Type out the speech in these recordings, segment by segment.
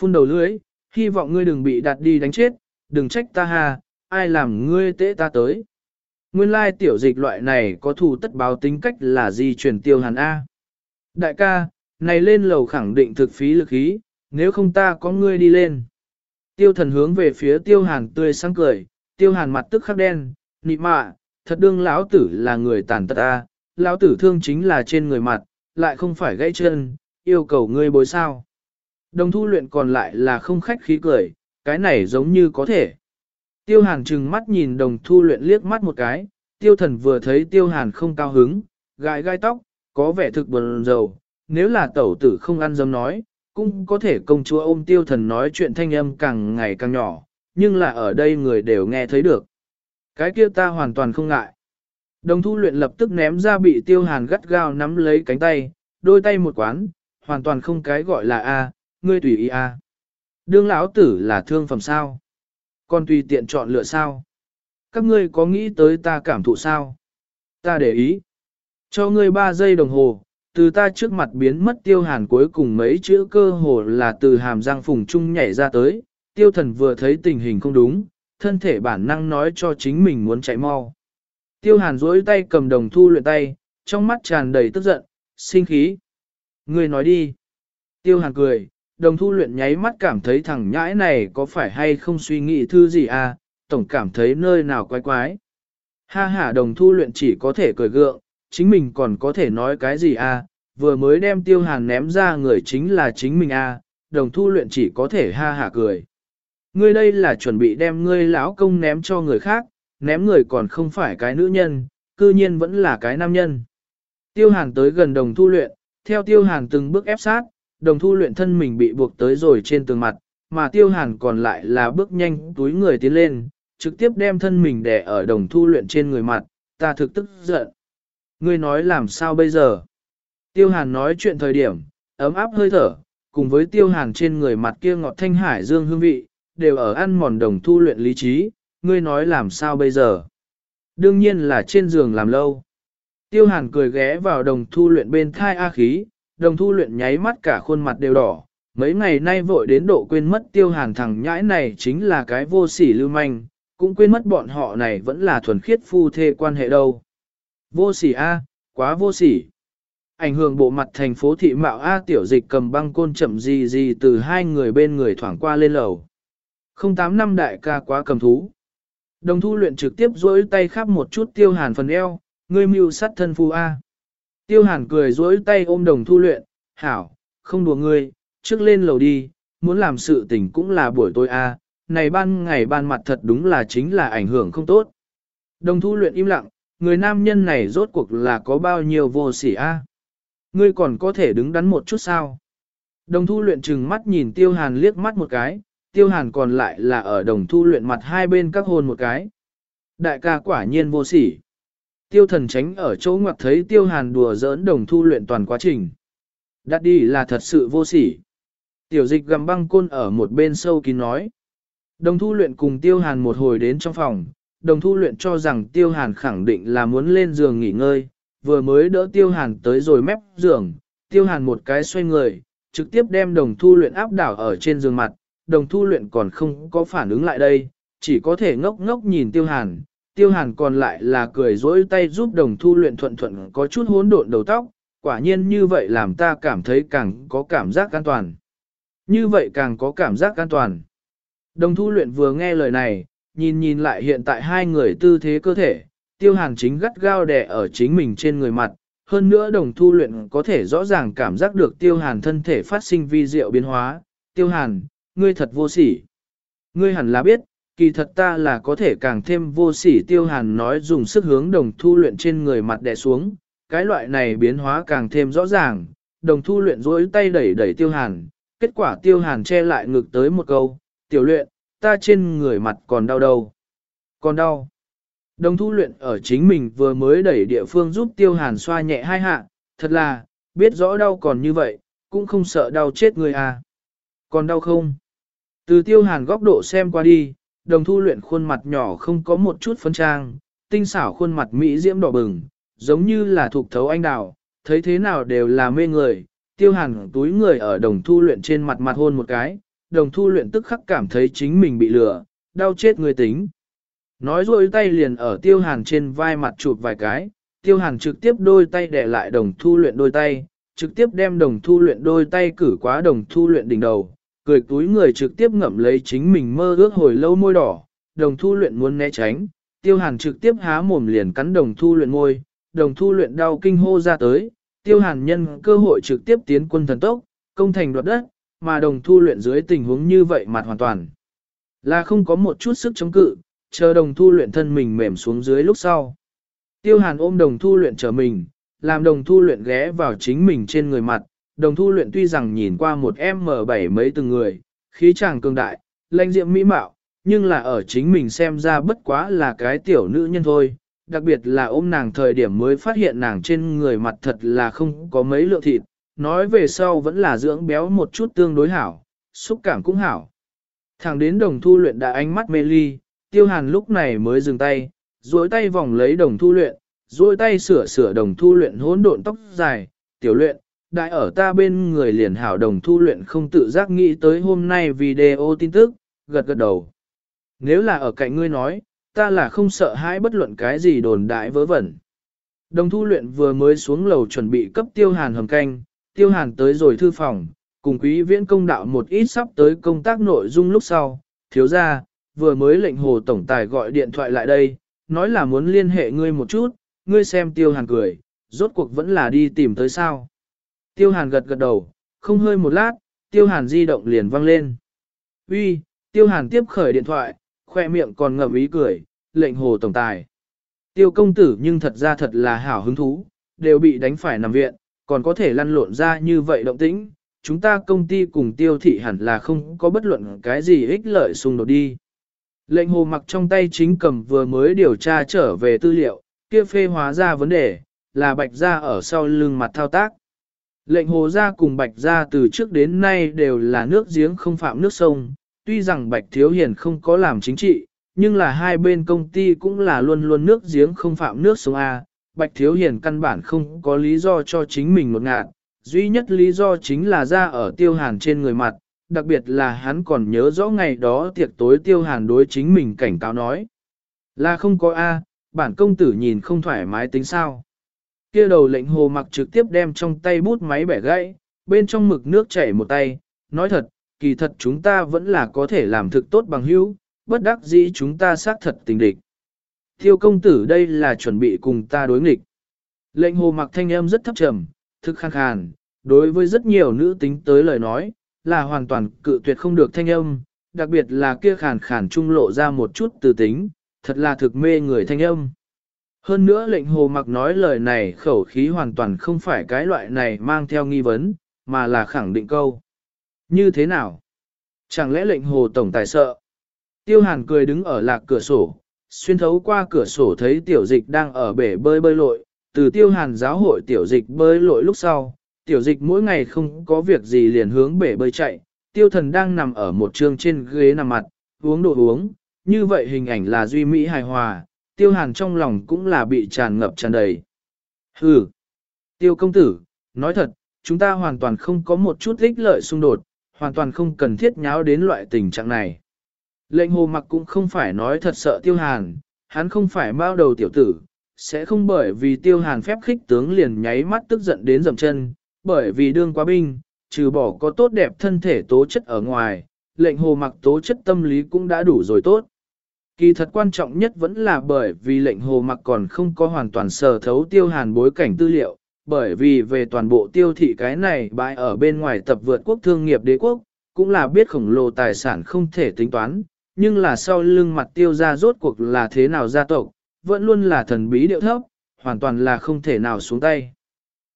phun đầu lưới, hy vọng ngươi đừng bị đặt đi đánh chết, đừng trách ta ha, ai làm ngươi tế ta tới. Nguyên lai tiểu dịch loại này có thù tất báo tính cách là di truyền tiêu hàn A. Đại ca, này lên lầu khẳng định thực phí lực khí, nếu không ta có ngươi đi lên. Tiêu thần hướng về phía tiêu hàn tươi sáng cười, tiêu hàn mặt tức khắc đen, nị mạ, thật đương lão tử là người tàn tật A, lão tử thương chính là trên người mặt, lại không phải gãy chân, yêu cầu ngươi bối sao. Đồng thu luyện còn lại là không khách khí cười, cái này giống như có thể. Tiêu hàn trừng mắt nhìn đồng thu luyện liếc mắt một cái, tiêu thần vừa thấy tiêu hàn không cao hứng, gãi gai tóc, có vẻ thực buồn rầu, nếu là tẩu tử không ăn dấm nói, cũng có thể công chúa ôm tiêu thần nói chuyện thanh âm càng ngày càng nhỏ, nhưng là ở đây người đều nghe thấy được. Cái kia ta hoàn toàn không ngại. Đồng thu luyện lập tức ném ra bị tiêu hàn gắt gao nắm lấy cánh tay, đôi tay một quán, hoàn toàn không cái gọi là A, ngươi tùy ý A. Đương lão tử là thương phẩm sao? Còn tùy tiện chọn lựa sao? Các ngươi có nghĩ tới ta cảm thụ sao? Ta để ý. Cho ngươi 3 giây đồng hồ, từ ta trước mặt biến mất tiêu hàn cuối cùng mấy chữ cơ hồ là từ hàm răng phùng trung nhảy ra tới. Tiêu thần vừa thấy tình hình không đúng, thân thể bản năng nói cho chính mình muốn chạy mau. Tiêu hàn duỗi tay cầm đồng thu luyện tay, trong mắt tràn đầy tức giận, sinh khí. Ngươi nói đi. Tiêu hàn cười, đồng thu luyện nháy mắt cảm thấy thằng nhãi này có phải hay không suy nghĩ thư gì à, tổng cảm thấy nơi nào quái quái. Ha ha đồng thu luyện chỉ có thể cười gượng, chính mình còn có thể nói cái gì à, vừa mới đem tiêu hàn ném ra người chính là chính mình à, đồng thu luyện chỉ có thể ha ha cười. Ngươi đây là chuẩn bị đem ngươi lão công ném cho người khác, ném người còn không phải cái nữ nhân, cư nhiên vẫn là cái nam nhân. Tiêu hàn tới gần đồng thu luyện, theo tiêu hàn từng bước ép sát, đồng thu luyện thân mình bị buộc tới rồi trên tường mặt, mà tiêu hàn còn lại là bước nhanh túi người tiến lên, trực tiếp đem thân mình đè ở đồng thu luyện trên người mặt, ta thực tức giận. Ngươi nói làm sao bây giờ? Tiêu hàn nói chuyện thời điểm, ấm áp hơi thở, cùng với tiêu hàn trên người mặt kia ngọt thanh hải dương hương vị, đều ở ăn mòn đồng thu luyện lý trí, ngươi nói làm sao bây giờ? Đương nhiên là trên giường làm lâu. Tiêu hàn cười ghé vào đồng thu luyện bên thai A khí, đồng thu luyện nháy mắt cả khuôn mặt đều đỏ. Mấy ngày nay vội đến độ quên mất tiêu hàn thằng nhãi này chính là cái vô sỉ lưu manh, cũng quên mất bọn họ này vẫn là thuần khiết phu thê quan hệ đâu. Vô sỉ A, quá vô sỉ. Ảnh hưởng bộ mặt thành phố thị mạo A tiểu dịch cầm băng côn chậm gì gì từ hai người bên người thoảng qua lên lầu. Không tám năm đại ca quá cầm thú. Đồng thu luyện trực tiếp dỗi tay khắp một chút tiêu hàn phần eo, ngươi mưu sát thân phu A. Tiêu hàn cười dỗi tay ôm đồng thu luyện, hảo, không đùa ngươi, trước lên lầu đi, muốn làm sự tình cũng là buổi tối A, này ban ngày ban mặt thật đúng là chính là ảnh hưởng không tốt. Đồng thu luyện im lặng, người nam nhân này rốt cuộc là có bao nhiêu vô sỉ A. Ngươi còn có thể đứng đắn một chút sao? Đồng thu luyện chừng mắt nhìn tiêu hàn liếc mắt một cái, tiêu hàn còn lại là ở đồng thu luyện mặt hai bên các hôn một cái. Đại ca quả nhiên vô sỉ. Tiêu thần tránh ở chỗ ngoặt thấy tiêu hàn đùa giỡn đồng thu luyện toàn quá trình. Đắt đi là thật sự vô sỉ. Tiểu dịch gầm băng côn ở một bên sâu kín nói. Đồng thu luyện cùng tiêu hàn một hồi đến trong phòng, đồng thu luyện cho rằng tiêu hàn khẳng định là muốn lên giường nghỉ ngơi, vừa mới đỡ tiêu hàn tới rồi mép giường, tiêu hàn một cái xoay người, trực tiếp đem đồng thu luyện áp đảo ở trên giường mặt, đồng thu luyện còn không có phản ứng lại đây, chỉ có thể ngốc ngốc nhìn tiêu hàn, tiêu hàn còn lại là cười dỗi tay giúp đồng thu luyện thuận thuận có chút hỗn độn đầu tóc, quả nhiên như vậy làm ta cảm thấy càng có cảm giác an toàn. Như vậy càng có cảm giác an toàn. Đồng thu luyện vừa nghe lời này, nhìn nhìn lại hiện tại hai người tư thế cơ thể, tiêu hàn chính gắt gao đè ở chính mình trên người mặt, hơn nữa đồng thu luyện có thể rõ ràng cảm giác được tiêu hàn thân thể phát sinh vi diệu biến hóa. Tiêu hàn, ngươi thật vô sỉ. Ngươi hẳn là biết, kỳ thật ta là có thể càng thêm vô sỉ tiêu hàn nói dùng sức hướng đồng thu luyện trên người mặt đè xuống, cái loại này biến hóa càng thêm rõ ràng, đồng thu luyện dối tay đẩy đẩy tiêu hàn, kết quả tiêu hàn che lại ngực tới một câu, tiểu luyện, ta trên người mặt còn đau đâu. Còn đau. Đồng thu luyện ở chính mình vừa mới đẩy địa phương giúp tiêu hàn xoa nhẹ hai hạ, thật là, biết rõ đau còn như vậy, cũng không sợ đau chết người à. Còn đau không? Từ tiêu hàn góc độ xem qua đi, đồng thu luyện khuôn mặt nhỏ không có một chút phấn trang, tinh xảo khuôn mặt mỹ diễm đỏ bừng, giống như là thuộc thấu anh đào, thấy thế nào đều là mê người, tiêu hàn túi người ở đồng thu luyện trên mặt mặt hôn một cái, đồng thu luyện tức khắc cảm thấy chính mình bị lừa, đau chết người tính. Nói rồi tay liền ở tiêu hàn trên vai mặt chụp vài cái, tiêu hàn trực tiếp đôi tay để lại đồng thu luyện đôi tay, trực tiếp đem đồng thu luyện đôi tay cử quá đồng thu luyện đỉnh đầu, cười túi người trực tiếp ngậm lấy chính mình mơ ước hồi lâu môi đỏ, đồng thu luyện muốn né tránh, tiêu hàn trực tiếp há mồm liền cắn đồng thu luyện môi, đồng thu luyện đau kinh hô ra tới, tiêu hàn nhân cơ hội trực tiếp tiến quân thần tốc, công thành đoạt đất, mà đồng thu luyện dưới tình huống như vậy mặt hoàn toàn. Là không có một chút sức chống cự, chờ đồng thu luyện thân mình mềm xuống dưới lúc sau. Tiêu hàn ôm đồng thu luyện trở mình, làm đồng thu luyện ghé vào chính mình trên người mặt, đồng thu luyện tuy rằng nhìn qua một em m bảy mấy từng người, khí chàng cường đại, lãnh diệm mỹ mạo, nhưng là ở chính mình xem ra bất quá là cái tiểu nữ nhân thôi, đặc biệt là ôm nàng thời điểm mới phát hiện nàng trên người mặt thật là không có mấy lượng thịt, nói về sau vẫn là dưỡng béo một chút tương đối hảo, xúc cảm cũng hảo. Thẳng đến đồng thu luyện đã ánh mắt mê ly, tiêu hàn lúc này mới dừng tay, duỗi tay vòng lấy đồng thu luyện, duỗi tay sửa sửa đồng thu luyện hỗn độn tóc dài, tiểu luyện, đại ở ta bên người liền hảo đồng thu luyện không tự giác nghĩ tới hôm nay video tin tức, gật gật đầu. Nếu là ở cạnh ngươi nói, ta là không sợ hãi bất luận cái gì đồn đại vớ vẩn. Đồng thu luyện vừa mới xuống lầu chuẩn bị cấp tiêu hàn hầm canh, tiêu hàn tới rồi thư phòng, cùng quý viễn công đạo một ít sắp tới công tác nội dung lúc sau, thiếu ra, vừa mới lệnh hồ tổng tài gọi điện thoại lại đây, nói là muốn liên hệ ngươi một chút, ngươi xem tiêu hàn cười, rốt cuộc vẫn là đi tìm tới sao. Tiêu hàn gật gật đầu, không hơi một lát, tiêu hàn di động liền văng lên. Uy, tiêu hàn tiếp khởi điện thoại, khoe miệng còn ngậm ý cười, lệnh hồ tổng tài. Tiêu công tử nhưng thật ra thật là hảo hứng thú, đều bị đánh phải nằm viện, còn có thể lăn lộn ra như vậy động tĩnh. Chúng ta công ty cùng tiêu thị hẳn là không có bất luận cái gì ích lợi xung đột đi. Lệnh hồ mặc trong tay chính cầm vừa mới điều tra trở về tư liệu, kia phê hóa ra vấn đề, là bạch ra ở sau lưng mặt thao tác. Lệnh hồ ra cùng bạch ra từ trước đến nay đều là nước giếng không phạm nước sông, tuy rằng bạch thiếu hiền không có làm chính trị, nhưng là hai bên công ty cũng là luôn luôn nước giếng không phạm nước sông A. Bạch thiếu hiền căn bản không có lý do cho chính mình một ngạn, duy nhất lý do chính là ra ở tiêu hàn trên người mặt, đặc biệt là hắn còn nhớ rõ ngày đó tiệc tối tiêu hàn đối chính mình cảnh cáo nói. Là không có A, bản công tử nhìn không thoải mái tính sao kia đầu lệnh hồ mặc trực tiếp đem trong tay bút máy bẻ gãy, bên trong mực nước chảy một tay, nói thật, kỳ thật chúng ta vẫn là có thể làm thực tốt bằng hữu, bất đắc dĩ chúng ta xác thật tình địch. Thiêu công tử đây là chuẩn bị cùng ta đối nghịch. Lệnh hồ mặc thanh âm rất thấp trầm, thực khàn khàn, đối với rất nhiều nữ tính tới lời nói, là hoàn toàn cự tuyệt không được thanh âm, đặc biệt là kia khàn khàn trung lộ ra một chút từ tính, thật là thực mê người thanh âm. Hơn nữa lệnh hồ mặc nói lời này khẩu khí hoàn toàn không phải cái loại này mang theo nghi vấn, mà là khẳng định câu. Như thế nào? Chẳng lẽ lệnh hồ tổng tài sợ? Tiêu hàn cười đứng ở lạc cửa sổ, xuyên thấu qua cửa sổ thấy tiểu dịch đang ở bể bơi bơi lội, từ tiêu hàn giáo hội tiểu dịch bơi lội lúc sau, tiểu dịch mỗi ngày không có việc gì liền hướng bể bơi chạy, tiêu thần đang nằm ở một trường trên ghế nằm mặt, uống đồ uống, như vậy hình ảnh là duy mỹ hài hòa, tiêu hàn trong lòng cũng là bị tràn ngập tràn đầy. Hừ! Tiêu công tử, nói thật, chúng ta hoàn toàn không có một chút ích lợi xung đột, hoàn toàn không cần thiết nháo đến loại tình trạng này. Lệnh hồ mặc cũng không phải nói thật sợ tiêu hàn, hắn không phải bao đầu tiểu tử, sẽ không bởi vì tiêu hàn phép khích tướng liền nháy mắt tức giận đến dầm chân, bởi vì đương quá binh, trừ bỏ có tốt đẹp thân thể tố chất ở ngoài, lệnh hồ mặc tố chất tâm lý cũng đã đủ rồi tốt. Kỳ thật quan trọng nhất vẫn là bởi vì lệnh hồ mặc còn không có hoàn toàn sở thấu tiêu hàn bối cảnh tư liệu, bởi vì về toàn bộ tiêu thị cái này bãi ở bên ngoài tập vượt quốc thương nghiệp đế quốc, cũng là biết khổng lồ tài sản không thể tính toán, nhưng là sau lưng mặt tiêu ra rốt cuộc là thế nào gia tộc, vẫn luôn là thần bí điệu thấp, hoàn toàn là không thể nào xuống tay.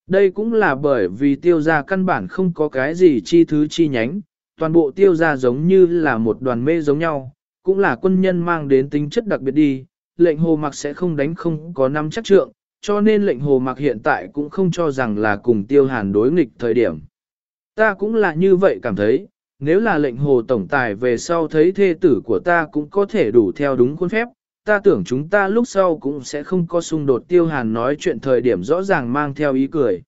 Đây cũng là bởi vì tiêu gia căn bản không có cái gì chi thứ chi nhánh, toàn bộ tiêu gia giống như là một đoàn mê giống nhau, cũng là quân nhân mang đến tính chất đặc biệt đi, lệnh hồ mặc sẽ không đánh không có năm chắc trượng, cho nên lệnh hồ mặc hiện tại cũng không cho rằng là cùng tiêu hàn đối nghịch thời điểm. Ta cũng là như vậy cảm thấy, nếu là lệnh hồ tổng tài về sau thấy thê tử của ta cũng có thể đủ theo đúng khuôn phép, ta tưởng chúng ta lúc sau cũng sẽ không có xung đột tiêu hàn nói chuyện thời điểm rõ ràng mang theo ý cười.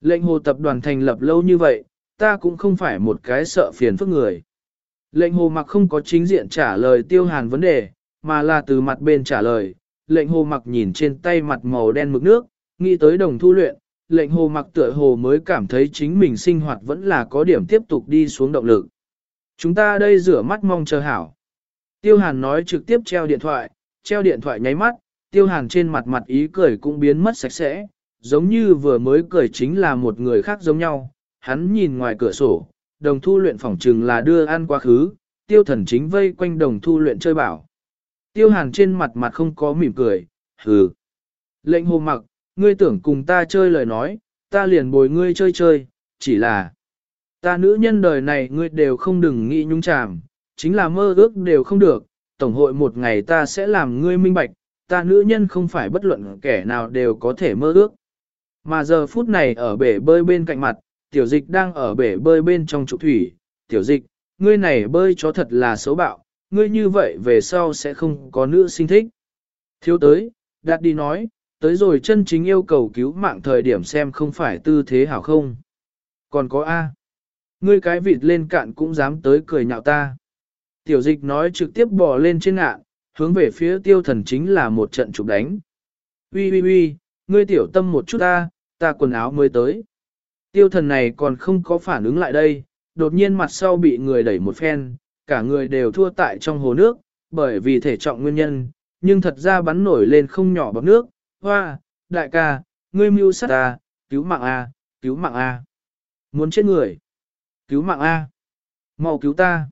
Lệnh hồ tập đoàn thành lập lâu như vậy, ta cũng không phải một cái sợ phiền phức người. Lệnh hồ mặc không có chính diện trả lời tiêu hàn vấn đề, mà là từ mặt bên trả lời. Lệnh hồ mặc nhìn trên tay mặt màu đen mực nước, nghĩ tới đồng thu luyện, lệnh hồ mặc tựa hồ mới cảm thấy chính mình sinh hoạt vẫn là có điểm tiếp tục đi xuống động lực. Chúng ta đây rửa mắt mong chờ hảo. Tiêu hàn nói trực tiếp treo điện thoại, treo điện thoại nháy mắt, tiêu hàn trên mặt mặt ý cười cũng biến mất sạch sẽ, giống như vừa mới cười chính là một người khác giống nhau. Hắn nhìn ngoài cửa sổ, đồng thu luyện phỏng trừng là đưa ăn quá khứ, tiêu thần chính vây quanh đồng thu luyện chơi bảo. Tiêu hàn trên mặt mặt không có mỉm cười, hừ. Lệnh hồ mặc, ngươi tưởng cùng ta chơi lời nói, ta liền bồi ngươi chơi chơi, chỉ là ta nữ nhân đời này ngươi đều không đừng nghĩ nhung chàm, chính là mơ ước đều không được, tổng hội một ngày ta sẽ làm ngươi minh bạch, ta nữ nhân không phải bất luận kẻ nào đều có thể mơ ước. Mà giờ phút này ở bể bơi bên cạnh mặt, tiểu dịch đang ở bể bơi bên trong trụ thủy, tiểu dịch, ngươi này bơi chó thật là xấu bạo, ngươi như vậy về sau sẽ không có nữ sinh thích. Thiếu tới, đạt đi nói, tới rồi chân chính yêu cầu cứu mạng thời điểm xem không phải tư thế hảo không. Còn có A. Ngươi cái vịt lên cạn cũng dám tới cười nhạo ta. Tiểu dịch nói trực tiếp bò lên trên ngạn, hướng về phía tiêu thần chính là một trận chụp đánh. Ui ui ui, ngươi tiểu tâm một chút ta, ta quần áo mới tới. Tiêu thần này còn không có phản ứng lại đây, đột nhiên mặt sau bị người đẩy một phen, cả người đều thua tại trong hồ nước, bởi vì thể trọng nguyên nhân, nhưng thật ra bắn nổi lên không nhỏ bọc nước, hoa, đại ca, ngươi mưu sát ta, cứu mạng A, cứu mạng A. Muốn chết người. Cứu mạng A. mau cứu ta.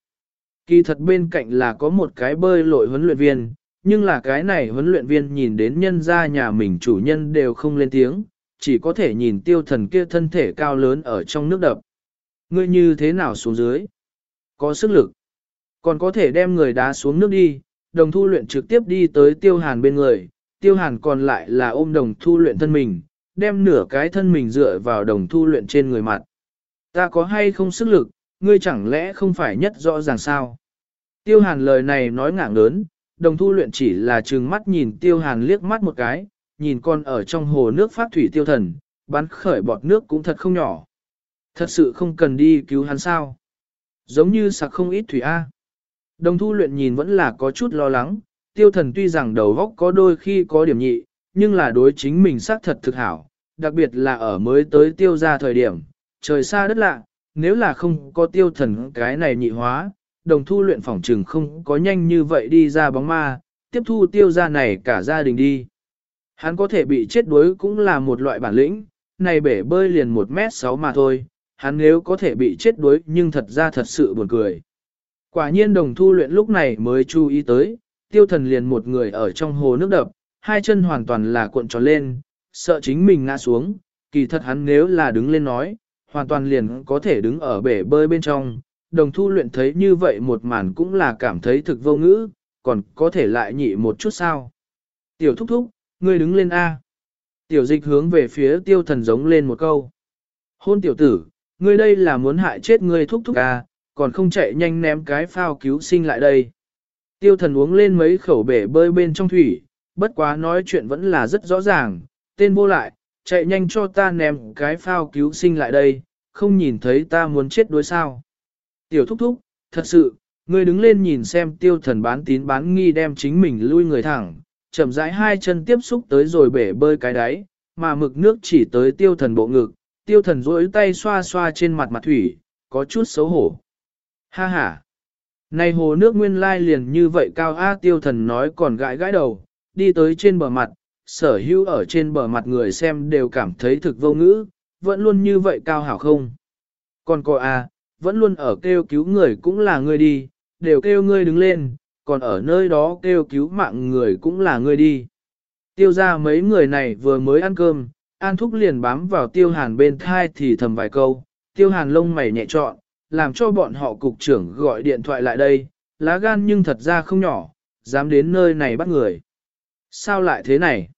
Kỳ thật bên cạnh là có một cái bơi lội huấn luyện viên, nhưng là cái này huấn luyện viên nhìn đến nhân gia nhà mình chủ nhân đều không lên tiếng, chỉ có thể nhìn tiêu thần kia thân thể cao lớn ở trong nước đập. Ngươi như thế nào xuống dưới? Có sức lực. Còn có thể đem người đá xuống nước đi, đồng thu luyện trực tiếp đi tới tiêu hàn bên người, tiêu hàn còn lại là ôm đồng thu luyện thân mình, đem nửa cái thân mình dựa vào đồng thu luyện trên người mặt. Ta có hay không sức lực, ngươi chẳng lẽ không phải nhất rõ ràng sao? Tiêu hàn lời này nói ngạng lớn, đồng thu luyện chỉ là trừng mắt nhìn tiêu hàn liếc mắt một cái, nhìn con ở trong hồ nước phát thủy tiêu thần, bắn khởi bọt nước cũng thật không nhỏ. Thật sự không cần đi cứu hắn sao? Giống như sạc không ít thủy A. Đồng thu luyện nhìn vẫn là có chút lo lắng, tiêu thần tuy rằng đầu góc có đôi khi có điểm nhị, nhưng là đối chính mình xác thật thực hảo, đặc biệt là ở mới tới tiêu ra thời điểm, trời xa đất lạ, nếu là không có tiêu thần cái này nhị hóa, đồng thu luyện phỏng trừng không có nhanh như vậy đi ra bóng ma, tiếp thu tiêu ra này cả gia đình đi. Hắn có thể bị chết đuối cũng là một loại bản lĩnh, này bể bơi liền 1 mét 6 mà thôi, hắn nếu có thể bị chết đuối nhưng thật ra thật sự buồn cười. Quả nhiên đồng thu luyện lúc này mới chú ý tới, tiêu thần liền một người ở trong hồ nước đập, hai chân hoàn toàn là cuộn tròn lên, sợ chính mình ngã xuống, kỳ thật hắn nếu là đứng lên nói, hoàn toàn liền có thể đứng ở bể bơi bên trong. Đồng thu luyện thấy như vậy một màn cũng là cảm thấy thực vô ngữ, còn có thể lại nhị một chút sao. Tiểu thúc thúc, ngươi đứng lên A. Tiểu dịch hướng về phía tiêu thần giống lên một câu. Hôn tiểu tử, ngươi đây là muốn hại chết ngươi thúc thúc A, còn không chạy nhanh ném cái phao cứu sinh lại đây. Tiêu thần uống lên mấy khẩu bể bơi bên trong thủy, bất quá nói chuyện vẫn là rất rõ ràng, tên vô lại, chạy nhanh cho ta ném cái phao cứu sinh lại đây, không nhìn thấy ta muốn chết đuối sao. Tiểu thúc thúc, thật sự, ngươi đứng lên nhìn xem tiêu thần bán tín bán nghi đem chính mình lui người thẳng, chậm rãi hai chân tiếp xúc tới rồi bể bơi cái đáy, mà mực nước chỉ tới tiêu thần bộ ngực, tiêu thần rỗi tay xoa xoa trên mặt mặt thủy, có chút xấu hổ. Ha ha! Này hồ nước nguyên lai liền như vậy cao A tiêu thần nói còn gãi gãi đầu, đi tới trên bờ mặt, sở hữu ở trên bờ mặt người xem đều cảm thấy thực vô ngữ, vẫn luôn như vậy cao hảo không. Còn cô A, à, vẫn luôn ở kêu cứu người cũng là người đi, đều kêu ngươi đứng lên, còn ở nơi đó kêu cứu mạng người cũng là ngươi đi. Tiêu ra mấy người này vừa mới ăn cơm, An Thúc liền bám vào tiêu hàn bên thai thì thầm vài câu, tiêu hàn lông mày nhẹ trọn, làm cho bọn họ cục trưởng gọi điện thoại lại đây, lá gan nhưng thật ra không nhỏ, dám đến nơi này bắt người. Sao lại thế này?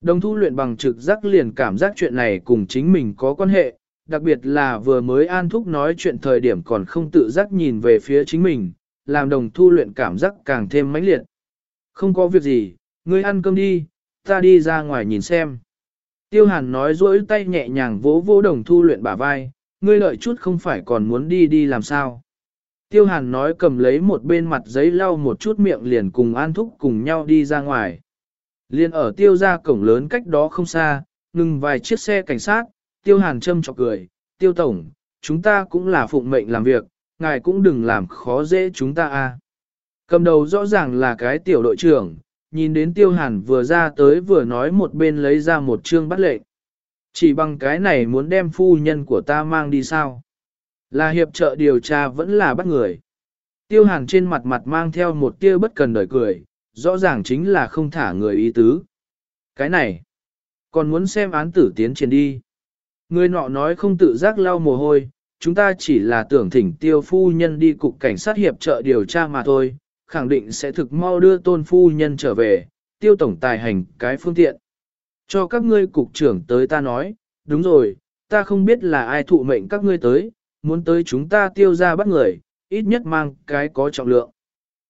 Đồng thu luyện bằng trực giác liền cảm giác chuyện này cùng chính mình có quan hệ, đặc biệt là vừa mới An Thúc nói chuyện thời điểm còn không tự giác nhìn về phía chính mình, làm đồng thu luyện cảm giác càng thêm mãnh liệt. Không có việc gì, ngươi ăn cơm đi, ta đi ra ngoài nhìn xem. Tiêu hàn nói dỗi tay nhẹ nhàng vỗ vỗ đồng thu luyện bả vai, ngươi lợi chút không phải còn muốn đi đi làm sao. Tiêu hàn nói cầm lấy một bên mặt giấy lau một chút miệng liền cùng an thúc cùng nhau đi ra ngoài. Liên ở tiêu ra cổng lớn cách đó không xa, ngừng vài chiếc xe cảnh sát, tiêu hàn châm chọc cười, tiêu tổng, chúng ta cũng là phụng mệnh làm việc, ngài cũng đừng làm khó dễ chúng ta a. Cầm đầu rõ ràng là cái tiểu đội trưởng, nhìn đến tiêu hàn vừa ra tới vừa nói một bên lấy ra một chương bắt lệnh. Chỉ bằng cái này muốn đem phu nhân của ta mang đi sao? Là hiệp trợ điều tra vẫn là bắt người. Tiêu hàn trên mặt mặt mang theo một tia bất cần đời cười, rõ ràng chính là không thả người ý tứ. Cái này, còn muốn xem án tử tiến triển đi. Người nọ nói không tự giác lau mồ hôi, chúng ta chỉ là tưởng thỉnh tiêu phu nhân đi cục cảnh sát hiệp trợ điều tra mà thôi, khẳng định sẽ thực mau đưa tôn phu nhân trở về, tiêu tổng tài hành cái phương tiện. Cho các ngươi cục trưởng tới ta nói, đúng rồi, ta không biết là ai thụ mệnh các ngươi tới, muốn tới chúng ta tiêu ra bắt người, ít nhất mang cái có trọng lượng.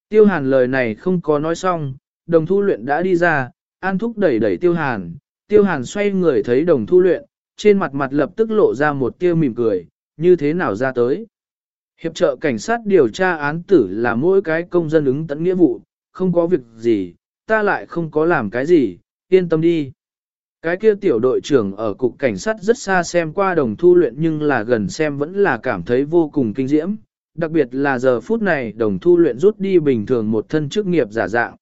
Tiêu hàn lời này không có nói xong, đồng thu luyện đã đi ra, an thúc đẩy đẩy tiêu hàn, tiêu hàn xoay người thấy đồng thu luyện, trên mặt mặt lập tức lộ ra một tiêu mỉm cười, như thế nào ra tới. Hiệp trợ cảnh sát điều tra án tử là mỗi cái công dân ứng tận nghĩa vụ, không có việc gì, ta lại không có làm cái gì, yên tâm đi. Cái kia tiểu đội trưởng ở cục cảnh sát rất xa xem qua đồng thu luyện nhưng là gần xem vẫn là cảm thấy vô cùng kinh diễm, đặc biệt là giờ phút này đồng thu luyện rút đi bình thường một thân chức nghiệp giả dạng.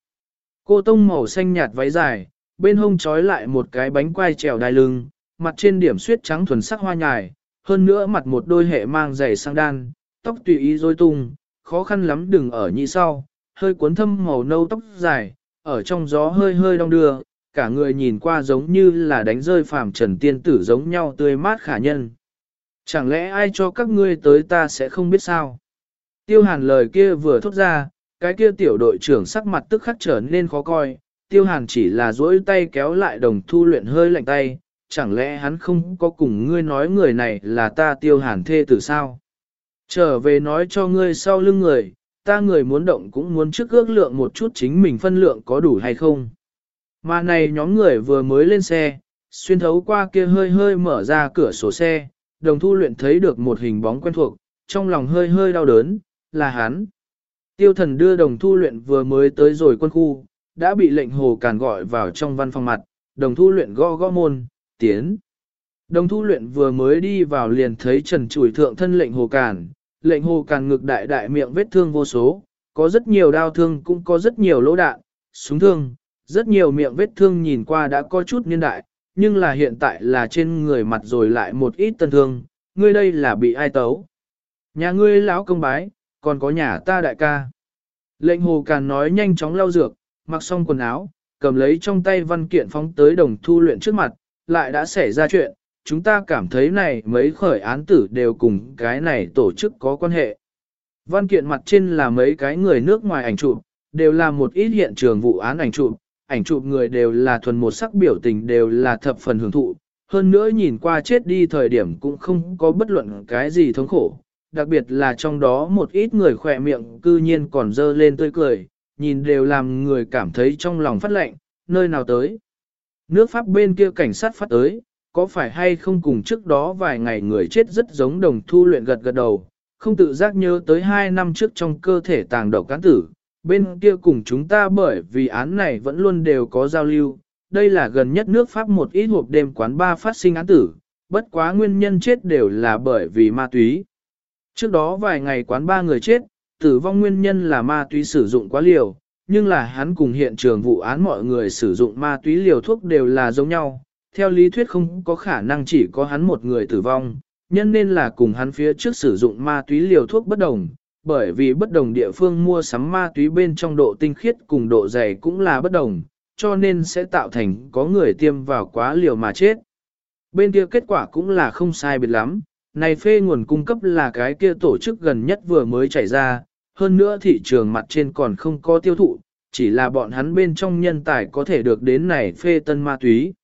Cô tông màu xanh nhạt váy dài, bên hông trói lại một cái bánh quai trèo đai lưng, mặt trên điểm suyết trắng thuần sắc hoa nhài, hơn nữa mặt một đôi hệ mang giày sang đan, tóc tùy ý rối tung, khó khăn lắm đừng ở nhị sau, hơi cuốn thâm màu nâu tóc dài, ở trong gió hơi hơi đong đưa, cả người nhìn qua giống như là đánh rơi phàm trần tiên tử giống nhau tươi mát khả nhân. Chẳng lẽ ai cho các ngươi tới ta sẽ không biết sao? Tiêu hàn lời kia vừa thốt ra, cái kia tiểu đội trưởng sắc mặt tức khắc trở nên khó coi, tiêu hàn chỉ là duỗi tay kéo lại đồng thu luyện hơi lạnh tay, chẳng lẽ hắn không có cùng ngươi nói người này là ta tiêu hàn thê tử sao? Trở về nói cho ngươi sau lưng người, ta người muốn động cũng muốn trước ước lượng một chút chính mình phân lượng có đủ hay không. Mà này nhóm người vừa mới lên xe, xuyên thấu qua kia hơi hơi mở ra cửa sổ xe, đồng thu luyện thấy được một hình bóng quen thuộc, trong lòng hơi hơi đau đớn, là hắn. Tiêu thần đưa đồng thu luyện vừa mới tới rồi quân khu, đã bị lệnh hồ càn gọi vào trong văn phòng mặt, đồng thu luyện gõ gõ môn, tiến. Đồng thu luyện vừa mới đi vào liền thấy trần chủi thượng thân lệnh hồ càn, lệnh hồ càn ngực đại đại miệng vết thương vô số, có rất nhiều đau thương cũng có rất nhiều lỗ đạn, súng thương, rất nhiều miệng vết thương nhìn qua đã có chút niên đại, nhưng là hiện tại là trên người mặt rồi lại một ít tân thương, ngươi đây là bị ai tấu. Nhà ngươi lão công bái, còn có nhà ta đại ca. Lệnh hồ càn nói nhanh chóng lau dược, mặc xong quần áo, cầm lấy trong tay văn kiện phóng tới đồng thu luyện trước mặt, lại đã xảy ra chuyện, chúng ta cảm thấy này mấy khởi án tử đều cùng cái này tổ chức có quan hệ. Văn kiện mặt trên là mấy cái người nước ngoài ảnh chụp, đều là một ít hiện trường vụ án ảnh chụp, ảnh chụp người đều là thuần một sắc biểu tình đều là thập phần hưởng thụ, hơn nữa nhìn qua chết đi thời điểm cũng không có bất luận cái gì thống khổ, đặc biệt là trong đó một ít người khỏe miệng cư nhiên còn dơ lên tươi cười, nhìn đều làm người cảm thấy trong lòng phát lạnh, nơi nào tới. Nước Pháp bên kia cảnh sát phát tới, có phải hay không cùng trước đó vài ngày người chết rất giống đồng thu luyện gật gật đầu, không tự giác nhớ tới hai năm trước trong cơ thể tàng độc cán tử, bên kia cùng chúng ta bởi vì án này vẫn luôn đều có giao lưu, đây là gần nhất nước Pháp một ít hộp đêm quán ba phát sinh án tử, bất quá nguyên nhân chết đều là bởi vì ma túy. Trước đó vài ngày quán ba người chết, tử vong nguyên nhân là ma túy sử dụng quá liều, nhưng là hắn cùng hiện trường vụ án mọi người sử dụng ma túy liều thuốc đều là giống nhau. Theo lý thuyết không có khả năng chỉ có hắn một người tử vong, nhân nên là cùng hắn phía trước sử dụng ma túy liều thuốc bất đồng, bởi vì bất đồng địa phương mua sắm ma túy bên trong độ tinh khiết cùng độ dày cũng là bất đồng, cho nên sẽ tạo thành có người tiêm vào quá liều mà chết. Bên kia kết quả cũng là không sai biệt lắm, này phê nguồn cung cấp là cái kia tổ chức gần nhất vừa mới chảy ra, hơn nữa thị trường mặt trên còn không có tiêu thụ, chỉ là bọn hắn bên trong nhân tài có thể được đến này phê tân ma túy.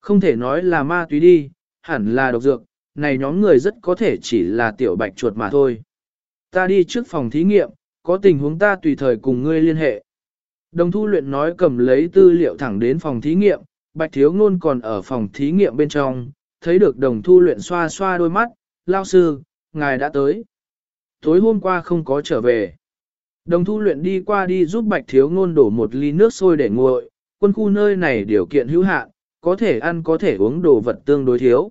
Không thể nói là ma túy đi, hẳn là độc dược, này nhóm người rất có thể chỉ là tiểu bạch chuột mà thôi. Ta đi trước phòng thí nghiệm, có tình huống ta tùy thời cùng ngươi liên hệ. Đồng thu luyện nói cầm lấy tư liệu thẳng đến phòng thí nghiệm, bạch thiếu ngôn còn ở phòng thí nghiệm bên trong, thấy được đồng thu luyện xoa xoa đôi mắt, lao sư, ngài đã tới. Tối hôm qua không có trở về. Đồng thu luyện đi qua đi giúp bạch thiếu ngôn đổ một ly nước sôi để nguội, quân khu nơi này điều kiện hữu hạn, có thể ăn có thể uống đồ vật tương đối thiếu.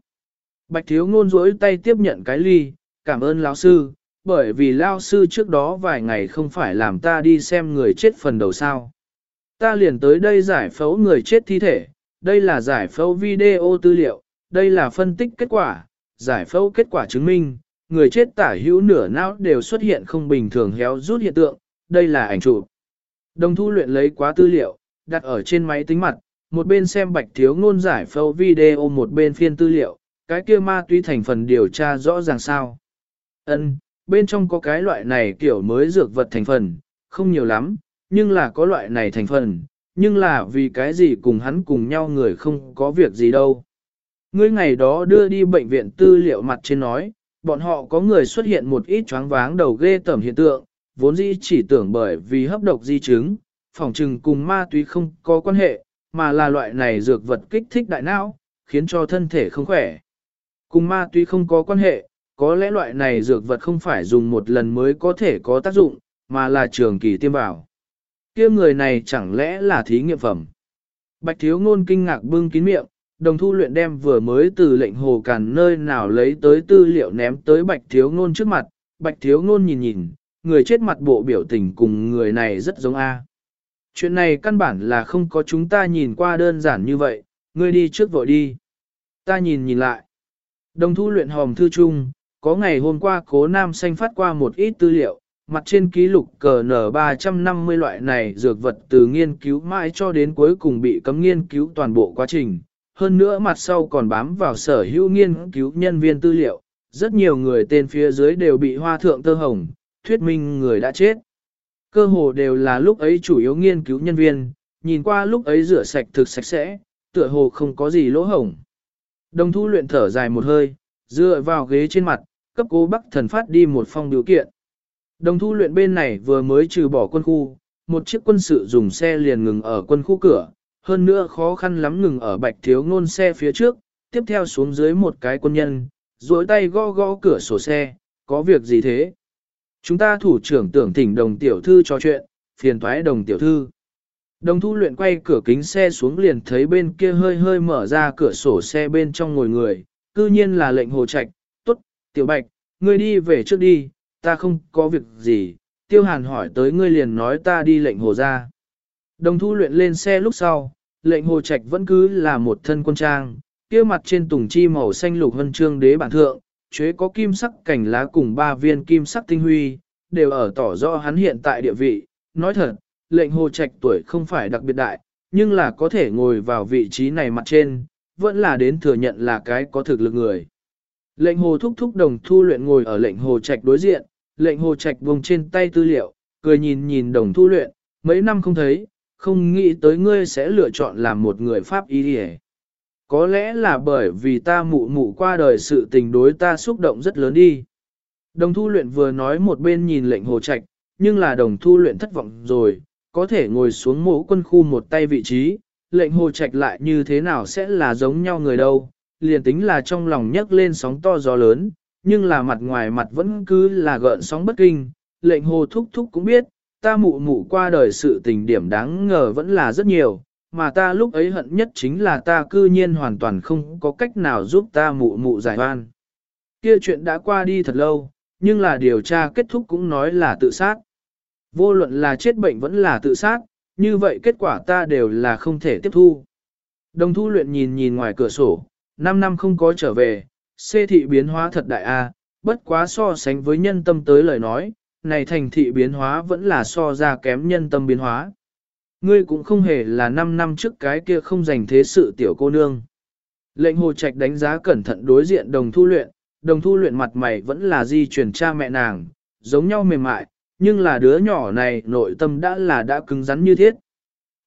Bạch thiếu ngôn rỗi tay tiếp nhận cái ly, cảm ơn lão sư, bởi vì lão sư trước đó vài ngày không phải làm ta đi xem người chết phần đầu sao. Ta liền tới đây giải phẫu người chết thi thể, đây là giải phẫu video tư liệu, đây là phân tích kết quả, giải phẫu kết quả chứng minh, người chết tả hữu nửa não đều xuất hiện không bình thường héo rút hiện tượng, đây là ảnh chụp. Đồng thu luyện lấy quá tư liệu, đặt ở trên máy tính mặt, một bên xem bạch thiếu ngôn giải phâu video một bên phiên tư liệu, cái kia ma túy thành phần điều tra rõ ràng sao. Ân, bên trong có cái loại này kiểu mới dược vật thành phần, không nhiều lắm, nhưng là có loại này thành phần, nhưng là vì cái gì cùng hắn cùng nhau người không có việc gì đâu. Ngươi ngày đó đưa đi bệnh viện tư liệu mặt trên nói, bọn họ có người xuất hiện một ít choáng váng đầu ghê tởm hiện tượng, vốn dĩ chỉ tưởng bởi vì hấp độc di chứng, phòng trừng cùng ma túy không có quan hệ, mà là loại này dược vật kích thích đại não, khiến cho thân thể không khỏe. Cùng ma túy không có quan hệ, có lẽ loại này dược vật không phải dùng một lần mới có thể có tác dụng, mà là trường kỳ tiêm vào. kia người này chẳng lẽ là thí nghiệm phẩm. Bạch thiếu ngôn kinh ngạc bưng kín miệng, đồng thu luyện đem vừa mới từ lệnh hồ càn nơi nào lấy tới tư liệu ném tới bạch thiếu ngôn trước mặt, bạch thiếu ngôn nhìn nhìn, người chết mặt bộ biểu tình cùng người này rất giống A. Chuyện này căn bản là không có chúng ta nhìn qua đơn giản như vậy, ngươi đi trước vội đi. Ta nhìn nhìn lại. Đồng thu luyện hòm thư chung, có ngày hôm qua cố nam xanh phát qua một ít tư liệu, mặt trên ký lục cờ nở 350 loại này dược vật từ nghiên cứu mãi cho đến cuối cùng bị cấm nghiên cứu toàn bộ quá trình. Hơn nữa mặt sau còn bám vào sở hữu nghiên cứu nhân viên tư liệu, rất nhiều người tên phía dưới đều bị hoa thượng tơ hồng, thuyết minh người đã chết. Cơ hồ đều là lúc ấy chủ yếu nghiên cứu nhân viên, nhìn qua lúc ấy rửa sạch thực sạch sẽ, tựa hồ không có gì lỗ hổng. Đồng thu luyện thở dài một hơi, dựa vào ghế trên mặt, cấp cố bắc thần phát đi một phong điều kiện. Đồng thu luyện bên này vừa mới trừ bỏ quân khu, một chiếc quân sự dùng xe liền ngừng ở quân khu cửa, hơn nữa khó khăn lắm ngừng ở bạch thiếu ngôn xe phía trước, tiếp theo xuống dưới một cái quân nhân, duỗi tay gõ gõ cửa sổ xe, có việc gì thế? Chúng ta thủ trưởng tưởng thỉnh đồng tiểu thư trò chuyện, phiền thoái đồng tiểu thư. Đồng thu luyện quay cửa kính xe xuống liền thấy bên kia hơi hơi mở ra cửa sổ xe bên trong ngồi người, cư nhiên là lệnh hồ trạch, tốt, tiểu bạch, ngươi đi về trước đi, ta không có việc gì, tiêu hàn hỏi tới ngươi liền nói ta đi lệnh hồ ra. Đồng thu luyện lên xe lúc sau, lệnh hồ trạch vẫn cứ là một thân quân trang, kia mặt trên tùng chi màu xanh lục hân trương đế bản thượng, chế có kim sắc cảnh lá cùng ba viên kim sắc tinh huy, đều ở tỏ rõ hắn hiện tại địa vị. Nói thật, lệnh hồ trạch tuổi không phải đặc biệt đại, nhưng là có thể ngồi vào vị trí này mặt trên, vẫn là đến thừa nhận là cái có thực lực người. Lệnh hồ thúc thúc đồng thu luyện ngồi ở lệnh hồ trạch đối diện, lệnh hồ trạch vùng trên tay tư liệu, cười nhìn nhìn đồng thu luyện, mấy năm không thấy, không nghĩ tới ngươi sẽ lựa chọn làm một người Pháp y đi Có lẽ là bởi vì ta mụ mụ qua đời sự tình đối ta xúc động rất lớn đi. Đồng thu luyện vừa nói một bên nhìn lệnh hồ trạch, nhưng là đồng thu luyện thất vọng rồi, có thể ngồi xuống mỗ quân khu một tay vị trí, lệnh hồ trạch lại như thế nào sẽ là giống nhau người đâu, liền tính là trong lòng nhấc lên sóng to gió lớn, nhưng là mặt ngoài mặt vẫn cứ là gợn sóng bất kinh, lệnh hồ thúc thúc cũng biết, ta mụ mụ qua đời sự tình điểm đáng ngờ vẫn là rất nhiều, mà ta lúc ấy hận nhất chính là ta cư nhiên hoàn toàn không có cách nào giúp ta mụ mụ giải oan. Kia chuyện đã qua đi thật lâu, nhưng là điều tra kết thúc cũng nói là tự sát. Vô luận là chết bệnh vẫn là tự sát, như vậy kết quả ta đều là không thể tiếp thu. Đồng thu luyện nhìn nhìn ngoài cửa sổ, 5 năm không có trở về, xê thị biến hóa thật đại a, bất quá so sánh với nhân tâm tới lời nói, này thành thị biến hóa vẫn là so ra kém nhân tâm biến hóa. Ngươi cũng không hề là 5 năm trước cái kia không dành thế sự tiểu cô nương. Lệnh hồ trạch đánh giá cẩn thận đối diện đồng thu luyện, đồng thu luyện mặt mày vẫn là di truyền cha mẹ nàng, giống nhau mềm mại, nhưng là đứa nhỏ này nội tâm đã là đã cứng rắn như thiết.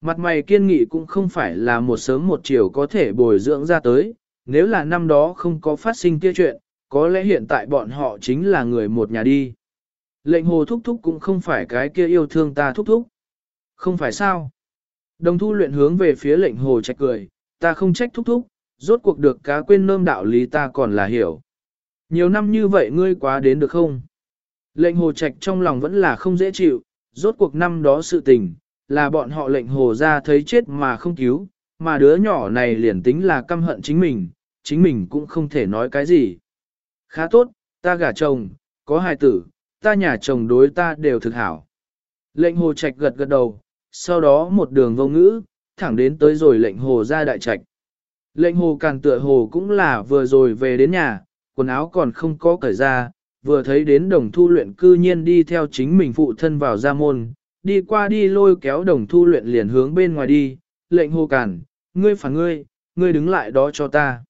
Mặt mày kiên nghị cũng không phải là một sớm một chiều có thể bồi dưỡng ra tới, nếu là năm đó không có phát sinh kia chuyện, có lẽ hiện tại bọn họ chính là người một nhà đi. Lệnh hồ thúc thúc cũng không phải cái kia yêu thương ta thúc thúc. Không phải sao? Đồng thu luyện hướng về phía lệnh hồ trách cười, ta không trách thúc thúc, rốt cuộc được cá quên nơm đạo lý ta còn là hiểu. Nhiều năm như vậy ngươi quá đến được không? Lệnh hồ trạch trong lòng vẫn là không dễ chịu, rốt cuộc năm đó sự tình, là bọn họ lệnh hồ ra thấy chết mà không cứu, mà đứa nhỏ này liền tính là căm hận chính mình, chính mình cũng không thể nói cái gì. Khá tốt, ta gả chồng, có hài tử, ta nhà chồng đối ta đều thực hảo. Lệnh hồ trạch gật gật đầu, sau đó một đường vô ngữ, thẳng đến tới rồi lệnh hồ ra đại trạch. Lệnh hồ càn tựa hồ cũng là vừa rồi về đến nhà, quần áo còn không có cởi ra, vừa thấy đến đồng thu luyện cư nhiên đi theo chính mình phụ thân vào gia môn, đi qua đi lôi kéo đồng thu luyện liền hướng bên ngoài đi, lệnh hồ càn, ngươi phản ngươi, ngươi đứng lại đó cho ta.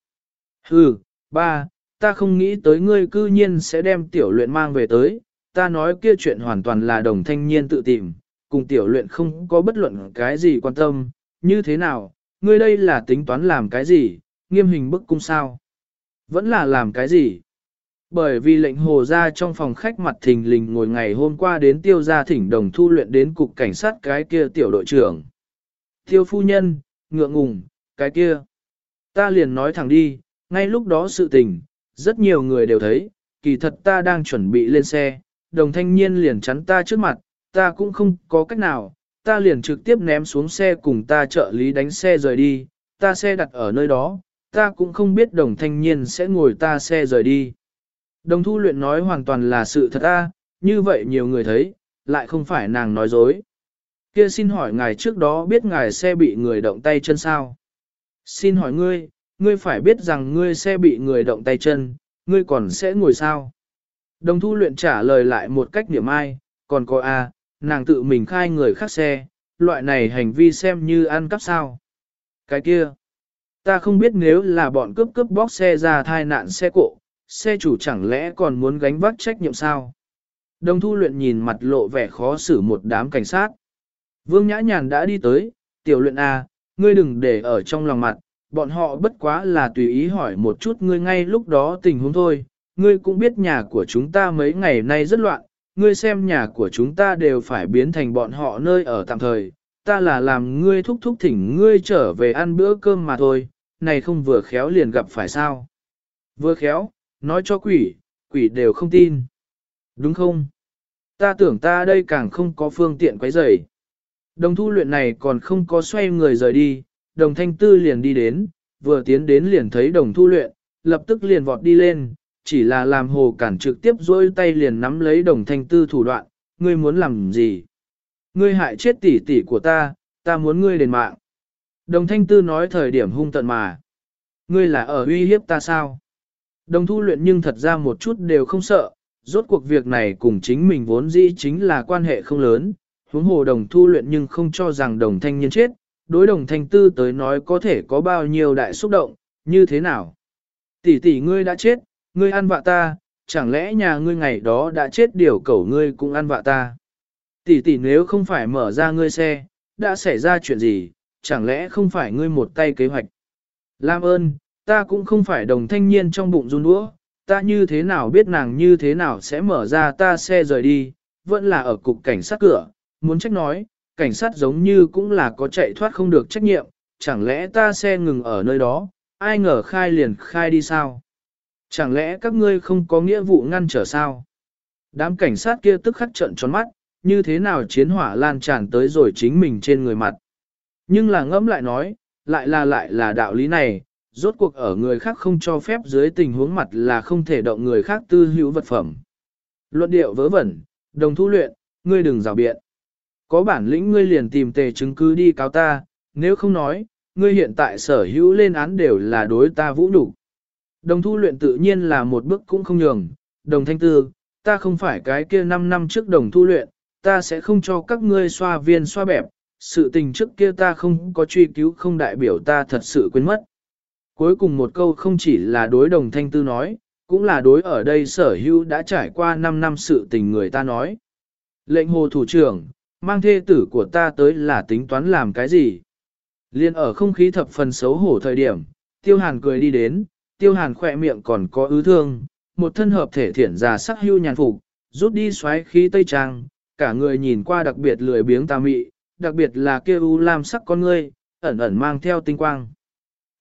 Hừ, ba, ta không nghĩ tới ngươi cư nhiên sẽ đem tiểu luyện mang về tới, ta nói kia chuyện hoàn toàn là đồng thanh niên tự tìm, cùng tiểu luyện không có bất luận cái gì quan tâm, như thế nào, ngươi đây là tính toán làm cái gì, nghiêm hình bức cung sao? Vẫn là làm cái gì? Bởi vì lệnh hồ ra trong phòng khách mặt thình lình ngồi ngày hôm qua đến tiêu gia thỉnh đồng thu luyện đến cục cảnh sát cái kia tiểu đội trưởng. Tiêu phu nhân, ngượng ngùng, cái kia. Ta liền nói thẳng đi, ngay lúc đó sự tình, rất nhiều người đều thấy, kỳ thật ta đang chuẩn bị lên xe, đồng thanh niên liền chắn ta trước mặt, ta cũng không có cách nào, ta liền trực tiếp ném xuống xe cùng ta trợ lý đánh xe rời đi, ta xe đặt ở nơi đó, ta cũng không biết đồng thanh niên sẽ ngồi ta xe rời đi. Đồng thu luyện nói hoàn toàn là sự thật a, như vậy nhiều người thấy, lại không phải nàng nói dối. Kia xin hỏi ngài trước đó biết ngài xe bị người động tay chân sao? Xin hỏi ngươi, ngươi phải biết rằng ngươi xe bị người động tay chân, ngươi còn sẽ ngồi sao? Đồng thu luyện trả lời lại một cách niệm ai, còn có a, nàng tự mình khai người khác xe, loại này hành vi xem như ăn cắp sao. Cái kia, ta không biết nếu là bọn cướp cướp bóc xe ra thai nạn xe cộ, xe chủ chẳng lẽ còn muốn gánh vác trách nhiệm sao? Đồng thu luyện nhìn mặt lộ vẻ khó xử một đám cảnh sát. Vương Nhã Nhàn đã đi tới, tiểu luyện A, ngươi đừng để ở trong lòng mặt, bọn họ bất quá là tùy ý hỏi một chút ngươi ngay lúc đó tình huống thôi. Ngươi cũng biết nhà của chúng ta mấy ngày nay rất loạn, ngươi xem nhà của chúng ta đều phải biến thành bọn họ nơi ở tạm thời, ta là làm ngươi thúc thúc thỉnh ngươi trở về ăn bữa cơm mà thôi, này không vừa khéo liền gặp phải sao. Vừa khéo, nói cho quỷ, quỷ đều không tin. Đúng không? Ta tưởng ta đây càng không có phương tiện quấy rầy. Đồng thu luyện này còn không có xoay người rời đi, đồng thanh tư liền đi đến, vừa tiến đến liền thấy đồng thu luyện, lập tức liền vọt đi lên, chỉ là làm hồ cản trực tiếp dỗi tay liền nắm lấy đồng thanh tư thủ đoạn, ngươi muốn làm gì? Ngươi hại chết tỷ tỷ của ta, ta muốn ngươi đền mạng. Đồng thanh tư nói thời điểm hung tận mà. Ngươi là ở uy hiếp ta sao? Đồng thu luyện nhưng thật ra một chút đều không sợ, rốt cuộc việc này cùng chính mình vốn dĩ chính là quan hệ không lớn, huống hồ đồng thu luyện nhưng không cho rằng đồng thanh niên chết, đối đồng thanh tư tới nói có thể có bao nhiêu đại xúc động, như thế nào? Tỷ tỷ ngươi đã chết, ngươi ăn vạ ta, chẳng lẽ nhà ngươi ngày đó đã chết điều cẩu ngươi cũng ăn vạ ta? Tỷ tỷ nếu không phải mở ra ngươi xe, đã xảy ra chuyện gì, chẳng lẽ không phải ngươi một tay kế hoạch? Lam ơn, ta cũng không phải đồng thanh niên trong bụng run đũa, ta như thế nào biết nàng như thế nào sẽ mở ra ta xe rời đi, vẫn là ở cục cảnh sát cửa, muốn trách nói, cảnh sát giống như cũng là có chạy thoát không được trách nhiệm, chẳng lẽ ta xe ngừng ở nơi đó, ai ngờ khai liền khai đi sao? Chẳng lẽ các ngươi không có nghĩa vụ ngăn trở sao? Đám cảnh sát kia tức khắc trận tròn mắt, như thế nào chiến hỏa lan tràn tới rồi chính mình trên người mặt. Nhưng là ngẫm lại nói, lại là lại là đạo lý này, rốt cuộc ở người khác không cho phép dưới tình huống mặt là không thể động người khác tư hữu vật phẩm. Luận điệu vớ vẩn, đồng thu luyện, ngươi đừng rào biện. Có bản lĩnh ngươi liền tìm tề chứng cứ đi cáo ta, nếu không nói, ngươi hiện tại sở hữu lên án đều là đối ta vũ đủ. Đồng thu luyện tự nhiên là một bước cũng không nhường, đồng thanh tư, ta không phải cái kia 5 năm trước đồng thu luyện, ta sẽ không cho các ngươi xoa viên xoa bẹp, sự tình trước kia ta không có truy cứu không đại biểu ta thật sự quên mất. Cuối cùng một câu không chỉ là đối đồng thanh tư nói, cũng là đối ở đây sở hữu đã trải qua 5 năm sự tình người ta nói. Lệnh hồ thủ trưởng, mang thê tử của ta tới là tính toán làm cái gì? Liên ở không khí thập phần xấu hổ thời điểm, tiêu hàn cười đi đến, tiêu hàn khỏe miệng còn có ứ thương, một thân hợp thể thiển già sắc hưu nhàn phục, rút đi xoáy khí tây trang, cả người nhìn qua đặc biệt lười biếng tà mị, đặc biệt là kia u lam sắc con ngươi, ẩn ẩn mang theo tinh quang.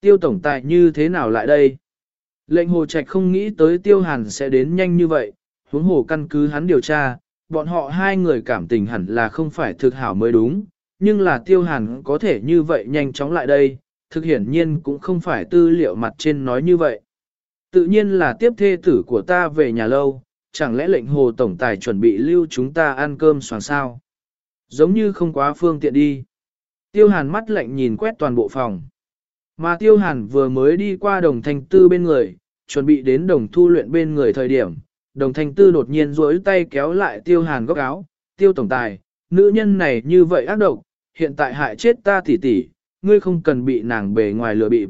Tiêu tổng tài như thế nào lại đây? Lệnh hồ trạch không nghĩ tới tiêu hàn sẽ đến nhanh như vậy, huống hồ căn cứ hắn điều tra, bọn họ hai người cảm tình hẳn là không phải thực hảo mới đúng, nhưng là tiêu hàn có thể như vậy nhanh chóng lại đây, thực hiển nhiên cũng không phải tư liệu mặt trên nói như vậy. Tự nhiên là tiếp thê tử của ta về nhà lâu, chẳng lẽ lệnh hồ tổng tài chuẩn bị lưu chúng ta ăn cơm soàn sao? Giống như không quá phương tiện đi. Tiêu hàn mắt lạnh nhìn quét toàn bộ phòng. Mà tiêu hàn vừa mới đi qua đồng thanh tư bên người, chuẩn bị đến đồng thu luyện bên người thời điểm. Đồng thanh tư đột nhiên duỗi tay kéo lại tiêu hàn góc áo. Tiêu tổng tài, nữ nhân này như vậy ác độc, hiện tại hại chết ta tỉ tỉ, ngươi không cần bị nàng bề ngoài lừa bịp.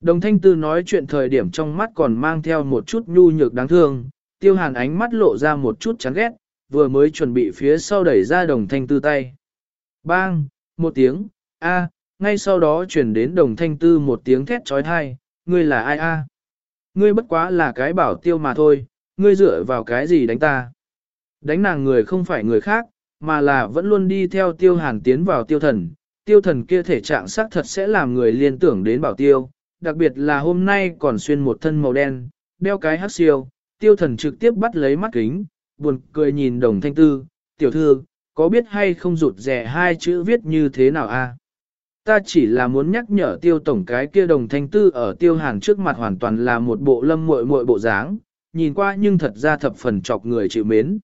Đồng thanh tư nói chuyện thời điểm trong mắt còn mang theo một chút nhu nhược đáng thương, tiêu hàn ánh mắt lộ ra một chút chán ghét, vừa mới chuẩn bị phía sau đẩy ra đồng thanh tư tay. Bang, một tiếng, a, ngay sau đó chuyển đến đồng thanh tư một tiếng thét trói thai, ngươi là ai a? Ngươi bất quá là cái bảo tiêu mà thôi, ngươi dựa vào cái gì đánh ta? Đánh nàng người không phải người khác, mà là vẫn luôn đi theo tiêu hàn tiến vào tiêu thần. Tiêu thần kia thể trạng sắc thật sẽ làm người liên tưởng đến bảo tiêu, đặc biệt là hôm nay còn xuyên một thân màu đen, đeo cái hắc siêu, tiêu thần trực tiếp bắt lấy mắt kính, buồn cười nhìn đồng thanh tư, tiểu thư, có biết hay không rụt rẻ hai chữ viết như thế nào a? Ta chỉ là muốn nhắc nhở tiêu tổng cái kia đồng thanh tư ở tiêu hàn trước mặt hoàn toàn là một bộ lâm muội muội bộ dáng, nhìn qua nhưng thật ra thập phần chọc người chịu mến.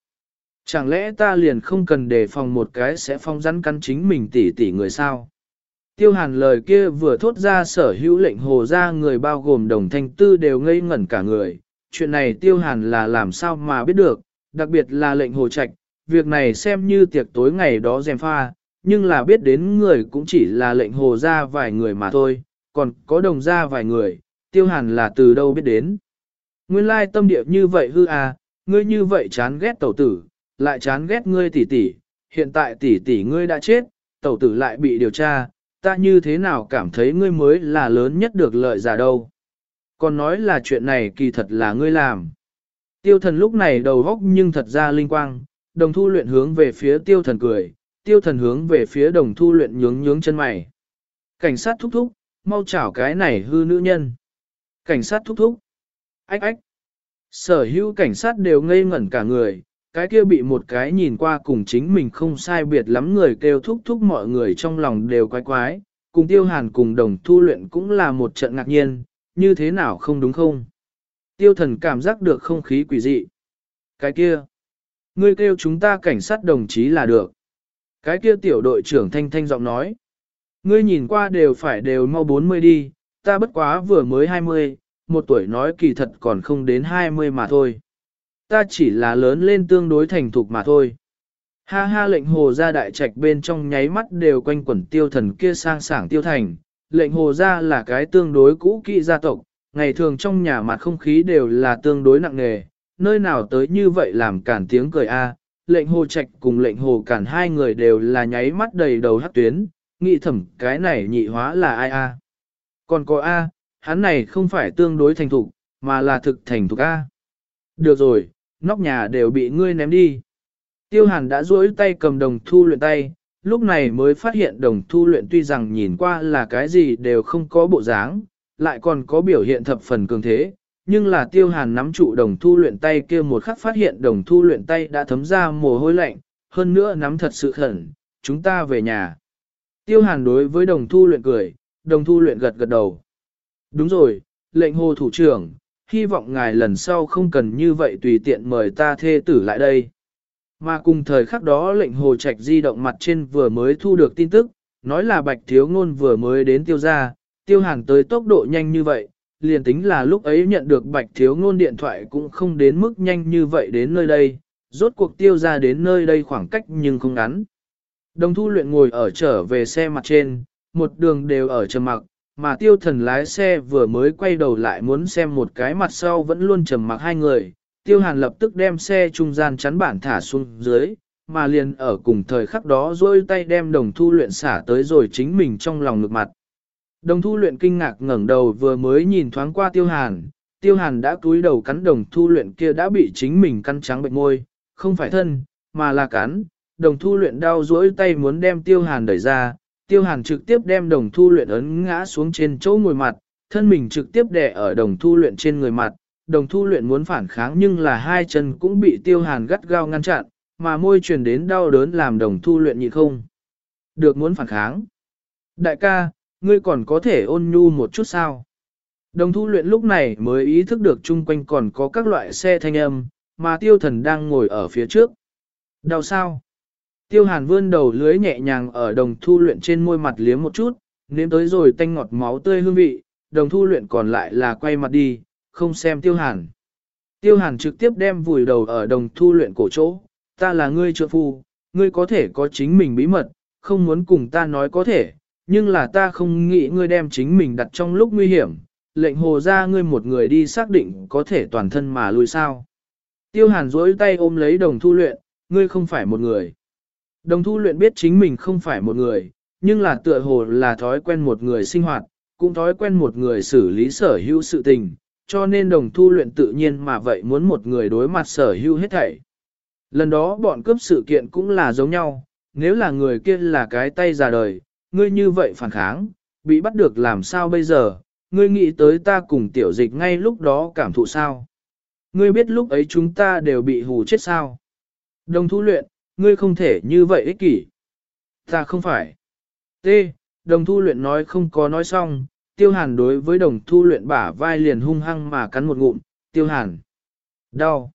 Chẳng lẽ ta liền không cần đề phòng một cái sẽ phong rắn cắn chính mình tỉ tỉ người sao? Tiêu hàn lời kia vừa thốt ra sở hữu lệnh hồ ra người bao gồm đồng thanh tư đều ngây ngẩn cả người. Chuyện này tiêu hàn là làm sao mà biết được, đặc biệt là lệnh hồ trạch, việc này xem như tiệc tối ngày đó dèm pha, nhưng là biết đến người cũng chỉ là lệnh hồ ra vài người mà thôi, còn có đồng ra vài người, tiêu hàn là từ đâu biết đến. Nguyên lai tâm địa như vậy hư à, ngươi như vậy chán ghét tẩu tử, lại chán ghét ngươi tỷ tỷ, hiện tại tỷ tỷ ngươi đã chết, tẩu tử lại bị điều tra, ta như thế nào cảm thấy ngươi mới là lớn nhất được lợi giả đâu. Còn nói là chuyện này kỳ thật là ngươi làm. Tiêu thần lúc này đầu góc nhưng thật ra linh quang, đồng thu luyện hướng về phía tiêu thần cười, tiêu thần hướng về phía đồng thu luyện nhướng nhướng chân mày. Cảnh sát thúc thúc, mau chảo cái này hư nữ nhân. Cảnh sát thúc thúc. Ách ách. Sở hữu cảnh sát đều ngây ngẩn cả người, cái kia bị một cái nhìn qua cùng chính mình không sai biệt lắm người kêu thúc thúc mọi người trong lòng đều quái quái, cùng tiêu hàn cùng đồng thu luyện cũng là một trận ngạc nhiên, như thế nào không đúng không? Tiêu thần cảm giác được không khí quỷ dị. Cái kia, ngươi kêu chúng ta cảnh sát đồng chí là được. Cái kia tiểu đội trưởng thanh thanh giọng nói. Ngươi nhìn qua đều phải đều mau 40 đi, ta bất quá vừa mới 20, một tuổi nói kỳ thật còn không đến 20 mà thôi. Ta chỉ là lớn lên tương đối thành thục mà thôi. Ha ha lệnh hồ ra đại trạch bên trong nháy mắt đều quanh quẩn tiêu thần kia sang sảng tiêu thành. Lệnh hồ ra là cái tương đối cũ kỹ gia tộc, ngày thường trong nhà mặt không khí đều là tương đối nặng nề, nơi nào tới như vậy làm cản tiếng cười a. Lệnh hồ trạch cùng lệnh hồ cản hai người đều là nháy mắt đầy đầu hắc tuyến, nghĩ thẩm cái này nhị hóa là ai a? Còn có a, hắn này không phải tương đối thành thục, mà là thực thành thục a. Được rồi, nóc nhà đều bị ngươi ném đi. Tiêu hàn đã duỗi tay cầm đồng thu luyện tay, lúc này mới phát hiện đồng thu luyện tuy rằng nhìn qua là cái gì đều không có bộ dáng, lại còn có biểu hiện thập phần cường thế, nhưng là tiêu hàn nắm trụ đồng thu luyện tay kia một khắc phát hiện đồng thu luyện tay đã thấm ra mồ hôi lạnh, hơn nữa nắm thật sự khẩn, chúng ta về nhà. Tiêu hàn đối với đồng thu luyện cười, đồng thu luyện gật gật đầu. Đúng rồi, lệnh hồ thủ trưởng, hy vọng ngài lần sau không cần như vậy tùy tiện mời ta thê tử lại đây. Mà cùng thời khắc đó lệnh hồ trạch di động mặt trên vừa mới thu được tin tức, nói là bạch thiếu ngôn vừa mới đến tiêu gia, tiêu hàn tới tốc độ nhanh như vậy, liền tính là lúc ấy nhận được bạch thiếu ngôn điện thoại cũng không đến mức nhanh như vậy đến nơi đây, rốt cuộc tiêu ra đến nơi đây khoảng cách nhưng không ngắn. Đồng thu luyện ngồi ở trở về xe mặt trên, một đường đều ở trầm mặc, mà tiêu thần lái xe vừa mới quay đầu lại muốn xem một cái mặt sau vẫn luôn trầm mặc hai người, tiêu hàn lập tức đem xe trung gian chắn bản thả xuống dưới, mà liền ở cùng thời khắc đó dôi tay đem đồng thu luyện xả tới rồi chính mình trong lòng ngực mặt. Đồng thu luyện kinh ngạc ngẩng đầu vừa mới nhìn thoáng qua tiêu hàn, tiêu hàn đã cúi đầu cắn đồng thu luyện kia đã bị chính mình căn trắng bệnh môi, không phải thân, mà là cắn, đồng thu luyện đau duỗi tay muốn đem tiêu hàn đẩy ra, tiêu hàn trực tiếp đem đồng thu luyện ấn ngã xuống trên chỗ ngồi mặt, thân mình trực tiếp đè ở đồng thu luyện trên người mặt, đồng thu luyện muốn phản kháng nhưng là hai chân cũng bị tiêu hàn gắt gao ngăn chặn, mà môi truyền đến đau đớn làm đồng thu luyện nhịn không. Được muốn phản kháng. Đại ca, ngươi còn có thể ôn nhu một chút sao? Đồng thu luyện lúc này mới ý thức được chung quanh còn có các loại xe thanh âm, mà tiêu thần đang ngồi ở phía trước. Đau sao? Tiêu hàn vươn đầu lưới nhẹ nhàng ở đồng thu luyện trên môi mặt liếm một chút, nếm tới rồi tanh ngọt máu tươi hương vị, đồng thu luyện còn lại là quay mặt đi, không xem tiêu hàn. Tiêu hàn trực tiếp đem vùi đầu ở đồng thu luyện cổ chỗ, ta là ngươi trợ phu, ngươi có thể có chính mình bí mật, không muốn cùng ta nói có thể, nhưng là ta không nghĩ ngươi đem chính mình đặt trong lúc nguy hiểm, lệnh hồ ra ngươi một người đi xác định có thể toàn thân mà lui sao. Tiêu hàn duỗi tay ôm lấy đồng thu luyện, ngươi không phải một người. Đồng thu luyện biết chính mình không phải một người, nhưng là tựa hồ là thói quen một người sinh hoạt, cũng thói quen một người xử lý sở hữu sự tình, cho nên đồng thu luyện tự nhiên mà vậy muốn một người đối mặt sở hữu hết thảy. Lần đó bọn cướp sự kiện cũng là giống nhau, nếu là người kia là cái tay già đời, ngươi như vậy phản kháng, bị bắt được làm sao bây giờ, ngươi nghĩ tới ta cùng tiểu dịch ngay lúc đó cảm thụ sao. Ngươi biết lúc ấy chúng ta đều bị hù chết sao. Đồng thu luyện, ngươi không thể như vậy ích kỷ. Ta không phải. T. Đồng thu luyện nói không có nói xong, tiêu hàn đối với đồng thu luyện bả vai liền hung hăng mà cắn một ngụm, tiêu hàn. Đau.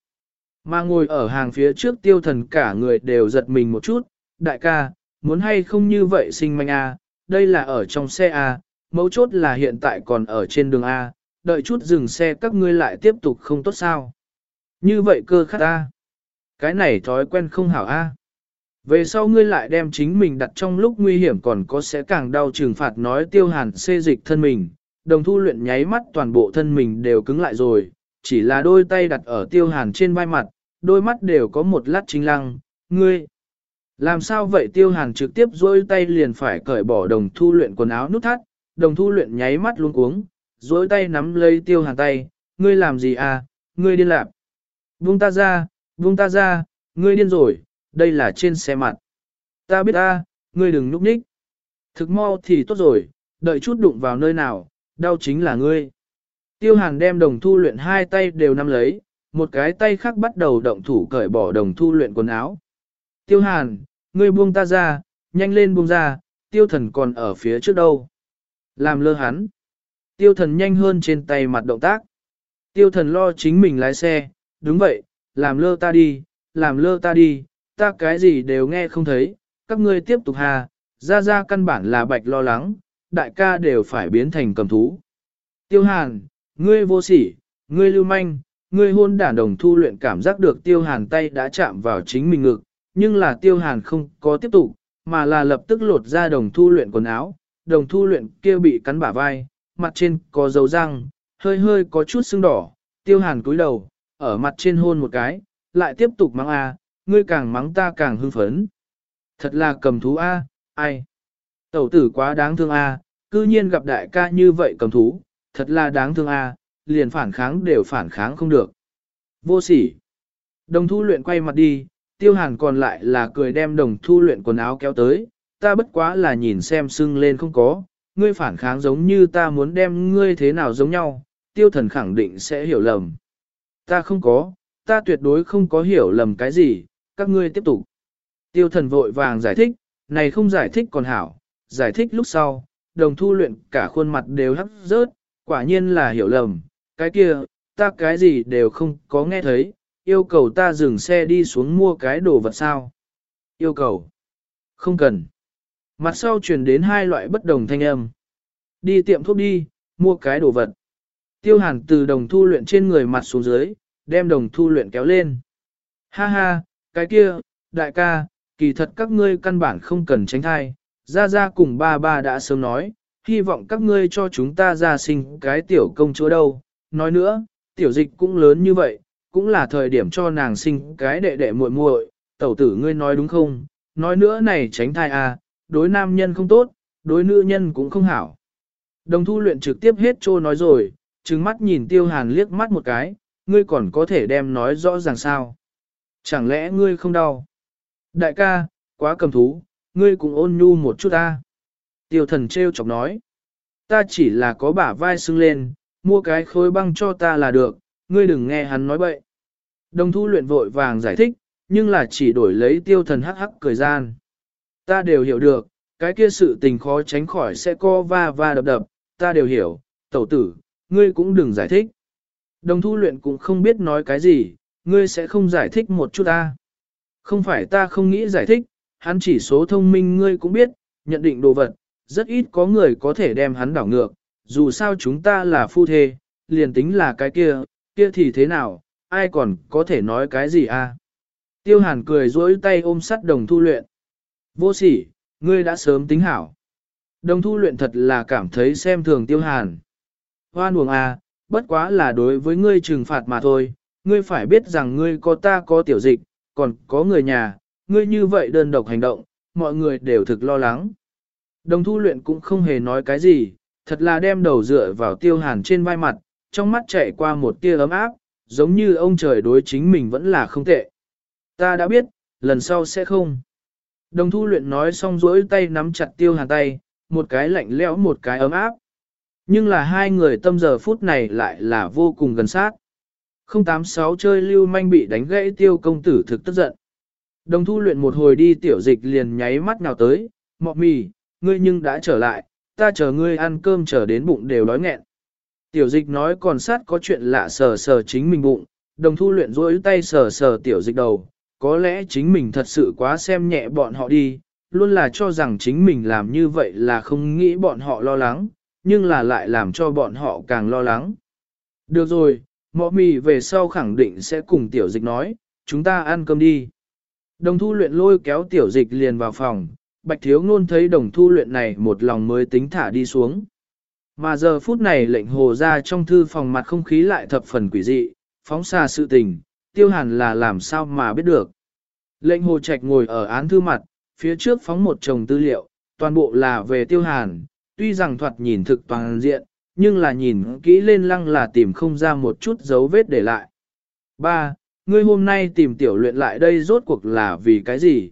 Mà ngồi ở hàng phía trước tiêu thần cả người đều giật mình một chút, đại ca, muốn hay không như vậy sinh manh a, đây là ở trong xe a, mấu chốt là hiện tại còn ở trên đường a, đợi chút dừng xe các ngươi lại tiếp tục không tốt sao. Như vậy cơ khát a. Cái này thói quen không hảo a. Về sau ngươi lại đem chính mình đặt trong lúc nguy hiểm còn có sẽ càng đau trừng phạt nói tiêu hàn xê dịch thân mình, đồng thu luyện nháy mắt toàn bộ thân mình đều cứng lại rồi, chỉ là đôi tay đặt ở tiêu hàn trên vai mặt, đôi mắt đều có một lát chính lăng, ngươi. Làm sao vậy tiêu hàn trực tiếp dôi tay liền phải cởi bỏ đồng thu luyện quần áo nút thắt, đồng thu luyện nháy mắt luôn cuống, dôi tay nắm lấy tiêu hàn tay, ngươi làm gì à, ngươi điên lạp. Buông ta ra, buông ta ra, ngươi điên rồi, đây là trên xe mặt. Ta biết ta, ngươi đừng nhúc nhích. Thực mau thì tốt rồi, đợi chút đụng vào nơi nào, đau chính là ngươi. Tiêu hàn đem đồng thu luyện hai tay đều nắm lấy, một cái tay khác bắt đầu động thủ cởi bỏ đồng thu luyện quần áo. Tiêu hàn, ngươi buông ta ra, nhanh lên buông ra, tiêu thần còn ở phía trước đâu. Làm lơ hắn. Tiêu thần nhanh hơn trên tay mặt động tác. Tiêu thần lo chính mình lái xe, đúng vậy, làm lơ ta đi, làm lơ ta đi, ta cái gì đều nghe không thấy, các ngươi tiếp tục hà, ra ra căn bản là bạch lo lắng, đại ca đều phải biến thành cầm thú. Tiêu hàn, ngươi vô sỉ, ngươi lưu manh, ngươi hôn đản đồng thu luyện cảm giác được tiêu hàn tay đã chạm vào chính mình ngực, nhưng là tiêu hàn không có tiếp tục, mà là lập tức lột ra đồng thu luyện quần áo, đồng thu luyện kia bị cắn bả vai, mặt trên có dấu răng, hơi hơi có chút sưng đỏ, tiêu hàn cúi đầu, ở mặt trên hôn một cái, lại tiếp tục mắng a, ngươi càng mắng ta càng hưng phấn. Thật là cầm thú a, ai? Tẩu tử quá đáng thương a, cư nhiên gặp đại ca như vậy cầm thú, thật là đáng thương a, liền phản kháng đều phản kháng không được. Vô sỉ. Đồng thu luyện quay mặt đi, tiêu hàn còn lại là cười đem đồng thu luyện quần áo kéo tới, ta bất quá là nhìn xem sưng lên không có, ngươi phản kháng giống như ta muốn đem ngươi thế nào giống nhau, tiêu thần khẳng định sẽ hiểu lầm. Ta không có, ta tuyệt đối không có hiểu lầm cái gì, các ngươi tiếp tục. Tiêu thần vội vàng giải thích, này không giải thích còn hảo, giải thích lúc sau, đồng thu luyện cả khuôn mặt đều hắc rớt, quả nhiên là hiểu lầm, cái kia, ta cái gì đều không có nghe thấy, yêu cầu ta dừng xe đi xuống mua cái đồ vật sao. Yêu cầu. Không cần. Mặt sau truyền đến hai loại bất đồng thanh âm. Đi tiệm thuốc đi, mua cái đồ vật. Tiêu hàn từ đồng thu luyện trên người mặt xuống dưới, đem đồng thu luyện kéo lên. Ha ha, cái kia, đại ca, kỳ thật các ngươi căn bản không cần tránh thai. Gia Gia cùng ba ba đã sớm nói, hy vọng các ngươi cho chúng ta ra sinh cái tiểu công chúa đâu. Nói nữa, tiểu dịch cũng lớn như vậy, cũng là thời điểm cho nàng sinh cái đệ đệ muội muội. Tẩu tử ngươi nói đúng không? Nói nữa này tránh thai à, đối nam nhân không tốt, đối nữ nhân cũng không hảo. Đồng thu luyện trực tiếp hết trô nói rồi, trừng mắt nhìn tiêu hàn liếc mắt một cái, ngươi còn có thể đem nói rõ ràng sao. Chẳng lẽ ngươi không đau? Đại ca, quá cầm thú, ngươi cũng ôn nhu một chút ta. Tiêu thần treo chọc nói. Ta chỉ là có bả vai sưng lên, mua cái khối băng cho ta là được, ngươi đừng nghe hắn nói bậy. Đồng thu luyện vội vàng giải thích, nhưng là chỉ đổi lấy tiêu thần hắc hắc cười gian. Ta đều hiểu được, cái kia sự tình khó tránh khỏi sẽ co va va đập đập, ta đều hiểu, tẩu tử, ngươi cũng đừng giải thích. Đồng thu luyện cũng không biết nói cái gì, ngươi sẽ không giải thích một chút ta. Không phải ta không nghĩ giải thích, hắn chỉ số thông minh ngươi cũng biết, nhận định đồ vật, rất ít có người có thể đem hắn đảo ngược, dù sao chúng ta là phu thê, liền tính là cái kia, kia thì thế nào, ai còn có thể nói cái gì à? Tiêu hàn cười dối tay ôm sắt đồng thu luyện. Vô sỉ, ngươi đã sớm tính hảo. Đồng thu luyện thật là cảm thấy xem thường tiêu hàn. Hoan uổng à, bất quá là đối với ngươi trừng phạt mà thôi, ngươi phải biết rằng ngươi có ta có tiểu dịch, còn có người nhà, ngươi như vậy đơn độc hành động, mọi người đều thực lo lắng. Đồng thu luyện cũng không hề nói cái gì, thật là đem đầu dựa vào tiêu hàn trên vai mặt, trong mắt chạy qua một tia ấm áp, giống như ông trời đối chính mình vẫn là không tệ. Ta đã biết, lần sau sẽ không. Đồng thu luyện nói xong rỗi tay nắm chặt tiêu hàn tay, một cái lạnh lẽo một cái ấm áp. Nhưng là hai người tâm giờ phút này lại là vô cùng gần sát. 086 chơi lưu manh bị đánh gãy tiêu công tử thực tức giận. Đồng thu luyện một hồi đi tiểu dịch liền nháy mắt nào tới, mọ mì, ngươi nhưng đã trở lại, ta chờ ngươi ăn cơm chờ đến bụng đều đói nghẹn. Tiểu dịch nói còn sát có chuyện lạ sờ sờ chính mình bụng, đồng thu luyện rối tay sờ sờ tiểu dịch đầu, có lẽ chính mình thật sự quá xem nhẹ bọn họ đi, luôn là cho rằng chính mình làm như vậy là không nghĩ bọn họ lo lắng, nhưng là lại làm cho bọn họ càng lo lắng. Được rồi, mọ mì về sau khẳng định sẽ cùng tiểu dịch nói, chúng ta ăn cơm đi. Đồng thu luyện lôi kéo tiểu dịch liền vào phòng, bạch thiếu ngôn thấy đồng thu luyện này một lòng mới tính thả đi xuống. Mà giờ phút này lệnh hồ ra trong thư phòng mặt không khí lại thập phần quỷ dị, phóng xa sự tình, tiêu hàn là làm sao mà biết được. Lệnh hồ trạch ngồi ở án thư mặt, phía trước phóng một chồng tư liệu, toàn bộ là về tiêu hàn, tuy rằng thoạt nhìn thực toàn diện, nhưng là nhìn kỹ lên lăng là tìm không ra một chút dấu vết để lại. 3. Ngươi hôm nay tìm tiểu luyện lại đây rốt cuộc là vì cái gì?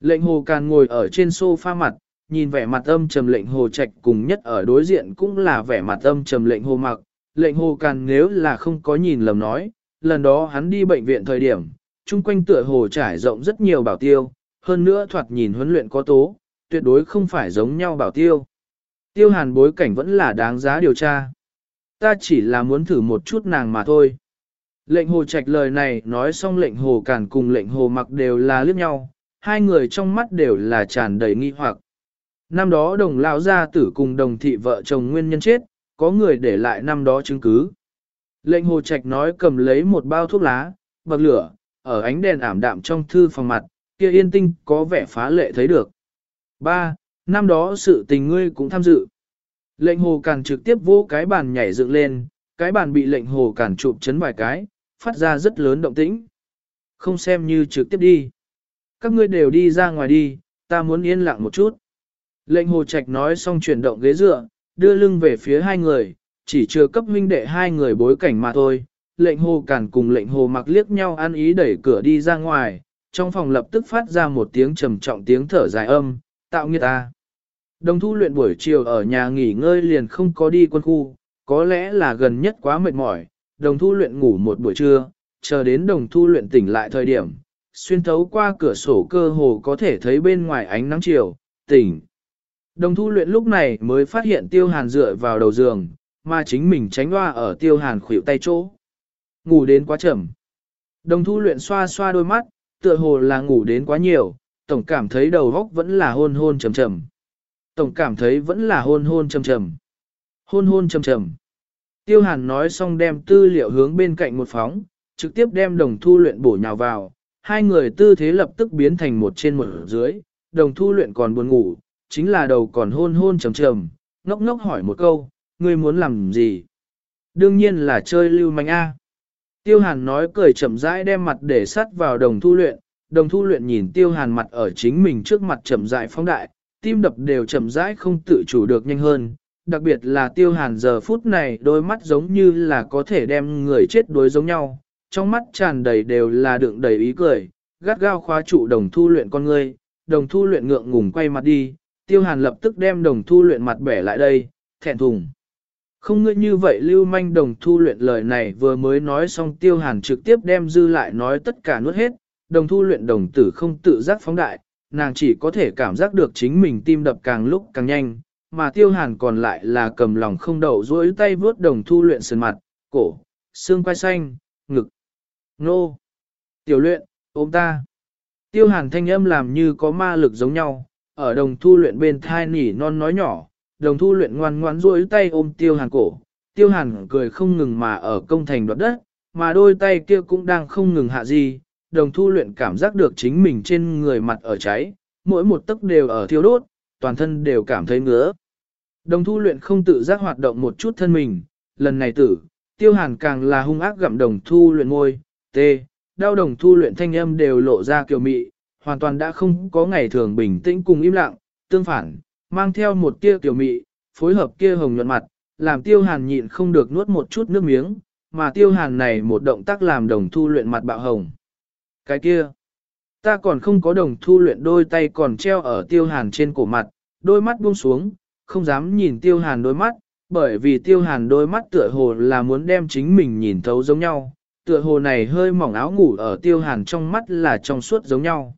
Lệnh hồ càn ngồi ở trên sofa mặt, nhìn vẻ mặt âm trầm lệnh hồ trạch cùng nhất ở đối diện cũng là vẻ mặt âm trầm lệnh hồ mặc. Lệnh hồ càn nếu là không có nhìn lầm nói, lần đó hắn đi bệnh viện thời điểm, chung quanh tựa hồ trải rộng rất nhiều bảo tiêu, hơn nữa thoạt nhìn huấn luyện có tố, tuyệt đối không phải giống nhau bảo tiêu. Tiêu hàn bối cảnh vẫn là đáng giá điều tra. Ta chỉ là muốn thử một chút nàng mà thôi. Lệnh hồ trạch lời này nói xong lệnh hồ cản cùng lệnh hồ mặc đều là liếc nhau, hai người trong mắt đều là tràn đầy nghi hoặc. Năm đó đồng lão gia tử cùng đồng thị vợ chồng nguyên nhân chết, có người để lại năm đó chứng cứ. Lệnh hồ trạch nói cầm lấy một bao thuốc lá, bậc lửa, ở ánh đèn ảm đạm trong thư phòng mặt, kia yên tinh có vẻ phá lệ thấy được. Ba, Năm đó sự tình ngươi cũng tham dự. Lệnh hồ càn trực tiếp vô cái bàn nhảy dựng lên, cái bàn bị lệnh hồ càn chụp chấn vài cái, phát ra rất lớn động tĩnh. Không xem như trực tiếp đi. Các ngươi đều đi ra ngoài đi, ta muốn yên lặng một chút. Lệnh hồ trạch nói xong chuyển động ghế dựa, đưa lưng về phía hai người, chỉ chưa cấp huynh đệ hai người bối cảnh mà thôi. Lệnh hồ cản cùng lệnh hồ mặc liếc nhau ăn ý đẩy cửa đi ra ngoài, trong phòng lập tức phát ra một tiếng trầm trọng tiếng thở dài âm, tạo nghiệt ta. Đồng thu luyện buổi chiều ở nhà nghỉ ngơi liền không có đi quân khu, có lẽ là gần nhất quá mệt mỏi, đồng thu luyện ngủ một buổi trưa, chờ đến đồng thu luyện tỉnh lại thời điểm, xuyên thấu qua cửa sổ cơ hồ có thể thấy bên ngoài ánh nắng chiều, tỉnh. Đồng thu luyện lúc này mới phát hiện tiêu hàn dựa vào đầu giường, mà chính mình tránh loa ở tiêu hàn khuỷu tay chỗ. Ngủ đến quá chậm. Đồng thu luyện xoa xoa đôi mắt, tựa hồ là ngủ đến quá nhiều, tổng cảm thấy đầu góc vẫn là hôn hôn trầm trầm. Tổng cảm thấy vẫn là hôn hôn trầm trầm. Hôn hôn trầm trầm. Tiêu hàn nói xong đem tư liệu hướng bên cạnh một phóng, trực tiếp đem đồng thu luyện bổ nhào vào, hai người tư thế lập tức biến thành một trên một dưới, đồng thu luyện còn buồn ngủ, chính là đầu còn hôn hôn trầm trầm, ngốc ngốc hỏi một câu, ngươi muốn làm gì? Đương nhiên là chơi lưu manh A. Tiêu hàn nói cười chậm rãi đem mặt để sắt vào đồng thu luyện, đồng thu luyện nhìn tiêu hàn mặt ở chính mình trước mặt chậm rãi phóng đại, tim đập đều chậm rãi không tự chủ được nhanh hơn. Đặc biệt là tiêu hàn giờ phút này đôi mắt giống như là có thể đem người chết đối giống nhau, trong mắt tràn đầy đều là đựng đầy ý cười, gắt gao khóa trụ đồng thu luyện con ngươi, đồng thu luyện ngượng ngùng quay mặt đi, tiêu hàn lập tức đem đồng thu luyện mặt bẻ lại đây, thẹn thùng. Không ngươi như vậy lưu manh đồng thu luyện lời này vừa mới nói xong tiêu hàn trực tiếp đem dư lại nói tất cả nuốt hết, đồng thu luyện đồng tử không tự giác phóng đại, nàng chỉ có thể cảm giác được chính mình tim đập càng lúc càng nhanh, mà tiêu hàn còn lại là cầm lòng không đậu dối tay vướt đồng thu luyện sườn mặt, cổ, xương quai xanh, ngực, nô. Tiểu luyện, ôm ta. Tiêu hàn thanh âm làm như có ma lực giống nhau, ở đồng thu luyện bên thai nỉ non nói nhỏ, đồng thu luyện ngoan ngoãn duỗi tay ôm tiêu hàn cổ, tiêu hàn cười không ngừng mà ở công thành đoạt đất, mà đôi tay kia cũng đang không ngừng hạ gì, đồng thu luyện cảm giác được chính mình trên người mặt ở cháy, mỗi một tấc đều ở thiêu đốt, toàn thân đều cảm thấy ngứa. Đồng thu luyện không tự giác hoạt động một chút thân mình, lần này tử, tiêu hàn càng là hung ác gặm đồng thu luyện môi, tê, đau đồng thu luyện thanh âm đều lộ ra kiều mị, hoàn toàn đã không có ngày thường bình tĩnh cùng im lặng, tương phản, mang theo một tia kiều mị, phối hợp kia hồng nhuận mặt, làm tiêu hàn nhịn không được nuốt một chút nước miếng, mà tiêu hàn này một động tác làm đồng thu luyện mặt bạo hồng. Cái kia, ta còn không có đồng thu luyện đôi tay còn treo ở tiêu hàn trên cổ mặt, đôi mắt buông xuống, không dám nhìn tiêu hàn đôi mắt, bởi vì tiêu hàn đôi mắt tựa hồ là muốn đem chính mình nhìn thấu giống nhau, tựa hồ này hơi mỏng áo ngủ ở tiêu hàn trong mắt là trong suốt giống nhau.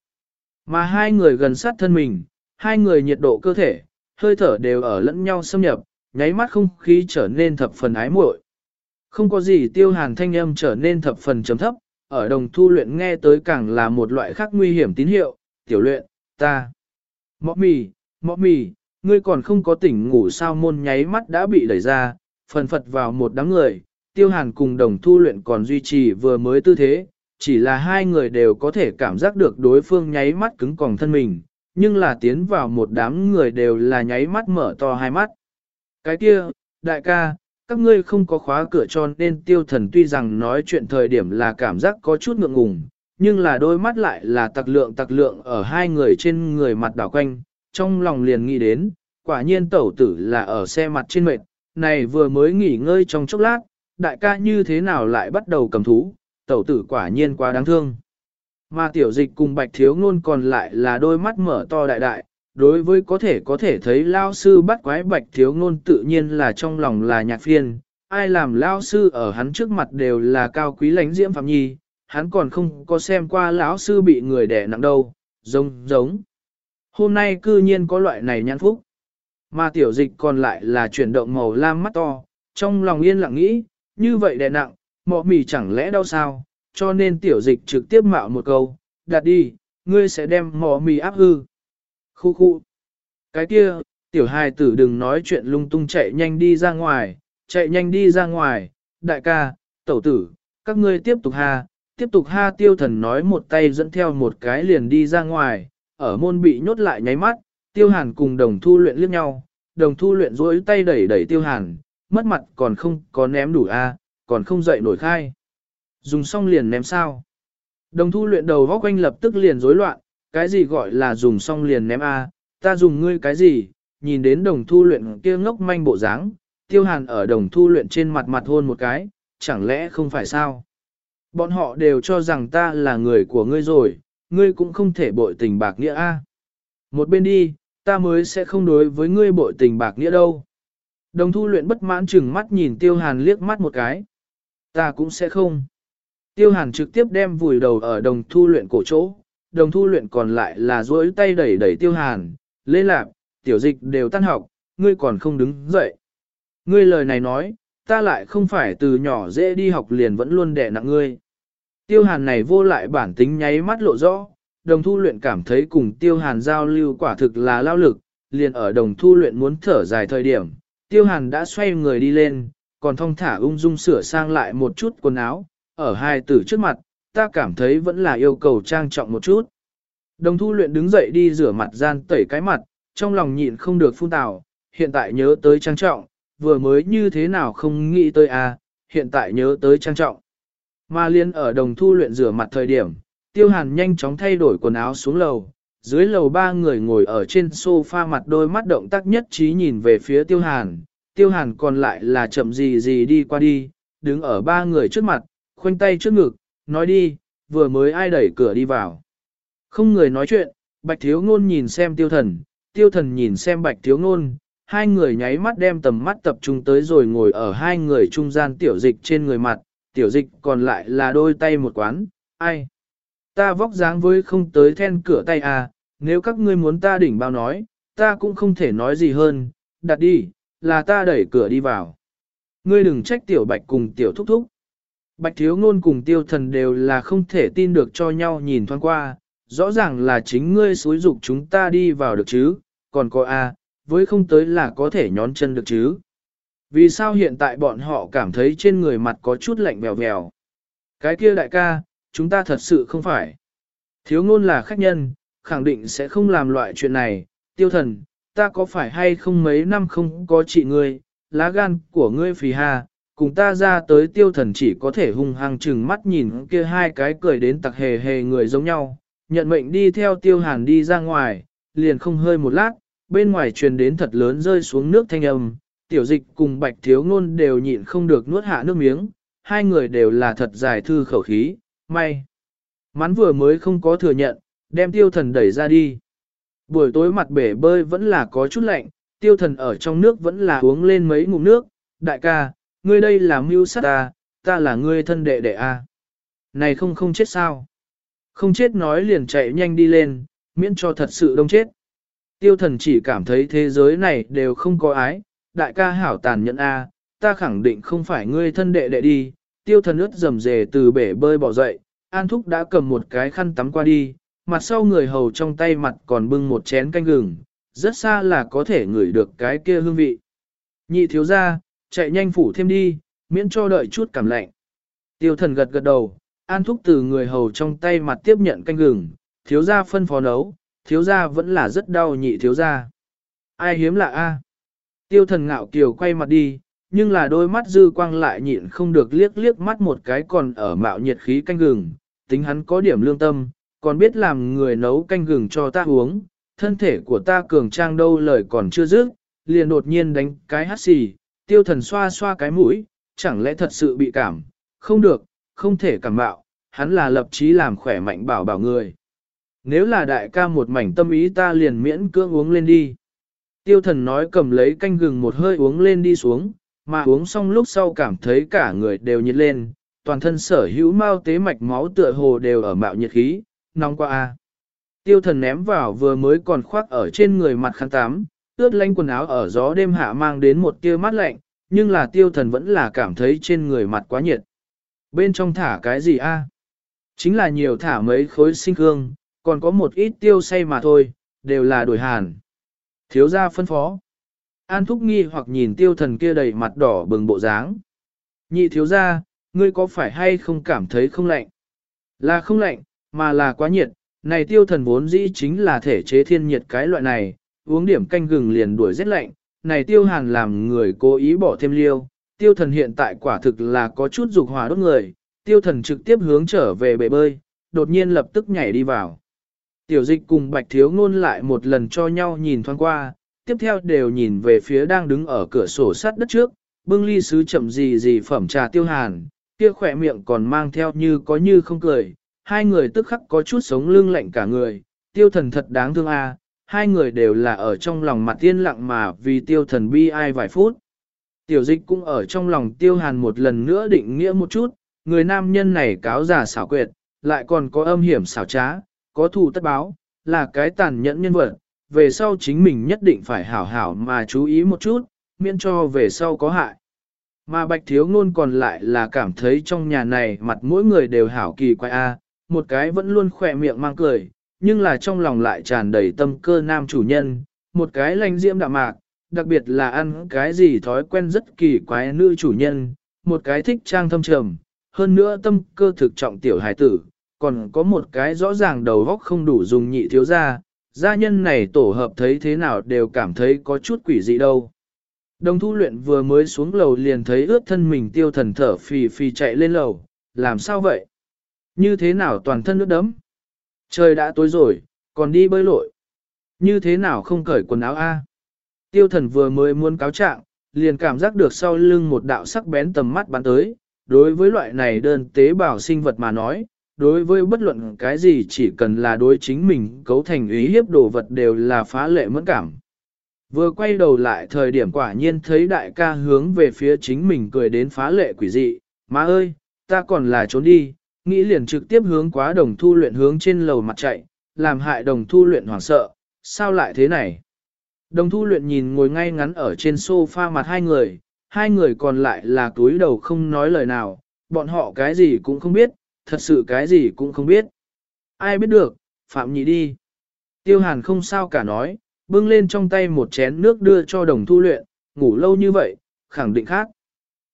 Mà hai người gần sát thân mình, hai người nhiệt độ cơ thể, hơi thở đều ở lẫn nhau xâm nhập, nháy mắt không khí trở nên thập phần ái muội. Không có gì tiêu hàn thanh âm trở nên thập phần chấm thấp, ở đồng thu luyện nghe tới càng là một loại khác nguy hiểm tín hiệu, tiểu luyện, ta. Mọ mì, mọ mì, ngươi còn không có tỉnh ngủ sao môn nháy mắt đã bị đẩy ra, phần phật vào một đám người, tiêu hàn cùng đồng thu luyện còn duy trì vừa mới tư thế, chỉ là hai người đều có thể cảm giác được đối phương nháy mắt cứng còng thân mình, nhưng là tiến vào một đám người đều là nháy mắt mở to hai mắt. Cái kia, đại ca, các ngươi không có khóa cửa cho nên tiêu thần tuy rằng nói chuyện thời điểm là cảm giác có chút ngượng ngùng, nhưng là đôi mắt lại là tặc lượng tặc lượng ở hai người trên người mặt đảo quanh, trong lòng liền nghĩ đến, quả nhiên tẩu tử là ở xe mặt trên mệt, này vừa mới nghỉ ngơi trong chốc lát, đại ca như thế nào lại bắt đầu cầm thú, tẩu tử quả nhiên quá đáng thương. Mà tiểu dịch cùng bạch thiếu ngôn còn lại là đôi mắt mở to đại đại, đối với có thể có thể thấy lao sư bắt quái bạch thiếu ngôn tự nhiên là trong lòng là nhạc phiên, ai làm lao sư ở hắn trước mặt đều là cao quý lãnh diễm phạm nhi, hắn còn không có xem qua lão sư bị người đẻ nặng đâu, giống giống. Hôm nay cư nhiên có loại này nhãn phúc. Mà tiểu dịch còn lại là chuyển động màu lam mắt to, trong lòng yên lặng nghĩ, như vậy đè nặng, mọ mì chẳng lẽ đau sao, cho nên tiểu dịch trực tiếp mạo một câu, đặt đi, ngươi sẽ đem mọ mì áp hư. Khu khu. Cái kia, tiểu hài tử đừng nói chuyện lung tung chạy nhanh đi ra ngoài, chạy nhanh đi ra ngoài, đại ca, tẩu tử, các ngươi tiếp tục ha, tiếp tục ha tiêu thần nói một tay dẫn theo một cái liền đi ra ngoài, ở môn bị nhốt lại nháy mắt, tiêu hàn cùng đồng thu luyện liếc nhau, đồng thu luyện duỗi tay đẩy đẩy tiêu hàn, mất mặt còn không có ném đủ a, còn không dậy nổi khai. Dùng xong liền ném sao. Đồng thu luyện đầu góc quanh lập tức liền rối loạn, cái gì gọi là dùng xong liền ném a, ta dùng ngươi cái gì, nhìn đến đồng thu luyện kia ngốc manh bộ dáng, tiêu hàn ở đồng thu luyện trên mặt mặt hôn một cái, chẳng lẽ không phải sao? Bọn họ đều cho rằng ta là người của ngươi rồi, ngươi cũng không thể bội tình bạc nghĩa a. Một bên đi, ta mới sẽ không đối với ngươi bội tình bạc nghĩa đâu. Đồng thu luyện bất mãn chừng mắt nhìn tiêu hàn liếc mắt một cái. Ta cũng sẽ không. Tiêu hàn trực tiếp đem vùi đầu ở đồng thu luyện cổ chỗ, đồng thu luyện còn lại là duỗi tay đẩy đẩy tiêu hàn, lê lạp, tiểu dịch đều tan học, ngươi còn không đứng dậy. Ngươi lời này nói, ta lại không phải từ nhỏ dễ đi học liền vẫn luôn đẻ nặng ngươi. Tiêu hàn này vô lại bản tính nháy mắt lộ rõ, đồng thu luyện cảm thấy cùng tiêu hàn giao lưu quả thực là lao lực, liền ở đồng thu luyện muốn thở dài thời điểm, tiêu hàn đã xoay người đi lên, còn thong thả ung dung sửa sang lại một chút quần áo, ở hai tử trước mặt, ta cảm thấy vẫn là yêu cầu trang trọng một chút. Đồng thu luyện đứng dậy đi rửa mặt gian tẩy cái mặt, trong lòng nhịn không được phun tào, hiện tại nhớ tới trang trọng, vừa mới như thế nào không nghĩ tới à, hiện tại nhớ tới trang trọng. Mà liên ở đồng thu luyện rửa mặt thời điểm, tiêu hàn nhanh chóng thay đổi quần áo xuống lầu, dưới lầu ba người ngồi ở trên sofa mặt đôi mắt động tác nhất trí nhìn về phía tiêu hàn, tiêu hàn còn lại là chậm gì gì đi qua đi, đứng ở ba người trước mặt, khoanh tay trước ngực, nói đi, vừa mới ai đẩy cửa đi vào. Không người nói chuyện, bạch thiếu ngôn nhìn xem tiêu thần, tiêu thần nhìn xem bạch thiếu ngôn, hai người nháy mắt đem tầm mắt tập trung tới rồi ngồi ở hai người trung gian tiểu dịch trên người mặt, tiểu dịch còn lại là đôi tay một quán, ai? Ta vóc dáng với không tới then cửa tay à, nếu các ngươi muốn ta đỉnh bao nói, ta cũng không thể nói gì hơn, đặt đi, là ta đẩy cửa đi vào. Ngươi đừng trách tiểu bạch cùng tiểu thúc thúc. Bạch thiếu ngôn cùng tiêu thần đều là không thể tin được cho nhau nhìn thoáng qua, rõ ràng là chính ngươi xúi dục chúng ta đi vào được chứ, còn có a, với không tới là có thể nhón chân được chứ. Vì sao hiện tại bọn họ cảm thấy trên người mặt có chút lạnh bèo bèo? Cái kia đại ca, chúng ta thật sự không phải. Thiếu ngôn là khách nhân, khẳng định sẽ không làm loại chuyện này. Tiêu thần, ta có phải hay không mấy năm không có trị ngươi, lá gan của ngươi phì hà, cùng ta ra tới tiêu thần chỉ có thể hung hăng chừng mắt nhìn kia hai cái cười đến tặc hề hề người giống nhau, nhận mệnh đi theo tiêu hàn đi ra ngoài, liền không hơi một lát, bên ngoài truyền đến thật lớn rơi xuống nước thanh âm, tiểu dịch cùng bạch thiếu ngôn đều nhịn không được nuốt hạ nước miếng, hai người đều là thật dài thư khẩu khí, may. Mắn vừa mới không có thừa nhận, đem tiêu thần đẩy ra đi. Buổi tối mặt bể bơi vẫn là có chút lạnh, tiêu thần ở trong nước vẫn là uống lên mấy ngụm nước, đại ca, ngươi đây là mưu sát ta, ta là ngươi thân đệ đệ a. Này không không chết sao? Không chết nói liền chạy nhanh đi lên, miễn cho thật sự đông chết. Tiêu thần chỉ cảm thấy thế giới này đều không có ái, đại ca hảo tàn nhẫn a, ta khẳng định không phải ngươi thân đệ đệ đi. Tiêu thần ướt rầm rề từ bể bơi bỏ dậy, An Thúc đã cầm một cái khăn tắm qua đi, mặt sau người hầu trong tay mặt còn bưng một chén canh gừng, rất xa là có thể ngửi được cái kia hương vị. Nhị thiếu ra, chạy nhanh phủ thêm đi, miễn cho đợi chút cảm lạnh. Tiêu thần gật gật đầu, An Thúc từ người hầu trong tay mặt tiếp nhận canh gừng, thiếu gia phân phó nấu, thiếu gia vẫn là rất đau nhị thiếu gia. Ai hiếm lạ a? Tiêu thần ngạo kiều quay mặt đi, nhưng là đôi mắt dư quang lại nhịn không được liếc liếc mắt một cái còn ở mạo nhiệt khí canh gừng, tính hắn có điểm lương tâm, còn biết làm người nấu canh gừng cho ta uống, thân thể của ta cường trang đâu lời còn chưa dứt, liền đột nhiên đánh cái hắt xì, tiêu thần xoa xoa cái mũi, chẳng lẽ thật sự bị cảm, không được, không thể cảm bạo, hắn là lập chí làm khỏe mạnh bảo bảo người. Nếu là đại ca một mảnh tâm ý ta liền miễn cưỡng uống lên đi. Tiêu thần nói cầm lấy canh gừng một hơi uống lên đi xuống, mà uống xong lúc sau cảm thấy cả người đều nhiệt lên, toàn thân sở hữu mau tế mạch máu tựa hồ đều ở mạo nhiệt khí, nóng qua a. Tiêu thần ném vào vừa mới còn khoác ở trên người mặt khăn tám, ướt lánh quần áo ở gió đêm hạ mang đến một tia mát lạnh, nhưng là tiêu thần vẫn là cảm thấy trên người mặt quá nhiệt. Bên trong thả cái gì a? Chính là nhiều thả mấy khối sinh cương, còn có một ít tiêu say mà thôi, đều là đổi hàn. Thiếu gia phân phó. An thúc nghi hoặc nhìn tiêu thần kia đầy mặt đỏ bừng bộ dáng. Nhị thiếu gia, ngươi có phải hay không cảm thấy không lạnh? Là không lạnh, mà là quá nhiệt. Này tiêu thần vốn dĩ chính là thể chế thiên nhiệt cái loại này, uống điểm canh gừng liền đuổi rét lạnh. Này tiêu hàn làm người cố ý bỏ thêm liêu. Tiêu thần hiện tại quả thực là có chút dục hỏa đốt người. Tiêu thần trực tiếp hướng trở về bể bơi, đột nhiên lập tức nhảy đi vào. Tiểu dịch cùng bạch thiếu ngôn lại một lần cho nhau nhìn thoáng qua, tiếp theo đều nhìn về phía đang đứng ở cửa sổ sắt đất trước, bưng ly sứ chậm gì gì phẩm trà tiêu hàn, kia khỏe miệng còn mang theo như có như không cười, hai người tức khắc có chút sống lưng lạnh cả người, tiêu thần thật đáng thương a, hai người đều là ở trong lòng mặt tiên lặng mà vì tiêu thần bi ai vài phút. Tiểu dịch cũng ở trong lòng tiêu hàn một lần nữa định nghĩa một chút, người nam nhân này cáo giả xảo quyệt, lại còn có âm hiểm xảo trá, có thù tất báo, là cái tàn nhẫn nhân vật, về sau chính mình nhất định phải hảo hảo mà chú ý một chút, miễn cho về sau có hại. Mà bạch thiếu ngôn còn lại là cảm thấy trong nhà này mặt mỗi người đều hảo kỳ quái a, một cái vẫn luôn khỏe miệng mang cười, nhưng là trong lòng lại tràn đầy tâm cơ nam chủ nhân, một cái lanh diễm đạm mạc, đặc biệt là ăn cái gì thói quen rất kỳ quái nữ chủ nhân, một cái thích trang thâm trầm, hơn nữa tâm cơ thực trọng tiểu hài tử, còn có một cái rõ ràng đầu góc không đủ dùng nhị thiếu gia, gia nhân này tổ hợp thấy thế nào đều cảm thấy có chút quỷ dị đâu. Đồng thu luyện vừa mới xuống lầu liền thấy ướt thân mình tiêu thần thở phì phì chạy lên lầu, làm sao vậy? Như thế nào toàn thân nước đấm? Trời đã tối rồi, còn đi bơi lội. Như thế nào không cởi quần áo a? Tiêu thần vừa mới muốn cáo trạng, liền cảm giác được sau lưng một đạo sắc bén tầm mắt bắn tới. Đối với loại này đơn tế bào sinh vật mà nói, đối với bất luận cái gì chỉ cần là đối chính mình cấu thành ý hiếp đồ vật đều là phá lệ mẫn cảm. Vừa quay đầu lại thời điểm quả nhiên thấy đại ca hướng về phía chính mình cười đến phá lệ quỷ dị, má ơi, ta còn là trốn đi, nghĩ liền trực tiếp hướng quá đồng thu luyện hướng trên lầu mặt chạy, làm hại đồng thu luyện hoảng sợ, sao lại thế này? Đồng thu luyện nhìn ngồi ngay ngắn ở trên sofa mặt hai người, hai người còn lại là túi đầu không nói lời nào, bọn họ cái gì cũng không biết, thật sự cái gì cũng không biết. Ai biết được, Phạm Nhị đi. Tiêu Hàn không sao cả nói, bưng lên trong tay một chén nước đưa cho đồng thu luyện, ngủ lâu như vậy, khẳng định khác.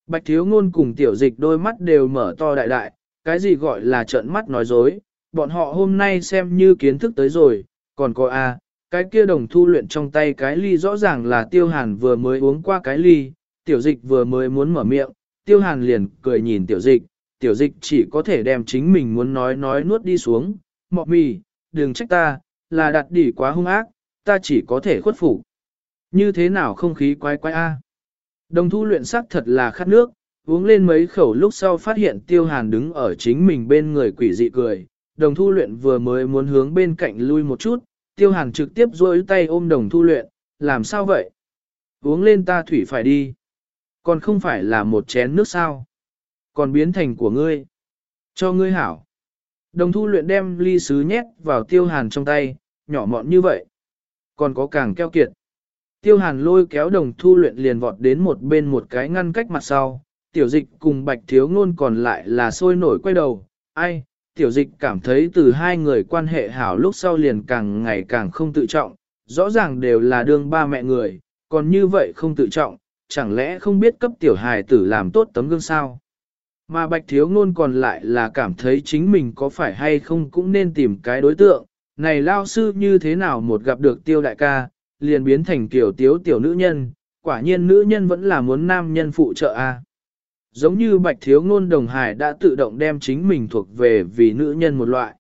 Bạch thiếu ngôn cùng tiểu dịch đôi mắt đều mở to đại đại, cái gì gọi là trợn mắt nói dối, bọn họ hôm nay xem như kiến thức tới rồi, còn có a, cái kia đồng thu luyện trong tay cái ly rõ ràng là tiêu hàn vừa mới uống qua cái ly, tiểu dịch vừa mới muốn mở miệng, tiêu hàn liền cười nhìn tiểu dịch, tiểu dịch chỉ có thể đem chính mình muốn nói nói nuốt đi xuống, mọ mì, đừng trách ta, là đặt đỉ quá hung ác, ta chỉ có thể khuất phục. Như thế nào không khí quái quái a? Đồng thu luyện sắc thật là khát nước, uống lên mấy khẩu lúc sau phát hiện tiêu hàn đứng ở chính mình bên người quỷ dị cười. Đồng thu luyện vừa mới muốn hướng bên cạnh lui một chút, tiêu hàn trực tiếp duỗi tay ôm đồng thu luyện, làm sao vậy? Uống lên ta thủy phải đi. Còn không phải là một chén nước sao? Còn biến thành của ngươi. Cho ngươi hảo. Đồng thu luyện đem ly sứ nhét vào tiêu hàn trong tay, nhỏ mọn như vậy. Còn có càng keo kiệt. Tiêu hàn lôi kéo đồng thu luyện liền vọt đến một bên một cái ngăn cách mặt sau. Tiểu dịch cùng bạch thiếu ngôn còn lại là sôi nổi quay đầu. Ai, tiểu dịch cảm thấy từ hai người quan hệ hảo lúc sau liền càng ngày càng không tự trọng. Rõ ràng đều là đương ba mẹ người, còn như vậy không tự trọng, chẳng lẽ không biết cấp tiểu hài tử làm tốt tấm gương sao? Mà bạch thiếu ngôn còn lại là cảm thấy chính mình có phải hay không cũng nên tìm cái đối tượng, này lao sư như thế nào một gặp được tiêu đại ca, liền biến thành kiểu tiếu tiểu nữ nhân, quả nhiên nữ nhân vẫn là muốn nam nhân phụ trợ a. Giống như bạch thiếu ngôn đồng hải đã tự động đem chính mình thuộc về vì nữ nhân một loại.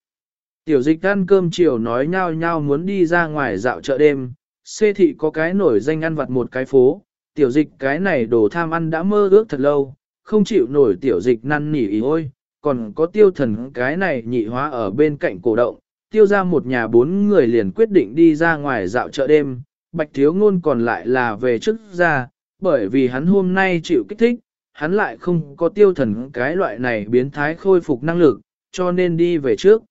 Tiểu dịch ăn cơm chiều nói nhau nhau muốn đi ra ngoài dạo chợ đêm, xê thị có cái nổi danh ăn vặt một cái phố, tiểu dịch cái này đồ tham ăn đã mơ ước thật lâu, không chịu nổi tiểu dịch năn nỉ ý ôi, còn có tiêu thần cái này nhị hóa ở bên cạnh cổ động, tiêu ra một nhà bốn người liền quyết định đi ra ngoài dạo chợ đêm, bạch thiếu ngôn còn lại là về trước ra, bởi vì hắn hôm nay chịu kích thích, hắn lại không có tiêu thần cái loại này biến thái khôi phục năng lực, cho nên đi về trước.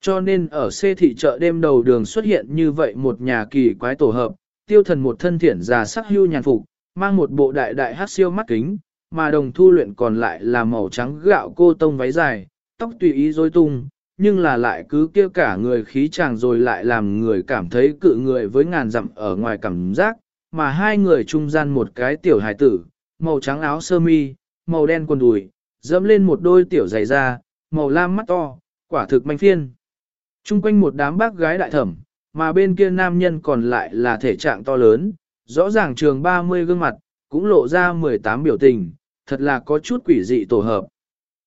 Cho nên ở xê thị chợ đêm đầu đường xuất hiện như vậy một nhà kỳ quái tổ hợp, tiêu thần một thân thiện già sắc hưu nhàn phục, mang một bộ đại đại hát siêu mắt kính, mà đồng thu luyện còn lại là màu trắng gạo cô tông váy dài, tóc tùy ý rối tung, nhưng là lại cứ kia cả người khí chàng rồi lại làm người cảm thấy cự người với ngàn dặm ở ngoài cảm giác, mà hai người trung gian một cái tiểu hài tử, màu trắng áo sơ mi, màu đen quần đùi, dẫm lên một đôi tiểu giày da, màu lam mắt to, quả thực manh phiên. Trung quanh một đám bác gái đại thẩm, mà bên kia nam nhân còn lại là thể trạng to lớn, rõ ràng trường 30 gương mặt, cũng lộ ra 18 biểu tình, thật là có chút quỷ dị tổ hợp.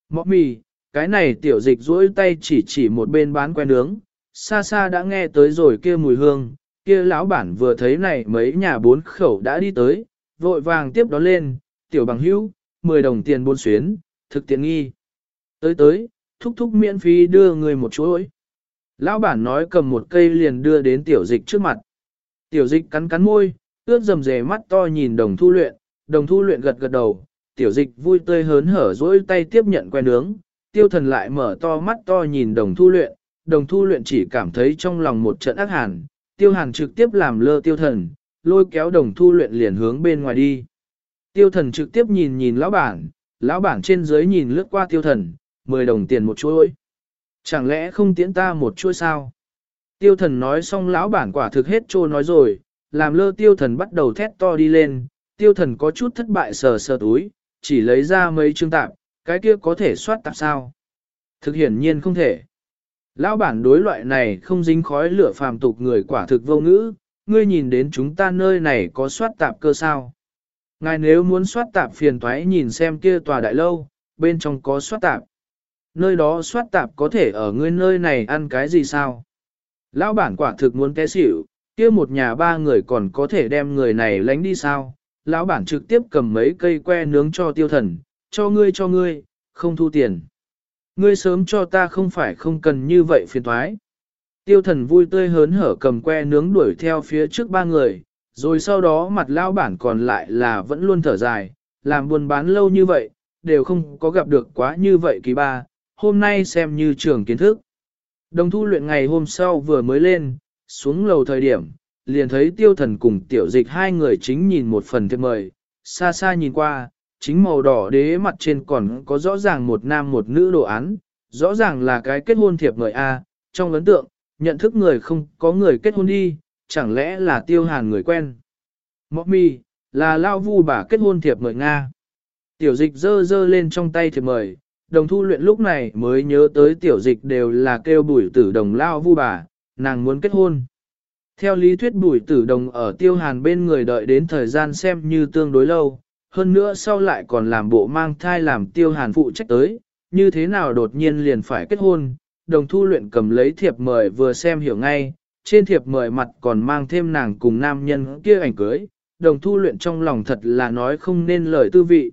Mọc mì, cái này tiểu dịch duỗi tay chỉ chỉ một bên bán que nướng, xa xa đã nghe tới rồi kia mùi hương, kia lão bản vừa thấy này mấy nhà bốn khẩu đã đi tới, vội vàng tiếp đón lên, tiểu bằng hữu, 10 đồng tiền buôn xuyến, thực tiện nghi. Tới tới, thúc thúc miễn phí đưa người một chuỗi. Lão bản nói cầm một cây liền đưa đến tiểu dịch trước mặt. Tiểu dịch cắn cắn môi, ướt dầm dề mắt to nhìn đồng thu luyện, đồng thu luyện gật gật đầu, tiểu dịch vui tươi hớn hở dỗi tay tiếp nhận que nướng, tiêu thần lại mở to mắt to nhìn đồng thu luyện, đồng thu luyện chỉ cảm thấy trong lòng một trận ác hàn, tiêu hàn trực tiếp làm lơ tiêu thần, lôi kéo đồng thu luyện liền hướng bên ngoài đi. Tiêu thần trực tiếp nhìn nhìn lão bản, lão bản trên dưới nhìn lướt qua tiêu thần, 10 đồng tiền một chuỗi. Chẳng lẽ không tiễn ta một chuỗi sao? Tiêu thần nói xong lão bản quả thực hết trô nói rồi, làm lơ tiêu thần bắt đầu thét to đi lên, tiêu thần có chút thất bại sờ sờ túi, chỉ lấy ra mấy chương tạp, cái kia có thể soát tạp sao? Thực hiển nhiên không thể. Lão bản đối loại này không dính khói lửa phàm tục người quả thực vô ngữ, ngươi nhìn đến chúng ta nơi này có soát tạp cơ sao? Ngài nếu muốn soát tạp phiền toái nhìn xem kia tòa đại lâu, bên trong có soát tạp. Nơi đó soát tạp có thể ở ngươi nơi này ăn cái gì sao? Lão bản quả thực muốn té xỉu, kia một nhà ba người còn có thể đem người này lánh đi sao? Lão bản trực tiếp cầm mấy cây que nướng cho tiêu thần, cho ngươi cho ngươi, không thu tiền. Ngươi sớm cho ta không phải không cần như vậy phiền thoái. Tiêu thần vui tươi hớn hở cầm que nướng đuổi theo phía trước ba người, rồi sau đó mặt lao bản còn lại là vẫn luôn thở dài, làm buôn bán lâu như vậy, đều không có gặp được quá như vậy kỳ ba, hôm nay xem như trường kiến thức. Đồng thu luyện ngày hôm sau vừa mới lên, xuống lầu thời điểm, liền thấy tiêu thần cùng tiểu dịch hai người chính nhìn một phần thiệp mời, xa xa nhìn qua, chính màu đỏ đế mặt trên còn có rõ ràng một nam một nữ đồ án, rõ ràng là cái kết hôn thiệp mời A, trong ấn tượng, nhận thức người không có người kết hôn đi, chẳng lẽ là tiêu hàn người quen. Mọc mi, là lao vu bà kết hôn thiệp mời Nga. Tiểu dịch dơ dơ lên trong tay thiệp mời, đồng thu luyện lúc này mới nhớ tới tiểu dịch đều là kêu bùi tử đồng lao vu bà, nàng muốn kết hôn. Theo lý thuyết bùi tử đồng ở tiêu hàn bên người đợi đến thời gian xem như tương đối lâu, hơn nữa sau lại còn làm bộ mang thai làm tiêu hàn phụ trách tới, như thế nào đột nhiên liền phải kết hôn, đồng thu luyện cầm lấy thiệp mời vừa xem hiểu ngay, trên thiệp mời mặt còn mang thêm nàng cùng nam nhân kia ảnh cưới, đồng thu luyện trong lòng thật là nói không nên lời tư vị.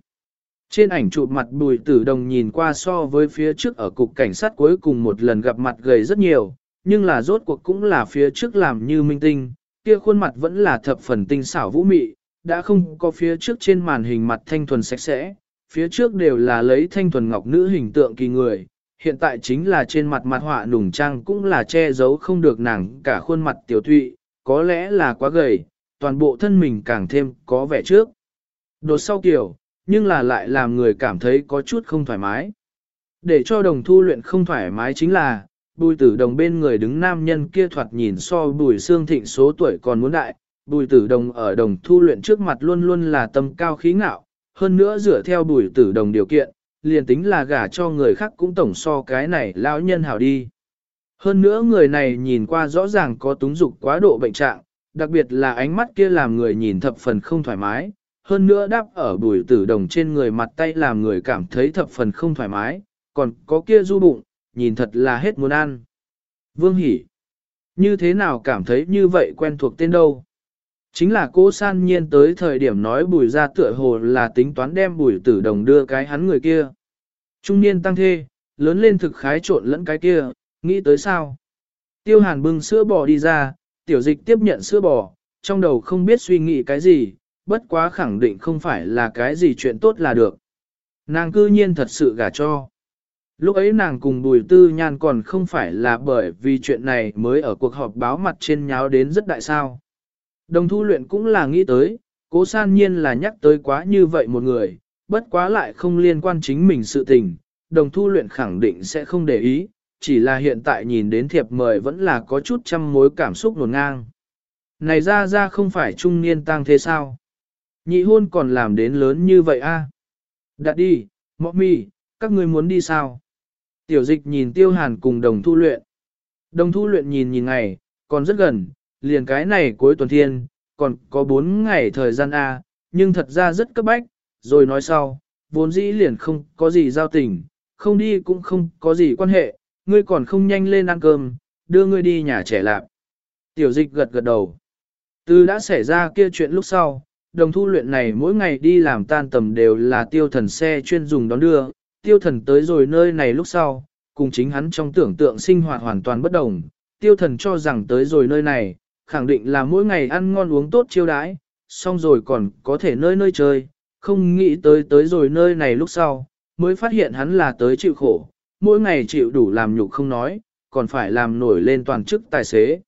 Trên ảnh chụp mặt bùi tử đồng nhìn qua so với phía trước ở cục cảnh sát cuối cùng một lần gặp mặt gầy rất nhiều, nhưng là rốt cuộc cũng là phía trước làm như minh tinh, kia khuôn mặt vẫn là thập phần tinh xảo vũ mị, đã không có phía trước trên màn hình mặt thanh thuần sạch sẽ, phía trước đều là lấy thanh thuần ngọc nữ hình tượng kỳ người, hiện tại chính là trên mặt mặt họa nùng trang cũng là che giấu không được nàng cả khuôn mặt tiểu thụy, có lẽ là quá gầy, toàn bộ thân mình càng thêm có vẻ trước. Đột sau kiểu, nhưng là lại làm người cảm thấy có chút không thoải mái. Để cho đồng thu luyện không thoải mái chính là, bùi tử đồng bên người đứng nam nhân kia thoạt nhìn so bùi xương thịnh số tuổi còn muốn đại, bùi tử đồng ở đồng thu luyện trước mặt luôn luôn là tâm cao khí ngạo, hơn nữa dựa theo bùi tử đồng điều kiện, liền tính là gả cho người khác cũng tổng so cái này lão nhân hảo đi. Hơn nữa người này nhìn qua rõ ràng có túng dục quá độ bệnh trạng, đặc biệt là ánh mắt kia làm người nhìn thập phần không thoải mái, hơn nữa đáp ở bùi tử đồng trên người mặt tay làm người cảm thấy thập phần không thoải mái, còn có kia du bụng, nhìn thật là hết muốn ăn. Vương Hỷ, như thế nào cảm thấy như vậy quen thuộc tên đâu? Chính là cô san nhiên tới thời điểm nói bùi ra tựa hồ là tính toán đem bùi tử đồng đưa cái hắn người kia. Trung niên tăng thê, lớn lên thực khái trộn lẫn cái kia, nghĩ tới sao? Tiêu hàn bưng sữa bò đi ra, tiểu dịch tiếp nhận sữa bò, trong đầu không biết suy nghĩ cái gì, bất quá khẳng định không phải là cái gì chuyện tốt là được. Nàng cư nhiên thật sự gả cho. Lúc ấy nàng cùng bùi tư nhan còn không phải là bởi vì chuyện này mới ở cuộc họp báo mặt trên nháo đến rất đại sao. Đồng thu luyện cũng là nghĩ tới, cố san nhiên là nhắc tới quá như vậy một người, bất quá lại không liên quan chính mình sự tình, đồng thu luyện khẳng định sẽ không để ý, chỉ là hiện tại nhìn đến thiệp mời vẫn là có chút trăm mối cảm xúc nổn ngang. Này ra ra không phải trung niên tăng thế sao? Nhị hôn còn làm đến lớn như vậy a? À? Đặt đi, mọ mì, các ngươi muốn đi sao? Tiểu dịch nhìn tiêu hàn cùng đồng thu luyện. Đồng thu luyện nhìn nhìn ngày, còn rất gần, liền cái này cuối tuần thiên, còn có 4 ngày thời gian A, nhưng thật ra rất cấp bách, rồi nói sau, vốn dĩ liền không có gì giao tình, không đi cũng không có gì quan hệ, ngươi còn không nhanh lên ăn cơm, đưa ngươi đi nhà trẻ lạp. Tiểu dịch gật gật đầu. Từ đã xảy ra kia chuyện lúc sau, đồng thu luyện này mỗi ngày đi làm tan tầm đều là tiêu thần xe chuyên dùng đón đưa, tiêu thần tới rồi nơi này lúc sau, cùng chính hắn trong tưởng tượng sinh hoạt hoàn toàn bất đồng, tiêu thần cho rằng tới rồi nơi này, khẳng định là mỗi ngày ăn ngon uống tốt chiêu đãi, xong rồi còn có thể nơi nơi chơi, không nghĩ tới tới rồi nơi này lúc sau, mới phát hiện hắn là tới chịu khổ, mỗi ngày chịu đủ làm nhục không nói, còn phải làm nổi lên toàn chức tài xế.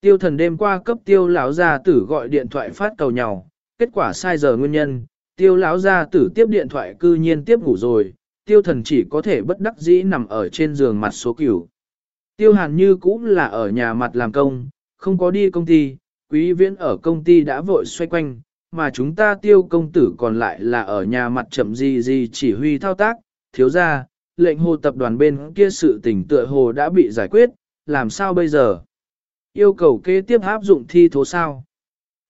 Tiêu thần đêm qua cấp tiêu lão gia tử gọi điện thoại phát cầu nhau, kết quả sai giờ nguyên nhân, tiêu lão gia tử tiếp điện thoại cư nhiên tiếp ngủ rồi, tiêu thần chỉ có thể bất đắc dĩ nằm ở trên giường mặt số cửu. Tiêu hàn như cũng là ở nhà mặt làm công, không có đi công ty, quý viễn ở công ty đã vội xoay quanh, mà chúng ta tiêu công tử còn lại là ở nhà mặt chậm gì gì chỉ huy thao tác, thiếu ra, lệnh hồ tập đoàn bên kia sự tình tựa hồ đã bị giải quyết, làm sao bây giờ? Yêu cầu kế tiếp áp dụng thi thố sao?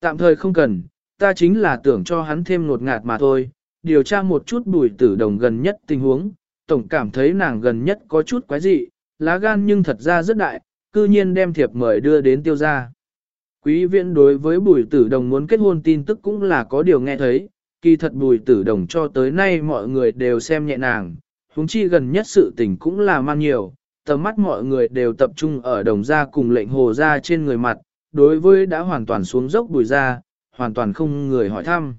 Tạm thời không cần, ta chính là tưởng cho hắn thêm nột ngạt mà thôi, điều tra một chút bùi tử đồng gần nhất tình huống, tổng cảm thấy nàng gần nhất có chút quái dị, lá gan nhưng thật ra rất đại, cư nhiên đem thiệp mời đưa đến tiêu gia. Quý viện đối với bùi tử đồng muốn kết hôn tin tức cũng là có điều nghe thấy, kỳ thật bùi tử đồng cho tới nay mọi người đều xem nhẹ nàng, huống chi gần nhất sự tình cũng là man nhiều, tầm mắt mọi người đều tập trung ở đồng gia cùng lệnh hồ gia trên người mặt, đối với đã hoàn toàn xuống dốc bùi gia, hoàn toàn không người hỏi thăm.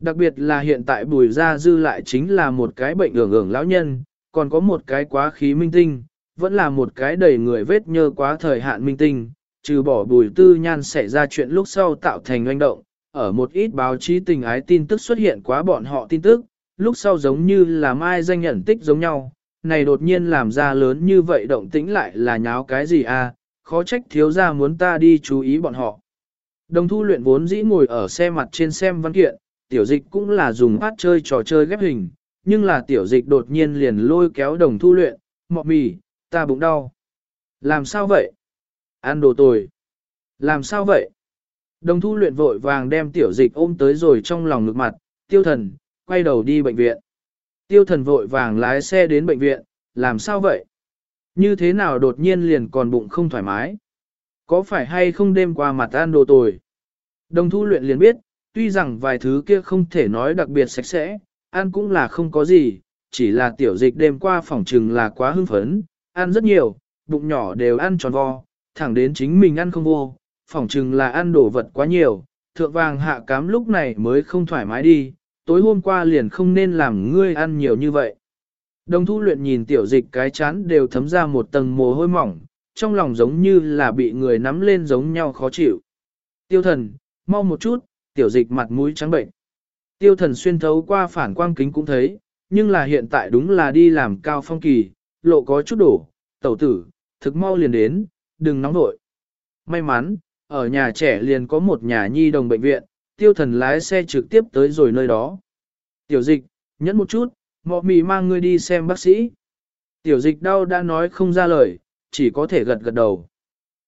Đặc biệt là hiện tại bùi gia dư lại chính là một cái bệnh ưởng ưởng lão nhân, còn có một cái quá khí minh tinh, vẫn là một cái đầy người vết nhơ quá thời hạn minh tinh, trừ bỏ bùi tư nhan xảy ra chuyện lúc sau tạo thành oanh động, ở một ít báo chí tình ái tin tức xuất hiện quá bọn họ tin tức, lúc sau giống như là mai danh nhận tích giống nhau, này đột nhiên làm ra lớn như vậy động tĩnh lại là nháo cái gì à, khó trách thiếu ra muốn ta đi chú ý bọn họ. Đồng thu luyện vốn dĩ ngồi ở xe mặt trên xem văn kiện, tiểu dịch cũng là dùng phát chơi trò chơi ghép hình, nhưng là tiểu dịch đột nhiên liền lôi kéo đồng thu luyện, mọ mì, ta bụng đau. Làm sao vậy? Ăn đồ tồi. Làm sao vậy? Đồng thu luyện vội vàng đem tiểu dịch ôm tới rồi trong lòng ngực mặt, tiêu thần, quay đầu đi bệnh viện. Tiêu thần vội vàng lái xe đến bệnh viện, làm sao vậy? Như thế nào đột nhiên liền còn bụng không thoải mái? Có phải hay không đêm qua mặt ăn đồ tồi? Đồng thu luyện liền biết, tuy rằng vài thứ kia không thể nói đặc biệt sạch sẽ, ăn cũng là không có gì, chỉ là tiểu dịch đêm qua phỏng trừng là quá hưng phấn, ăn rất nhiều, bụng nhỏ đều ăn tròn vo, thẳng đến chính mình ăn không vô, phỏng chừng là ăn đồ vật quá nhiều, thượng vàng hạ cám lúc này mới không thoải mái đi, tối hôm qua liền không nên làm ngươi ăn nhiều như vậy. Đồng thu luyện nhìn tiểu dịch cái chán đều thấm ra một tầng mồ hôi mỏng, trong lòng giống như là bị người nắm lên giống nhau khó chịu. Tiêu thần, mau một chút, tiểu dịch mặt mũi trắng bệnh. Tiêu thần xuyên thấu qua phản quang kính cũng thấy, nhưng là hiện tại đúng là đi làm cao phong kỳ, lộ có chút đổ, tẩu tử, thực mau liền đến, đừng nóng nội. May mắn, ở nhà trẻ liền có một nhà nhi đồng bệnh viện, tiêu thần lái xe trực tiếp tới rồi nơi đó. Tiểu dịch, nhẫn một chút, mọ mì mang ngươi đi xem bác sĩ. Tiểu dịch đau đã nói không ra lời, chỉ có thể gật gật đầu.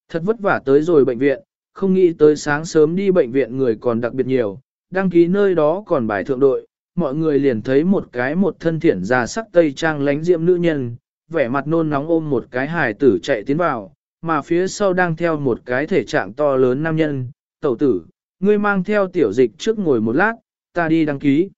Thật vất vả tới rồi bệnh viện, không nghĩ tới sáng sớm đi bệnh viện người còn đặc biệt nhiều, đăng ký nơi đó còn bài thượng đội, mọi người liền thấy một cái một thân thiện già sắc tây trang lánh diệm nữ nhân, vẻ mặt nôn nóng ôm một cái hài tử chạy tiến vào, mà phía sau đang theo một cái thể trạng to lớn nam nhân, tẩu tử, ngươi mang theo tiểu dịch trước ngồi một lát, ta đi đăng ký.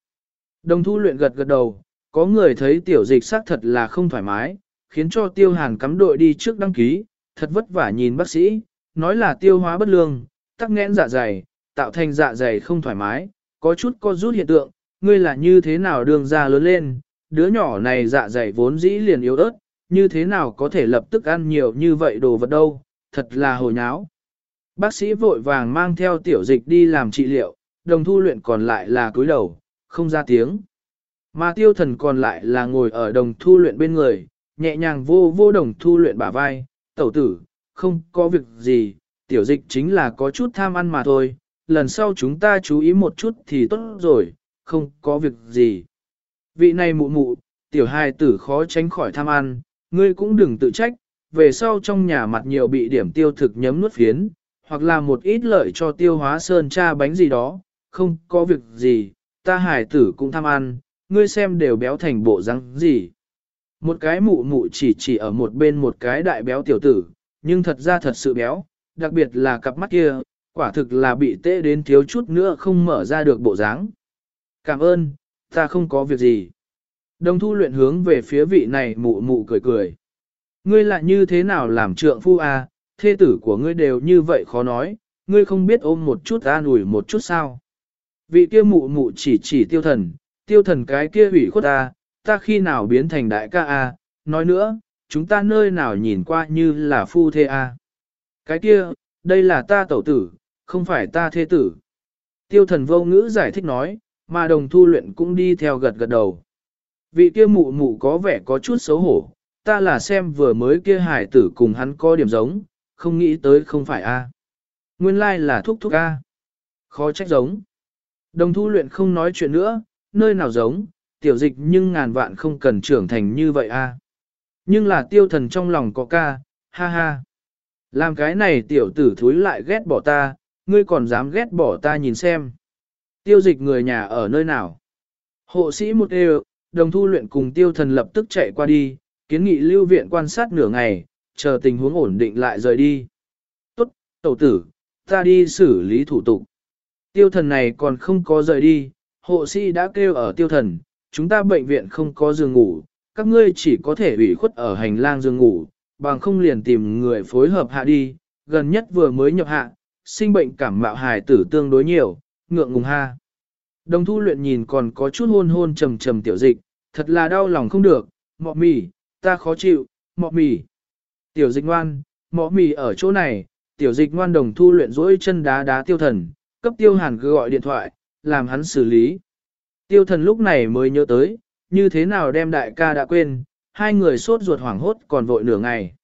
Đồng thu luyện gật gật đầu, có người thấy tiểu dịch xác thật là không thoải mái, khiến cho tiêu hàn cắm đội đi trước đăng ký, thật vất vả nhìn bác sĩ, nói là tiêu hóa bất lương, tắc nghẽn dạ dày, tạo thành dạ dày không thoải mái, có chút co rút hiện tượng, ngươi là như thế nào đường ra lớn lên, đứa nhỏ này dạ dày vốn dĩ liền yếu ớt, như thế nào có thể lập tức ăn nhiều như vậy đồ vật đâu, thật là hồi nháo. Bác sĩ vội vàng mang theo tiểu dịch đi làm trị liệu, đồng thu luyện còn lại là cúi đầu, không ra tiếng. Mà tiêu thần còn lại là ngồi ở đồng thu luyện bên người, nhẹ nhàng vô vô đồng thu luyện bả vai, tẩu tử, không có việc gì, tiểu dịch chính là có chút tham ăn mà thôi, lần sau chúng ta chú ý một chút thì tốt rồi, không có việc gì. Vị này mụ mụ, tiểu hài tử khó tránh khỏi tham ăn, ngươi cũng đừng tự trách, về sau trong nhà mặt nhiều bị điểm tiêu thực nhấm nuốt phiến, hoặc là một ít lợi cho tiêu hóa sơn cha bánh gì đó, không có việc gì, ta hải tử cũng tham ăn, ngươi xem đều béo thành bộ răng gì. Một cái mụ mụ chỉ chỉ ở một bên một cái đại béo tiểu tử, nhưng thật ra thật sự béo, đặc biệt là cặp mắt kia, quả thực là bị tê đến thiếu chút nữa không mở ra được bộ dáng. Cảm ơn, ta không có việc gì. Đồng thu luyện hướng về phía vị này mụ mụ cười cười. Ngươi lại như thế nào làm trượng phu à, thê tử của ngươi đều như vậy khó nói, ngươi không biết ôm một chút an ủi một chút sao. Vị kia mụ mụ chỉ chỉ tiêu thần, tiêu thần cái kia ủy khuất ta, ta khi nào biến thành đại ca a? nói nữa, chúng ta nơi nào nhìn qua như là phu thê a? Cái kia, đây là ta tẩu tử, không phải ta thê tử. Tiêu thần vô ngữ giải thích nói, mà đồng thu luyện cũng đi theo gật gật đầu. Vị kia mụ mụ có vẻ có chút xấu hổ, ta là xem vừa mới kia hải tử cùng hắn có điểm giống, không nghĩ tới không phải a. Nguyên lai like là thúc thúc a. Khó trách giống. Đồng thu luyện không nói chuyện nữa, nơi nào giống, tiểu dịch nhưng ngàn vạn không cần trưởng thành như vậy a. Nhưng là tiêu thần trong lòng có ca, ha ha. Làm cái này tiểu tử thúi lại ghét bỏ ta, ngươi còn dám ghét bỏ ta nhìn xem. Tiêu dịch người nhà ở nơi nào? Hộ sĩ một đều, đồng thu luyện cùng tiêu thần lập tức chạy qua đi, kiến nghị lưu viện quan sát nửa ngày, chờ tình huống ổn định lại rời đi. Tốt, tẩu tử, ta đi xử lý thủ tục. Tiêu thần này còn không có rời đi, hộ sĩ đã kêu ở tiêu thần, chúng ta bệnh viện không có giường ngủ, các ngươi chỉ có thể ủy khuất ở hành lang giường ngủ, bằng không liền tìm người phối hợp hạ đi, gần nhất vừa mới nhập hạ, sinh bệnh cảm mạo hài tử tương đối nhiều, ngượng ngùng ha. Đồng thu luyện nhìn còn có chút hôn hôn trầm trầm tiểu dịch, thật là đau lòng không được, mọ mì, ta khó chịu, mọ mì. Tiểu dịch ngoan, mọ mì ở chỗ này, tiểu dịch ngoan đồng thu luyện dỗi chân đá đá tiêu thần, cấp tiêu hàn cứ gọi điện thoại, làm hắn xử lý. Tiêu thần lúc này mới nhớ tới, như thế nào đem đại ca đã quên, hai người sốt ruột hoảng hốt còn vội nửa ngày.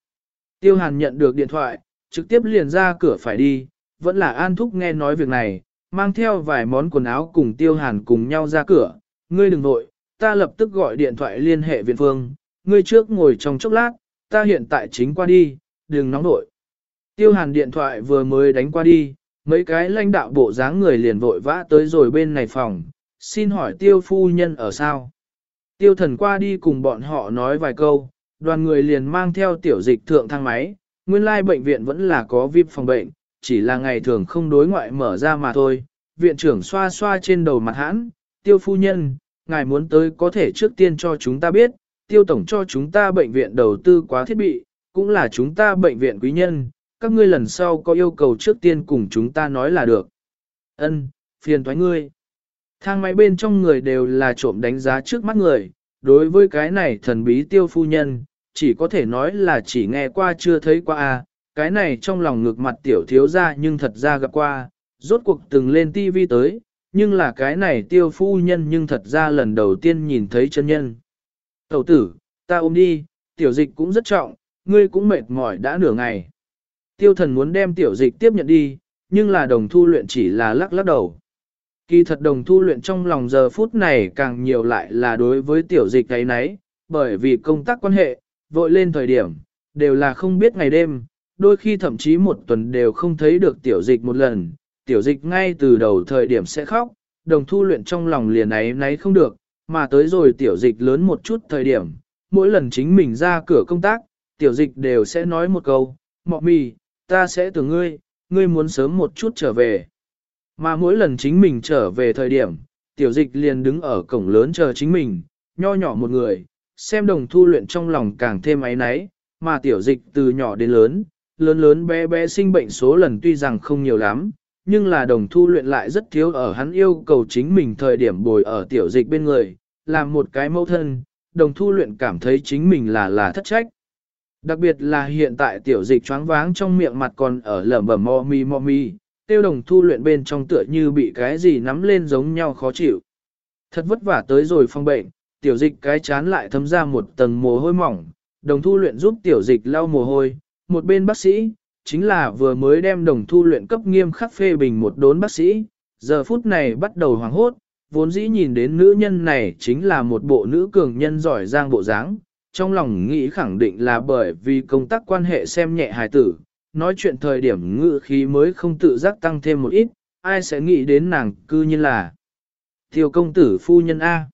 Tiêu hàn nhận được điện thoại, trực tiếp liền ra cửa phải đi, vẫn là an thúc nghe nói việc này, mang theo vài món quần áo cùng tiêu hàn cùng nhau ra cửa, ngươi đừng vội, ta lập tức gọi điện thoại liên hệ viện phương, ngươi trước ngồi trong chốc lát, ta hiện tại chính qua đi, đừng nóng nội. Tiêu hàn điện thoại vừa mới đánh qua đi, mấy cái lãnh đạo bộ dáng người liền vội vã tới rồi bên này phòng, xin hỏi tiêu phu nhân ở sao? Tiêu thần qua đi cùng bọn họ nói vài câu, đoàn người liền mang theo tiểu dịch thượng thang máy, nguyên lai bệnh viện vẫn là có VIP phòng bệnh, chỉ là ngày thường không đối ngoại mở ra mà thôi. Viện trưởng xoa xoa trên đầu mặt hãn, tiêu phu nhân, ngài muốn tới có thể trước tiên cho chúng ta biết, tiêu tổng cho chúng ta bệnh viện đầu tư quá thiết bị, cũng là chúng ta bệnh viện quý nhân, các ngươi lần sau có yêu cầu trước tiên cùng chúng ta nói là được. Ân, phiền thoái ngươi. Thang máy bên trong người đều là trộm đánh giá trước mắt người, đối với cái này thần bí tiêu phu nhân, chỉ có thể nói là chỉ nghe qua chưa thấy qua à? Cái này trong lòng ngược mặt tiểu thiếu ra nhưng thật ra gặp qua, rốt cuộc từng lên tivi tới, nhưng là cái này tiêu phu nhân nhưng thật ra lần đầu tiên nhìn thấy chân nhân. Tẩu tử, ta ôm đi, tiểu dịch cũng rất trọng, ngươi cũng mệt mỏi đã nửa ngày. Tiêu thần muốn đem tiểu dịch tiếp nhận đi, nhưng là đồng thu luyện chỉ là lắc lắc đầu. Kỳ thật đồng thu luyện trong lòng giờ phút này càng nhiều lại là đối với tiểu dịch cái nấy, bởi vì công tác quan hệ, vội lên thời điểm, đều là không biết ngày đêm, đôi khi thậm chí một tuần đều không thấy được tiểu dịch một lần, tiểu dịch ngay từ đầu thời điểm sẽ khóc, đồng thu luyện trong lòng liền ấy nấy không được, mà tới rồi tiểu dịch lớn một chút thời điểm, mỗi lần chính mình ra cửa công tác, tiểu dịch đều sẽ nói một câu, mọ mì, ta sẽ từ ngươi, ngươi muốn sớm một chút trở về. Mà mỗi lần chính mình trở về thời điểm, tiểu dịch liền đứng ở cổng lớn chờ chính mình, nho nhỏ một người, xem đồng thu luyện trong lòng càng thêm áy náy, mà tiểu dịch từ nhỏ đến lớn, lớn lớn bé bé sinh bệnh số lần tuy rằng không nhiều lắm, nhưng là đồng thu luyện lại rất thiếu ở hắn yêu cầu chính mình thời điểm bồi ở tiểu dịch bên người, làm một cái mẫu thân, đồng thu luyện cảm thấy chính mình là là thất trách. Đặc biệt là hiện tại tiểu dịch choáng váng trong miệng mặt còn ở lẩm bẩm mò mi mò mi, tiêu đồng thu luyện bên trong tựa như bị cái gì nắm lên giống nhau khó chịu. Thật vất vả tới rồi phong bệnh, tiểu dịch cái chán lại thấm ra một tầng mồ hôi mỏng, đồng thu luyện giúp tiểu dịch lau mồ hôi, một bên bác sĩ, chính là vừa mới đem đồng thu luyện cấp nghiêm khắc phê bình một đốn bác sĩ, giờ phút này bắt đầu hoảng hốt, vốn dĩ nhìn đến nữ nhân này chính là một bộ nữ cường nhân giỏi giang bộ dáng, trong lòng nghĩ khẳng định là bởi vì công tác quan hệ xem nhẹ hài tử, nói chuyện thời điểm ngự khí mới không tự giác tăng thêm một ít, ai sẽ nghĩ đến nàng cư như là tiêu công tử phu nhân A.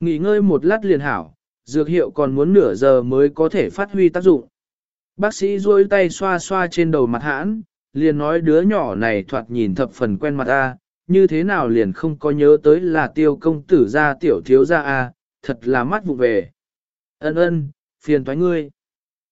Nghỉ ngơi một lát liền hảo, dược hiệu còn muốn nửa giờ mới có thể phát huy tác dụng. Bác sĩ duỗi tay xoa xoa trên đầu mặt hãn, liền nói đứa nhỏ này thoạt nhìn thập phần quen mặt A, như thế nào liền không có nhớ tới là tiêu công tử ra tiểu thiếu ra A, thật là mắt vụ về. Ân ân, phiền thoái ngươi.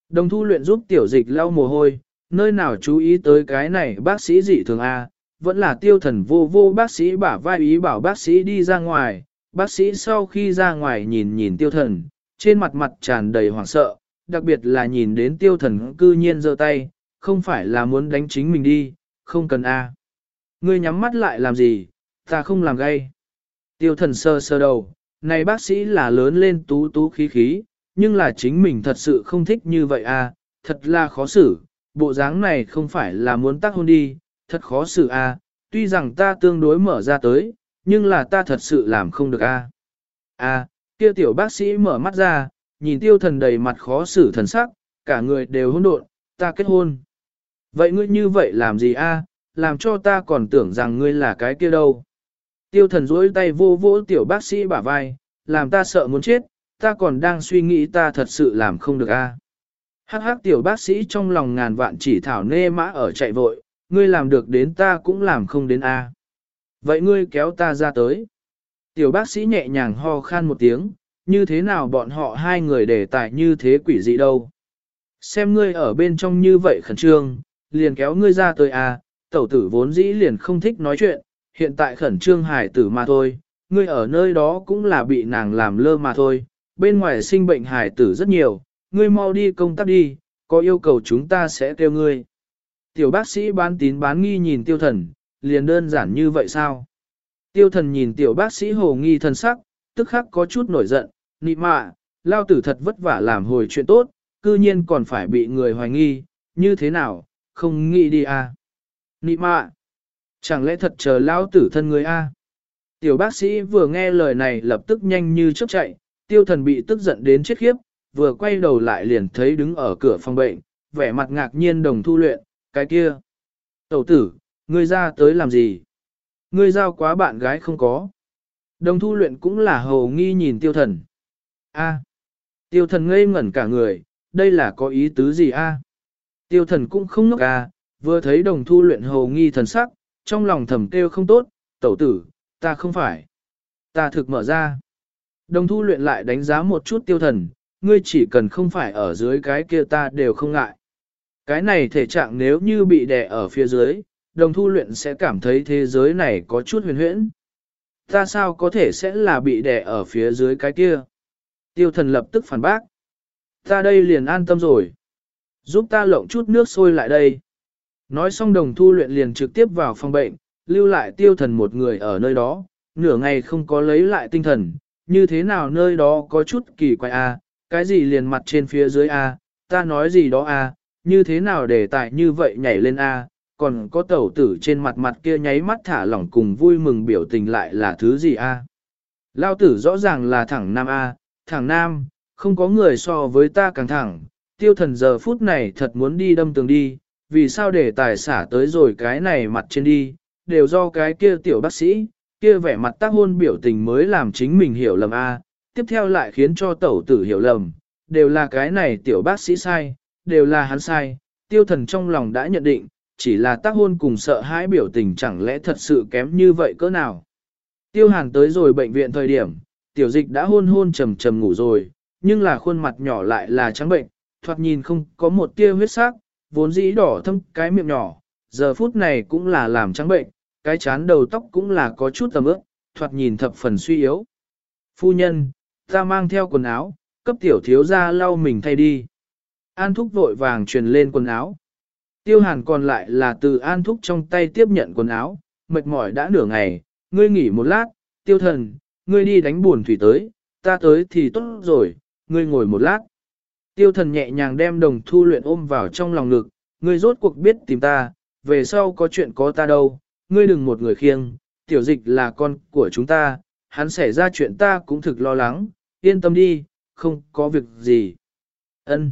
Đồng thu luyện giúp tiểu dịch lau mồ hôi, nơi nào chú ý tới cái này bác sĩ dị thường A, vẫn là tiêu thần vô vô bác sĩ bả vai ý bảo bác sĩ đi ra ngoài, bác sĩ sau khi ra ngoài nhìn nhìn tiêu thần, trên mặt mặt tràn đầy hoảng sợ, đặc biệt là nhìn đến tiêu thần cư nhiên giơ tay, không phải là muốn đánh chính mình đi, không cần A. Ngươi nhắm mắt lại làm gì, ta không làm gay. Tiêu thần sơ sơ đầu, này bác sĩ là lớn lên tú tú khí khí, nhưng là chính mình thật sự không thích như vậy à, thật là khó xử, bộ dáng này không phải là muốn tác hôn đi, thật khó xử à, tuy rằng ta tương đối mở ra tới, nhưng là ta thật sự làm không được à. À, kia tiểu bác sĩ mở mắt ra, nhìn tiêu thần đầy mặt khó xử thần sắc, cả người đều hỗn độn, ta kết hôn. Vậy ngươi như vậy làm gì a? À? làm cho ta còn tưởng rằng ngươi là cái kia đâu. Tiêu thần duỗi tay vô vỗ tiểu bác sĩ bả vai, làm ta sợ muốn chết, ta còn đang suy nghĩ ta thật sự làm không được a. Hắc hắc tiểu bác sĩ trong lòng ngàn vạn chỉ thảo nê mã ở chạy vội, ngươi làm được đến ta cũng làm không đến a. Vậy ngươi kéo ta ra tới. Tiểu bác sĩ nhẹ nhàng ho khan một tiếng, như thế nào bọn họ hai người để tài như thế quỷ dị đâu. Xem ngươi ở bên trong như vậy khẩn trương, liền kéo ngươi ra tới à? tẩu tử vốn dĩ liền không thích nói chuyện, hiện tại khẩn trương hải tử mà thôi, ngươi ở nơi đó cũng là bị nàng làm lơ mà thôi, bên ngoài sinh bệnh hải tử rất nhiều, ngươi mau đi công tác đi, có yêu cầu chúng ta sẽ kêu ngươi. Tiểu bác sĩ bán tín bán nghi nhìn tiêu thần, liền đơn giản như vậy sao? Tiêu thần nhìn tiểu bác sĩ hồ nghi thân sắc, tức khắc có chút nổi giận, nị mạ, lao tử thật vất vả làm hồi chuyện tốt, cư nhiên còn phải bị người hoài nghi, như thế nào, không nghĩ đi à? Nị mạ, chẳng lẽ thật chờ lao tử thân người a? À? Tiểu bác sĩ vừa nghe lời này lập tức nhanh như chớp chạy, tiêu thần bị tức giận đến chết khiếp, vừa quay đầu lại liền thấy đứng ở cửa phòng bệnh, vẻ mặt ngạc nhiên đồng thu luyện, cái kia. Tẩu tử, ngươi ra tới làm gì? Ngươi giao quá bạn gái không có. Đồng thu luyện cũng là hầu nghi nhìn tiêu thần. A. Tiêu thần ngây ngẩn cả người, đây là có ý tứ gì a? Tiêu thần cũng không ngốc a, vừa thấy đồng thu luyện hầu nghi thần sắc, trong lòng thầm kêu không tốt, tẩu tử, ta không phải. Ta thực mở ra. Đồng thu luyện lại đánh giá một chút tiêu thần, ngươi chỉ cần không phải ở dưới cái kia ta đều không ngại. Cái này thể trạng nếu như bị đè ở phía dưới, đồng thu luyện sẽ cảm thấy thế giới này có chút huyền huyễn. Ta sao có thể sẽ là bị đè ở phía dưới cái kia? Tiêu thần lập tức phản bác. Ta đây liền an tâm rồi. Giúp ta lộng chút nước sôi lại đây. Nói xong đồng thu luyện liền trực tiếp vào phòng bệnh, lưu lại tiêu thần một người ở nơi đó, nửa ngày không có lấy lại tinh thần, như thế nào nơi đó có chút kỳ quái a, cái gì liền mặt trên phía dưới a, ta nói gì đó a, như thế nào để tại như vậy nhảy lên a, còn có tẩu tử trên mặt mặt kia nháy mắt thả lỏng cùng vui mừng biểu tình lại là thứ gì a? Lao tử rõ ràng là thẳng nam a, thẳng nam, không có người so với ta càng thẳng, tiêu thần giờ phút này thật muốn đi đâm tường đi, vì sao để tài xả tới rồi cái này mặt trên đi, đều do cái kia tiểu bác sĩ, kia vẻ mặt tác hôn biểu tình mới làm chính mình hiểu lầm a, tiếp theo lại khiến cho tẩu tử hiểu lầm, đều là cái này tiểu bác sĩ sai, đều là hắn sai, tiêu thần trong lòng đã nhận định, chỉ là tác hôn cùng sợ hãi biểu tình chẳng lẽ thật sự kém như vậy cỡ nào. Tiêu hàn tới rồi bệnh viện thời điểm, tiểu dịch đã hôn hôn trầm trầm ngủ rồi, nhưng là khuôn mặt nhỏ lại là trắng bệnh, thoạt nhìn không có một tia huyết sắc, vốn dĩ đỏ thâm cái miệng nhỏ, giờ phút này cũng là làm trắng bệnh, cái chán đầu tóc cũng là có chút tầm ướp, thoạt nhìn thập phần suy yếu. Phu nhân, ta mang theo quần áo, cấp tiểu thiếu ra lau mình thay đi. An thúc vội vàng truyền lên quần áo. Tiêu hàn còn lại là từ an thúc trong tay tiếp nhận quần áo, mệt mỏi đã nửa ngày, ngươi nghỉ một lát, tiêu thần, ngươi đi đánh buồn thủy tới, ta tới thì tốt rồi, ngươi ngồi một lát. Tiêu thần nhẹ nhàng đem đồng thu luyện ôm vào trong lòng ngực, ngươi rốt cuộc biết tìm ta, về sau có chuyện có ta đâu, ngươi đừng một người khiêng, tiểu dịch là con của chúng ta, hắn xảy ra chuyện ta cũng thực lo lắng, yên tâm đi, không có việc gì. Ân.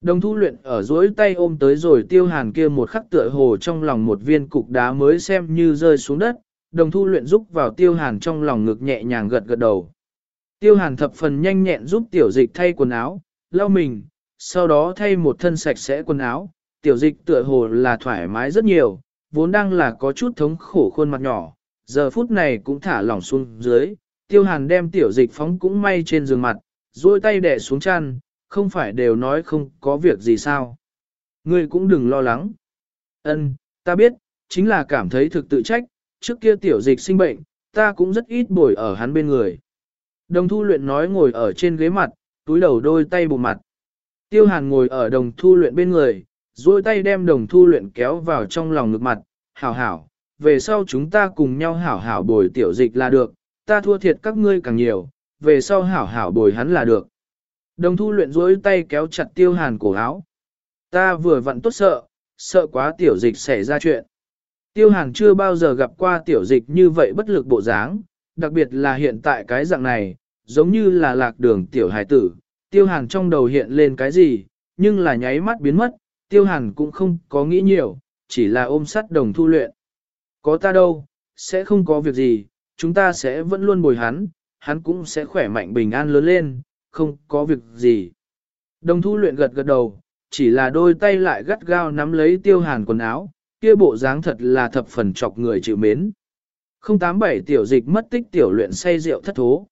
Đồng thu luyện ở duỗi tay ôm tới rồi tiêu hàn kia một khắc tựa hồ trong lòng một viên cục đá mới xem như rơi xuống đất, đồng thu luyện giúp vào tiêu hàn trong lòng ngực nhẹ nhàng gật gật đầu. Tiêu hàn thập phần nhanh nhẹn giúp tiểu dịch thay quần áo, lau mình, sau đó thay một thân sạch sẽ quần áo, tiểu dịch tựa hồ là thoải mái rất nhiều, vốn đang là có chút thống khổ khuôn mặt nhỏ, giờ phút này cũng thả lỏng xuống dưới, tiêu hàn đem tiểu dịch phóng cũng may trên giường mặt, duỗi tay đẻ xuống chăn, không phải đều nói không có việc gì sao. Ngươi cũng đừng lo lắng. Ân, ta biết, chính là cảm thấy thực tự trách, trước kia tiểu dịch sinh bệnh, ta cũng rất ít bồi ở hắn bên người. Đồng thu luyện nói ngồi ở trên ghế mặt, túi đầu đôi tay bụng mặt. Tiêu hàn ngồi ở đồng thu luyện bên người, duỗi tay đem đồng thu luyện kéo vào trong lòng ngực mặt, hảo hảo, về sau chúng ta cùng nhau hảo hảo bồi tiểu dịch là được, ta thua thiệt các ngươi càng nhiều, về sau hảo hảo bồi hắn là được. Đồng thu luyện duỗi tay kéo chặt tiêu hàn cổ áo. Ta vừa vặn tốt sợ, sợ quá tiểu dịch xảy ra chuyện. Tiêu hàn chưa bao giờ gặp qua tiểu dịch như vậy bất lực bộ dáng, đặc biệt là hiện tại cái dạng này, giống như là lạc đường tiểu hải tử. Tiêu hàn trong đầu hiện lên cái gì, nhưng là nháy mắt biến mất, tiêu hàn cũng không có nghĩ nhiều, chỉ là ôm sắt đồng thu luyện. Có ta đâu, sẽ không có việc gì, chúng ta sẽ vẫn luôn bồi hắn, hắn cũng sẽ khỏe mạnh bình an lớn lên, không có việc gì. Đồng thu luyện gật gật đầu, chỉ là đôi tay lại gắt gao nắm lấy tiêu hàn quần áo, kia bộ dáng thật là thập phần chọc người chịu mến. 087 tiểu dịch mất tích tiểu luyện say rượu thất thố.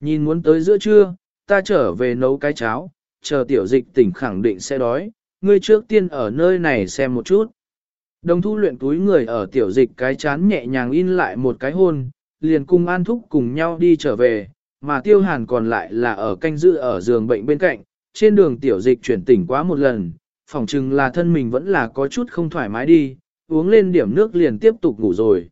Nhìn muốn tới giữa trưa, ta trở về nấu cái cháo, chờ tiểu dịch tỉnh khẳng định sẽ đói, ngươi trước tiên ở nơi này xem một chút. Đồng thu luyện túi người ở tiểu dịch cái chán nhẹ nhàng in lại một cái hôn, liền cùng an thúc cùng nhau đi trở về, mà tiêu hàn còn lại là ở canh giữ ở giường bệnh bên cạnh, trên đường tiểu dịch chuyển tỉnh quá một lần, phỏng chừng là thân mình vẫn là có chút không thoải mái đi, uống lên điểm nước liền tiếp tục ngủ rồi.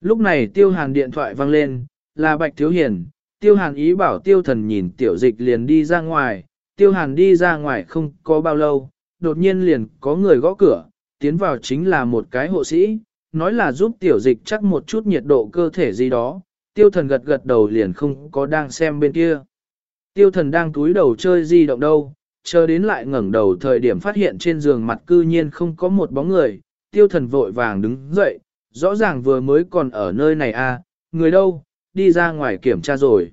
Lúc này tiêu hàn điện thoại vang lên, là Bạch Thiếu Hiền, tiêu hàn ý bảo tiêu thần nhìn tiểu dịch liền đi ra ngoài, tiêu hàn đi ra ngoài không có bao lâu, đột nhiên liền có người gõ cửa, tiến vào chính là một cái hộ sĩ, nói là giúp tiểu dịch chắc một chút nhiệt độ cơ thể gì đó, tiêu thần gật gật đầu liền không có đang xem bên kia. Tiêu thần đang túi đầu chơi di động đâu, chờ đến lại ngẩng đầu thời điểm phát hiện trên giường mặt cư nhiên không có một bóng người, tiêu thần vội vàng đứng dậy, rõ ràng vừa mới còn ở nơi này à, người đâu, đi ra ngoài kiểm tra rồi.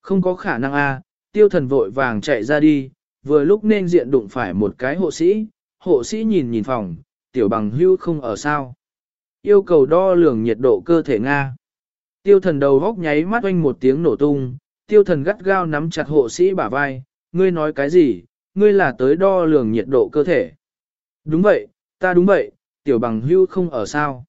Không có khả năng a, à, tiêu thần vội vàng chạy ra đi, vừa lúc nên diện đụng phải một cái hộ sĩ, hộ sĩ nhìn nhìn phòng, tiểu bằng hưu không ở sao. Yêu cầu đo lường nhiệt độ cơ thể Nga. Tiêu thần đầu góc nháy mắt oanh một tiếng nổ tung, tiêu thần gắt gao nắm chặt hộ sĩ bả vai, ngươi nói cái gì, ngươi là tới đo lường nhiệt độ cơ thể. Đúng vậy, ta đúng vậy, tiểu bằng hưu không ở sao.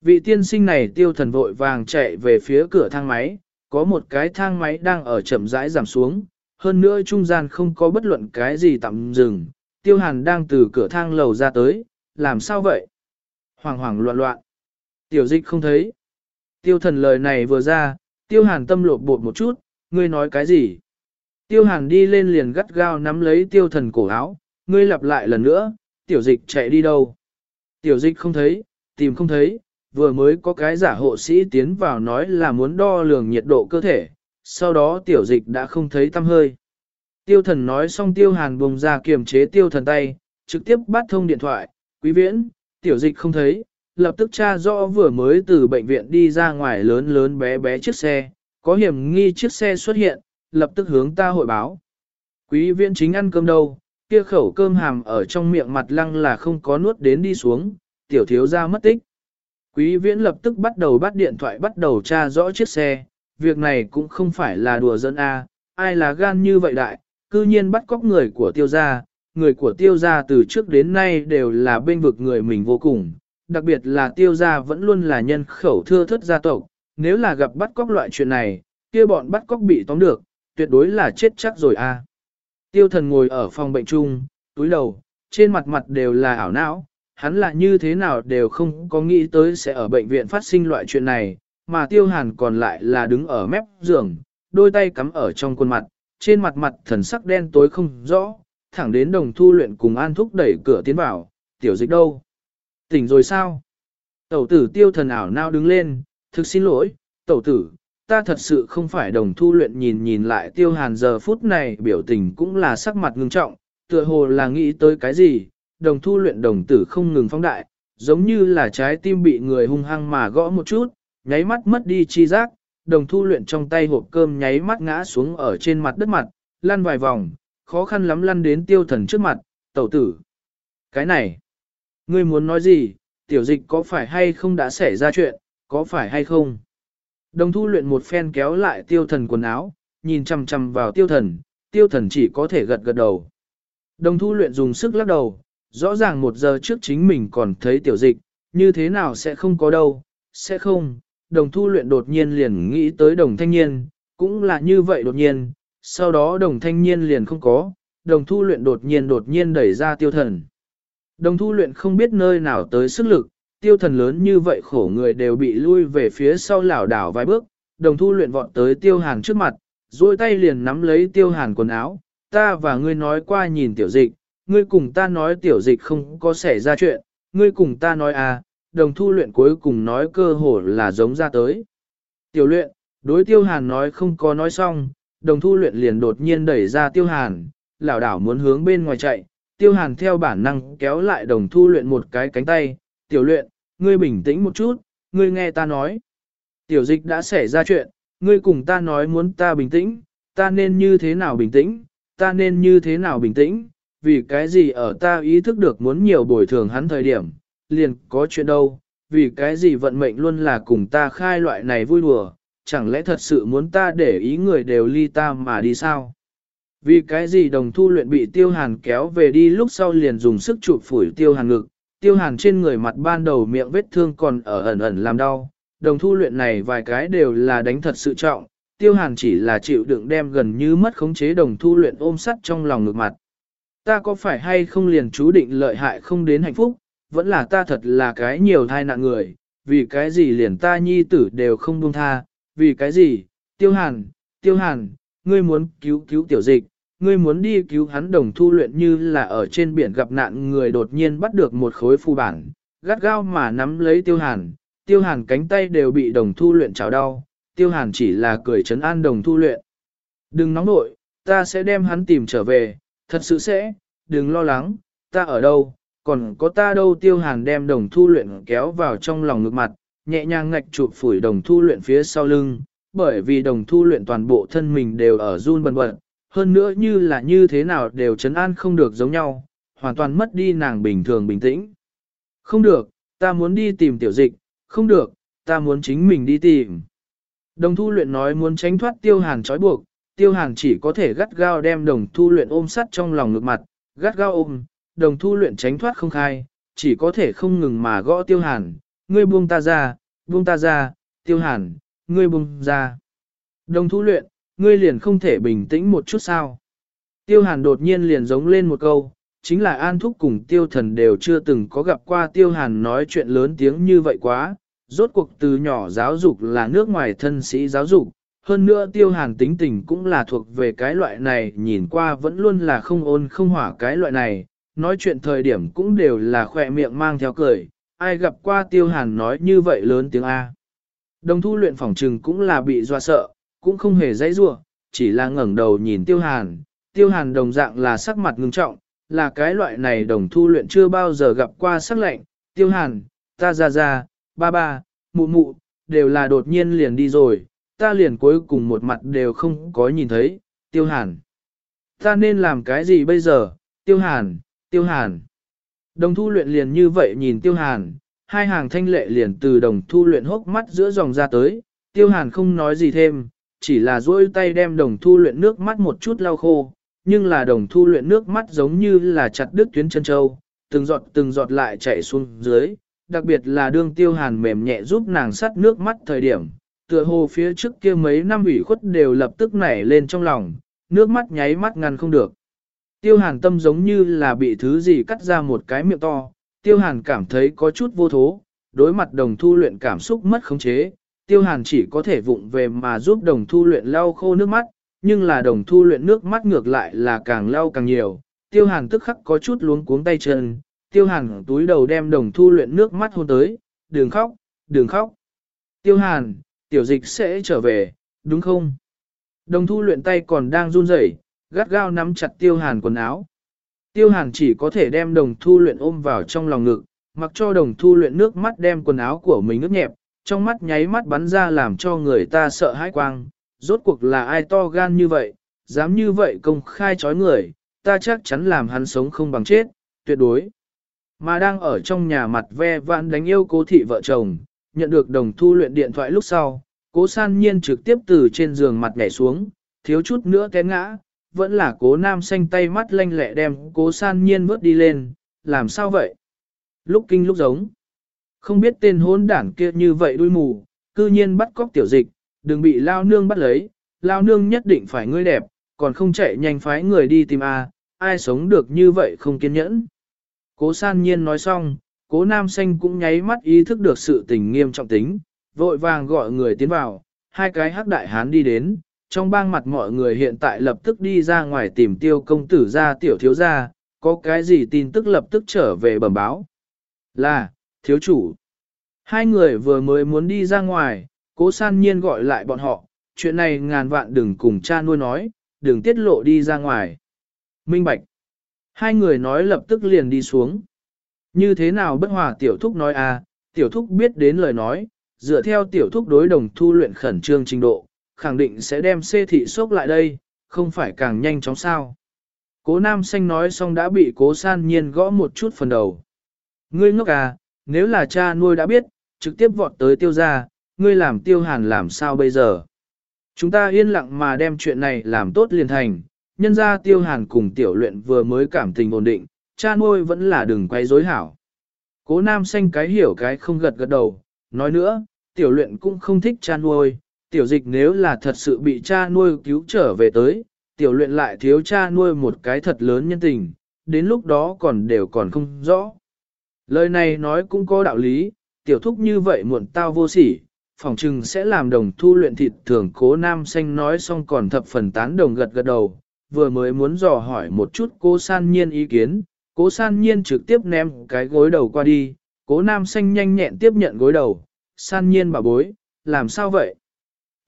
Vị tiên sinh này tiêu thần vội vàng chạy về phía cửa thang máy, có một cái thang máy đang ở chậm rãi giảm xuống, hơn nữa trung gian không có bất luận cái gì tạm dừng, tiêu hàn đang từ cửa thang lầu ra tới, làm sao vậy? Hoàng hoàng loạn loạn. Tiểu dịch không thấy. Tiêu thần lời này vừa ra, tiêu hàn tâm lột bột một chút, ngươi nói cái gì? Tiêu hàn đi lên liền gắt gao nắm lấy tiêu thần cổ áo, ngươi lặp lại lần nữa, tiểu dịch chạy đi đâu? Tiểu dịch không thấy, tìm không thấy, vừa mới có cái giả hộ sĩ tiến vào nói là muốn đo lường nhiệt độ cơ thể, sau đó tiểu dịch đã không thấy tâm hơi. Tiêu thần nói xong tiêu hàn bùng ra kiềm chế tiêu thần tay, trực tiếp bắt thông điện thoại, quý viễn, tiểu dịch không thấy, lập tức tra rõ vừa mới từ bệnh viện đi ra ngoài lớn lớn bé bé chiếc xe, có hiểm nghi chiếc xe xuất hiện, lập tức hướng ta hội báo. Quý viễn chính ăn cơm đâu, kia khẩu cơm hàm ở trong miệng mặt lăng là không có nuốt đến đi xuống, tiểu thiếu ra mất tích. Quý viễn lập tức bắt đầu bắt điện thoại bắt đầu tra rõ chiếc xe, việc này cũng không phải là đùa dân A, ai là gan như vậy đại, cư nhiên bắt cóc người của tiêu gia, người của tiêu gia từ trước đến nay đều là bên vực người mình vô cùng, đặc biệt là tiêu gia vẫn luôn là nhân khẩu thưa thất gia tộc, nếu là gặp bắt cóc loại chuyện này, kia bọn bắt cóc bị tóm được, tuyệt đối là chết chắc rồi a. Tiêu thần ngồi ở phòng bệnh chung, túi đầu, trên mặt mặt đều là ảo não, hắn là như thế nào đều không có nghĩ tới sẽ ở bệnh viện phát sinh loại chuyện này, mà tiêu hàn còn lại là đứng ở mép giường, đôi tay cắm ở trong khuôn mặt, trên mặt mặt thần sắc đen tối không rõ, thẳng đến đồng thu luyện cùng an thúc đẩy cửa tiến vào, tiểu dịch đâu? Tỉnh rồi sao? Tẩu tử tiêu thần ảo nao đứng lên, thực xin lỗi, tẩu tử, ta thật sự không phải đồng thu luyện nhìn nhìn lại tiêu hàn giờ phút này biểu tình cũng là sắc mặt ngưng trọng, tựa hồ là nghĩ tới cái gì, đồng thu luyện đồng tử không ngừng phóng đại, giống như là trái tim bị người hung hăng mà gõ một chút, nháy mắt mất đi chi giác, đồng thu luyện trong tay hộp cơm nháy mắt ngã xuống ở trên mặt đất mặt, lăn vài vòng, khó khăn lắm lăn đến tiêu thần trước mặt, tẩu tử. Cái này, ngươi muốn nói gì, tiểu dịch có phải hay không đã xảy ra chuyện, có phải hay không? Đồng thu luyện một phen kéo lại tiêu thần quần áo, nhìn chằm chằm vào tiêu thần, tiêu thần chỉ có thể gật gật đầu. Đồng thu luyện dùng sức lắc đầu, rõ ràng một giờ trước chính mình còn thấy tiểu dịch, như thế nào sẽ không có đâu, sẽ không, đồng thu luyện đột nhiên liền nghĩ tới đồng thanh niên, cũng là như vậy đột nhiên, sau đó đồng thanh niên liền không có, đồng thu luyện đột nhiên đột nhiên đẩy ra tiêu thần. Đồng thu luyện không biết nơi nào tới sức lực, tiêu thần lớn như vậy khổ người đều bị lui về phía sau lảo đảo vài bước, đồng thu luyện vọt tới tiêu hàn trước mặt, duỗi tay liền nắm lấy tiêu hàn quần áo, ta và ngươi nói qua nhìn tiểu dịch, ngươi cùng ta nói tiểu dịch không có xảy ra chuyện, ngươi cùng ta nói à, đồng thu luyện cuối cùng nói cơ hồ là giống ra tới. Tiểu luyện, đối tiêu hàn nói không có nói xong, đồng thu luyện liền đột nhiên đẩy ra tiêu hàn, lảo đảo muốn hướng bên ngoài chạy, tiêu hàn theo bản năng kéo lại đồng thu luyện một cái cánh tay, tiểu luyện, ngươi bình tĩnh một chút, ngươi nghe ta nói. Tiểu dịch đã xảy ra chuyện, ngươi cùng ta nói muốn ta bình tĩnh, ta nên như thế nào bình tĩnh, ta nên như thế nào bình tĩnh, vì cái gì ở ta ý thức được muốn nhiều bồi thường hắn thời điểm, liền có chuyện đâu, vì cái gì vận mệnh luôn là cùng ta khai loại này vui đùa, chẳng lẽ thật sự muốn ta để ý người đều ly ta mà đi sao? Vì cái gì đồng thu luyện bị tiêu hàn kéo về đi lúc sau liền dùng sức chụp phủi tiêu hàn ngực, tiêu hàn trên người mặt ban đầu miệng vết thương còn ở ẩn ẩn làm đau, đồng thu luyện này vài cái đều là đánh thật sự trọng, tiêu hàn chỉ là chịu đựng đem gần như mất khống chế đồng thu luyện ôm sắt trong lòng ngược mặt. Ta có phải hay không liền chú định lợi hại không đến hạnh phúc, vẫn là ta thật là cái nhiều thai nạn người, vì cái gì liền ta nhi tử đều không buông tha, vì cái gì, tiêu hàn, tiêu hàn, ngươi muốn cứu cứu tiểu dịch, ngươi muốn đi cứu hắn đồng thu luyện như là ở trên biển gặp nạn người đột nhiên bắt được một khối phù bản, gắt gao mà nắm lấy tiêu hàn, tiêu hàn cánh tay đều bị đồng thu luyện chảo đau, tiêu hàn chỉ là cười chấn an đồng thu luyện. Đừng nóng nội, ta sẽ đem hắn tìm trở về, thật sự sẽ, đừng lo lắng, ta ở đâu, còn có ta đâu tiêu hàn đem đồng thu luyện kéo vào trong lòng ngực mặt, nhẹ nhàng ngạch chụp phủi đồng thu luyện phía sau lưng, bởi vì đồng thu luyện toàn bộ thân mình đều ở run bần bật, hơn nữa như là như thế nào đều chấn an không được giống nhau, hoàn toàn mất đi nàng bình thường bình tĩnh. Không được, ta muốn đi tìm tiểu dịch, không được, ta muốn chính mình đi tìm. Đồng thu luyện nói muốn tránh thoát tiêu hàn trói buộc, tiêu hàn chỉ có thể gắt gao đem đồng thu luyện ôm sắt trong lòng ngực mặt, gắt gao ôm, đồng thu luyện tránh thoát không khai, chỉ có thể không ngừng mà gõ tiêu hàn, ngươi buông ta ra, buông ta ra, tiêu hàn, ngươi buông ra. Đồng thu luyện, ngươi liền không thể bình tĩnh một chút sao. Tiêu hàn đột nhiên liền giống lên một câu, chính là An Thúc cùng Tiêu Thần đều chưa từng có gặp qua Tiêu Hàn nói chuyện lớn tiếng như vậy quá, rốt cuộc từ nhỏ giáo dục là nước ngoài thân sĩ giáo dục, hơn nữa Tiêu Hàn tính tình cũng là thuộc về cái loại này nhìn qua vẫn luôn là không ôn không hỏa cái loại này, nói chuyện thời điểm cũng đều là khỏe miệng mang theo cười, ai gặp qua Tiêu Hàn nói như vậy lớn tiếng A. Đồng thu luyện phỏng trừng cũng là bị doa sợ, cũng không hề dãy rua, chỉ là ngẩng đầu nhìn Tiêu Hàn, Tiêu Hàn đồng dạng là sắc mặt ngưng trọng, là cái loại này đồng thu luyện chưa bao giờ gặp qua sắc lệnh, Tiêu Hàn, ta ra ra, ba ba, mụ mụ, đều là đột nhiên liền đi rồi, ta liền cuối cùng một mặt đều không có nhìn thấy, Tiêu Hàn. Ta nên làm cái gì bây giờ, Tiêu Hàn, Tiêu Hàn. Đồng thu luyện liền như vậy nhìn Tiêu Hàn, hai hàng thanh lệ liền từ đồng thu luyện hốc mắt giữa dòng ra tới, Tiêu Hàn không nói gì thêm, chỉ là duỗi tay đem đồng thu luyện nước mắt một chút lau khô, nhưng là đồng thu luyện nước mắt giống như là chặt đứt tuyến chân châu, từng giọt từng giọt lại chảy xuống dưới, đặc biệt là đương tiêu hàn mềm nhẹ giúp nàng sắt nước mắt thời điểm, tựa hồ phía trước kia mấy năm ủy khuất đều lập tức nảy lên trong lòng, nước mắt nháy mắt ngăn không được. Tiêu hàn tâm giống như là bị thứ gì cắt ra một cái miệng to, tiêu hàn cảm thấy có chút vô thố, đối mặt đồng thu luyện cảm xúc mất khống chế, tiêu hàn chỉ có thể vụng về mà giúp đồng thu luyện lau khô nước mắt, nhưng là đồng thu luyện nước mắt ngược lại là càng lau càng nhiều, tiêu hàn tức khắc có chút luống cuống tay chân, tiêu hàn túi đầu đem đồng thu luyện nước mắt hôn tới, đừng khóc, đừng khóc. Tiêu hàn, tiểu dịch sẽ trở về, đúng không? Đồng thu luyện tay còn đang run rẩy, gắt gao nắm chặt tiêu hàn quần áo. Tiêu hàn chỉ có thể đem đồng thu luyện ôm vào trong lòng ngực, mặc cho đồng thu luyện nước mắt đem quần áo của mình ướt nhẹp, trong mắt nháy mắt bắn ra làm cho người ta sợ hãi quang, rốt cuộc là ai to gan như vậy, dám như vậy công khai chói người, ta chắc chắn làm hắn sống không bằng chết, tuyệt đối. Mà đang ở trong nhà mặt ve vãn đánh yêu cố thị vợ chồng, nhận được đồng thu luyện điện thoại lúc sau, cố san nhiên trực tiếp từ trên giường mặt nhảy xuống, thiếu chút nữa té ngã, vẫn là cố nam xanh tay mắt lanh lẹ đem cố san nhiên vớt đi lên, làm sao vậy? Lúc kinh lúc giống, không biết tên hôn đảng kia như vậy đuôi mù, cư nhiên bắt cóc tiểu dịch, đừng bị lao nương bắt lấy, lao nương nhất định phải ngươi đẹp, còn không chạy nhanh phái người đi tìm a, ai sống được như vậy không kiên nhẫn. Cố san nhiên nói xong, cố nam xanh cũng nháy mắt ý thức được sự tình nghiêm trọng tính, vội vàng gọi người tiến vào, hai cái hắc đại hán đi đến, trong bang mặt mọi người hiện tại lập tức đi ra ngoài tìm tiêu công tử ra tiểu thiếu gia, có cái gì tin tức lập tức trở về bẩm báo. Là, thiếu chủ. Hai người vừa mới muốn đi ra ngoài, cố san nhiên gọi lại bọn họ, chuyện này ngàn vạn đừng cùng cha nuôi nói, đừng tiết lộ đi ra ngoài. Minh Bạch. Hai người nói lập tức liền đi xuống. Như thế nào bất hòa tiểu thúc nói à, tiểu thúc biết đến lời nói, dựa theo tiểu thúc đối đồng thu luyện khẩn trương trình độ, khẳng định sẽ đem xê thị sốc lại đây, không phải càng nhanh chóng sao. Cố nam xanh nói xong đã bị cố san nhiên gõ một chút phần đầu. Ngươi ngốc à, nếu là cha nuôi đã biết, trực tiếp vọt tới tiêu gia, ngươi làm tiêu hàn làm sao bây giờ? Chúng ta yên lặng mà đem chuyện này làm tốt liền thành, nhân ra tiêu hàn cùng tiểu luyện vừa mới cảm tình ổn định, cha nuôi vẫn là đừng quay dối hảo. Cố nam xanh cái hiểu cái không gật gật đầu, nói nữa, tiểu luyện cũng không thích cha nuôi, tiểu dịch nếu là thật sự bị cha nuôi cứu trở về tới, tiểu luyện lại thiếu cha nuôi một cái thật lớn nhân tình, đến lúc đó còn đều còn không rõ. Lời này nói cũng có đạo lý, tiểu thúc như vậy muộn tao vô sỉ, phòng trừng sẽ làm đồng thu luyện thịt thường cố nam xanh nói xong còn thập phần tán đồng gật gật đầu, vừa mới muốn dò hỏi một chút cô san nhiên ý kiến, cố san nhiên trực tiếp ném cái gối đầu qua đi, cố nam xanh nhanh nhẹn tiếp nhận gối đầu, san nhiên bà bối, làm sao vậy?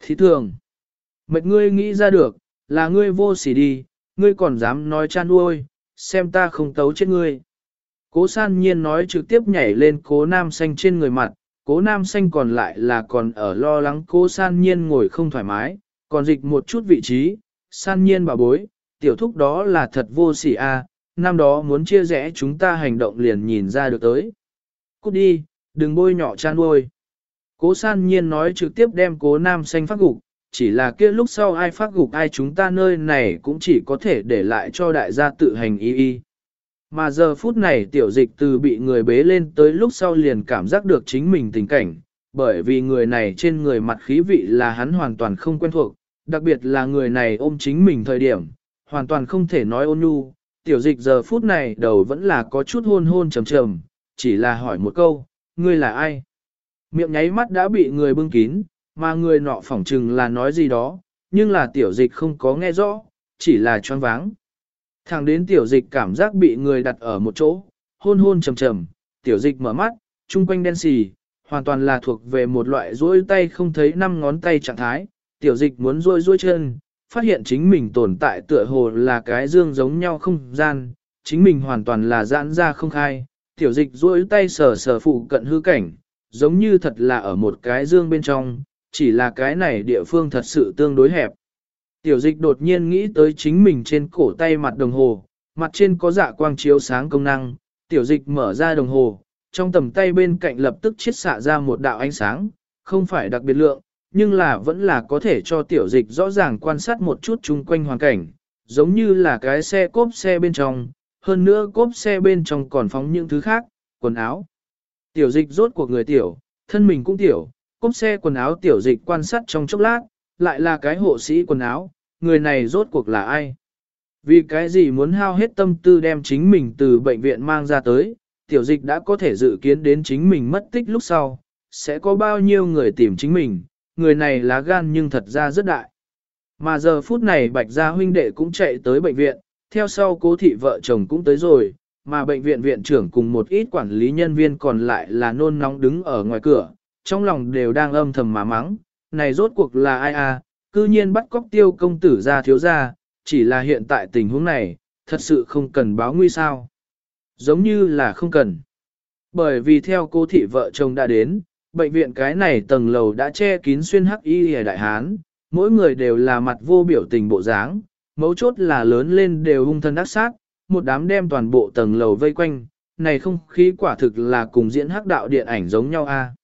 Thì thường, mệt ngươi nghĩ ra được, là ngươi vô sỉ đi, ngươi còn dám nói chan nuôi, xem ta không tấu chết ngươi. Cố san nhiên nói trực tiếp nhảy lên cố nam xanh trên người mặt, cố nam xanh còn lại là còn ở lo lắng cố san nhiên ngồi không thoải mái, còn dịch một chút vị trí, san nhiên bà bối, tiểu thúc đó là thật vô sỉ a, à, năm đó muốn chia rẽ chúng ta hành động liền nhìn ra được tới. Cút đi, đừng bôi nhỏ chan nuôi. Cố san nhiên nói trực tiếp đem cố nam xanh phát gục, chỉ là kia lúc sau ai phát gục ai chúng ta nơi này cũng chỉ có thể để lại cho đại gia tự hành y y. Mà giờ phút này tiểu dịch từ bị người bế lên tới lúc sau liền cảm giác được chính mình tình cảnh, bởi vì người này trên người mặt khí vị là hắn hoàn toàn không quen thuộc, đặc biệt là người này ôm chính mình thời điểm, hoàn toàn không thể nói ôn nhu. Tiểu dịch giờ phút này đầu vẫn là có chút hôn hôn trầm trầm, chỉ là hỏi một câu, ngươi là ai? Miệng nháy mắt đã bị người bưng kín, mà người nọ phỏng chừng là nói gì đó, nhưng là tiểu dịch không có nghe rõ, chỉ là choáng váng. Thẳng đến tiểu dịch cảm giác bị người đặt ở một chỗ, hôn hôn trầm trầm, tiểu dịch mở mắt, chung quanh đen xì, hoàn toàn là thuộc về một loại duỗi tay không thấy năm ngón tay trạng thái, tiểu dịch muốn duỗi duỗi chân, phát hiện chính mình tồn tại tựa hồ là cái dương giống nhau không gian, chính mình hoàn toàn là giãn ra không khai, tiểu dịch duỗi tay sờ sờ phụ cận hư cảnh, giống như thật là ở một cái dương bên trong, chỉ là cái này địa phương thật sự tương đối hẹp. Tiểu dịch đột nhiên nghĩ tới chính mình trên cổ tay mặt đồng hồ, mặt trên có dạ quang chiếu sáng công năng, tiểu dịch mở ra đồng hồ, trong tầm tay bên cạnh lập tức chiết xạ ra một đạo ánh sáng, không phải đặc biệt lượng, nhưng là vẫn là có thể cho tiểu dịch rõ ràng quan sát một chút chung quanh hoàn cảnh, giống như là cái xe cốp xe bên trong, hơn nữa cốp xe bên trong còn phóng những thứ khác, quần áo. Tiểu dịch rốt cuộc người tiểu, thân mình cũng tiểu, cốp xe quần áo tiểu dịch quan sát trong chốc lát, lại là cái hộ sĩ quần áo, người này rốt cuộc là ai? Vì cái gì muốn hao hết tâm tư đem chính mình từ bệnh viện mang ra tới, tiểu dịch đã có thể dự kiến đến chính mình mất tích lúc sau, sẽ có bao nhiêu người tìm chính mình, người này lá gan nhưng thật ra rất đại. Mà giờ phút này bạch gia huynh đệ cũng chạy tới bệnh viện, theo sau cố thị vợ chồng cũng tới rồi, mà bệnh viện viện trưởng cùng một ít quản lý nhân viên còn lại là nôn nóng đứng ở ngoài cửa, trong lòng đều đang âm thầm mà mắng, này rốt cuộc là ai à, cư nhiên bắt cóc tiêu công tử ra thiếu ra, chỉ là hiện tại tình huống này, thật sự không cần báo nguy sao. Giống như là không cần. Bởi vì theo cô thị vợ chồng đã đến, bệnh viện cái này tầng lầu đã che kín xuyên hắc y hề đại hán, mỗi người đều là mặt vô biểu tình bộ dáng, mấu chốt là lớn lên đều hung thân ác sát, một đám đem toàn bộ tầng lầu vây quanh, này không khí quả thực là cùng diễn hắc đạo điện ảnh giống nhau a.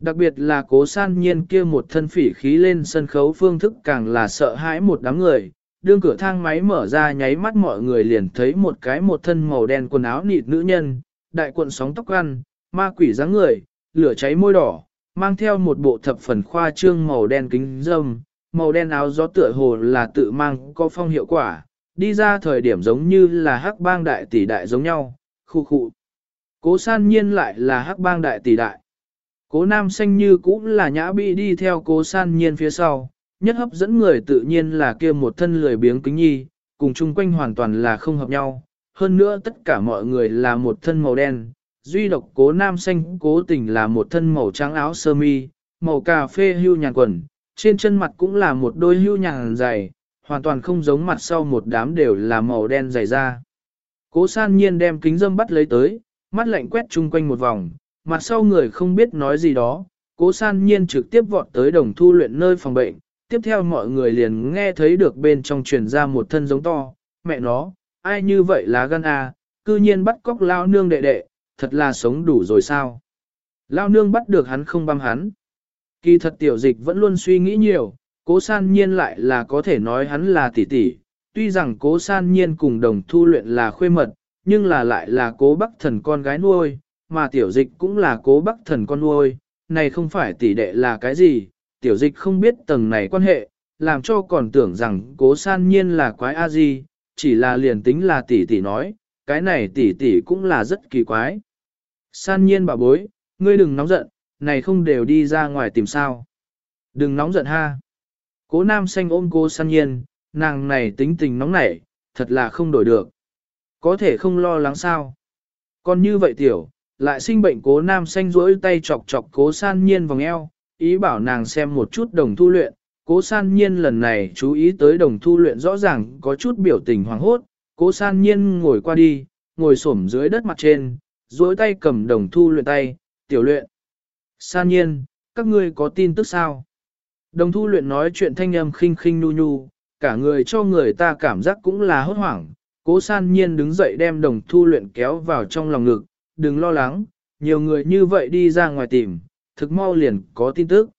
Đặc biệt là cố san nhiên kia một thân phỉ khí lên sân khấu phương thức càng là sợ hãi một đám người. Đương cửa thang máy mở ra nháy mắt mọi người liền thấy một cái một thân màu đen quần áo nịt nữ nhân, đại cuộn sóng tóc ăn, ma quỷ dáng người, lửa cháy môi đỏ, mang theo một bộ thập phần khoa trương màu đen kính dâm, màu đen áo gió tựa hồ là tự mang có phong hiệu quả, đi ra thời điểm giống như là hắc bang đại tỷ đại giống nhau, khu khu. Cố san nhiên lại là hắc bang đại tỷ đại. Cố nam xanh như cũng là nhã bị đi theo cố san nhiên phía sau, nhất hấp dẫn người tự nhiên là kia một thân lười biếng kính nhi, cùng chung quanh hoàn toàn là không hợp nhau. Hơn nữa tất cả mọi người là một thân màu đen, duy độc cố nam xanh cố tình là một thân màu trắng áo sơ mi, màu cà phê hưu nhàn quần, trên chân mặt cũng là một đôi hưu nhàn dày, hoàn toàn không giống mặt sau một đám đều là màu đen dày da. Cố san nhiên đem kính dâm bắt lấy tới, mắt lạnh quét chung quanh một vòng, mặt sau người không biết nói gì đó, cố san nhiên trực tiếp vọt tới đồng thu luyện nơi phòng bệnh, tiếp theo mọi người liền nghe thấy được bên trong truyền ra một thân giống to, mẹ nó, ai như vậy là gan à, cư nhiên bắt cóc lao nương đệ đệ, thật là sống đủ rồi sao. Lao nương bắt được hắn không băm hắn. Kỳ thật tiểu dịch vẫn luôn suy nghĩ nhiều, cố san nhiên lại là có thể nói hắn là tỷ tỷ, tuy rằng cố san nhiên cùng đồng thu luyện là khuê mật, nhưng là lại là cố bắc thần con gái nuôi, mà tiểu dịch cũng là cố bắc thần con nuôi, này không phải tỷ đệ là cái gì, tiểu dịch không biết tầng này quan hệ, làm cho còn tưởng rằng cố san nhiên là quái a di, chỉ là liền tính là tỷ tỷ nói, cái này tỷ tỷ cũng là rất kỳ quái. San nhiên bà bối, ngươi đừng nóng giận, này không đều đi ra ngoài tìm sao. Đừng nóng giận ha. Cố nam xanh ôm cô san nhiên, nàng này tính tình nóng nảy, thật là không đổi được. Có thể không lo lắng sao. Còn như vậy tiểu, lại sinh bệnh cố nam xanh rỗi tay chọc chọc cố san nhiên vòng eo, ý bảo nàng xem một chút đồng thu luyện. Cố san nhiên lần này chú ý tới đồng thu luyện rõ ràng có chút biểu tình hoảng hốt, cố san nhiên ngồi qua đi, ngồi xổm dưới đất mặt trên, duỗi tay cầm đồng thu luyện tay, tiểu luyện. San nhiên, các ngươi có tin tức sao? Đồng thu luyện nói chuyện thanh âm khinh khinh nu nhu, cả người cho người ta cảm giác cũng là hốt hoảng. Cố san nhiên đứng dậy đem đồng thu luyện kéo vào trong lòng ngực, đừng lo lắng, nhiều người như vậy đi ra ngoài tìm, thực mau liền có tin tức.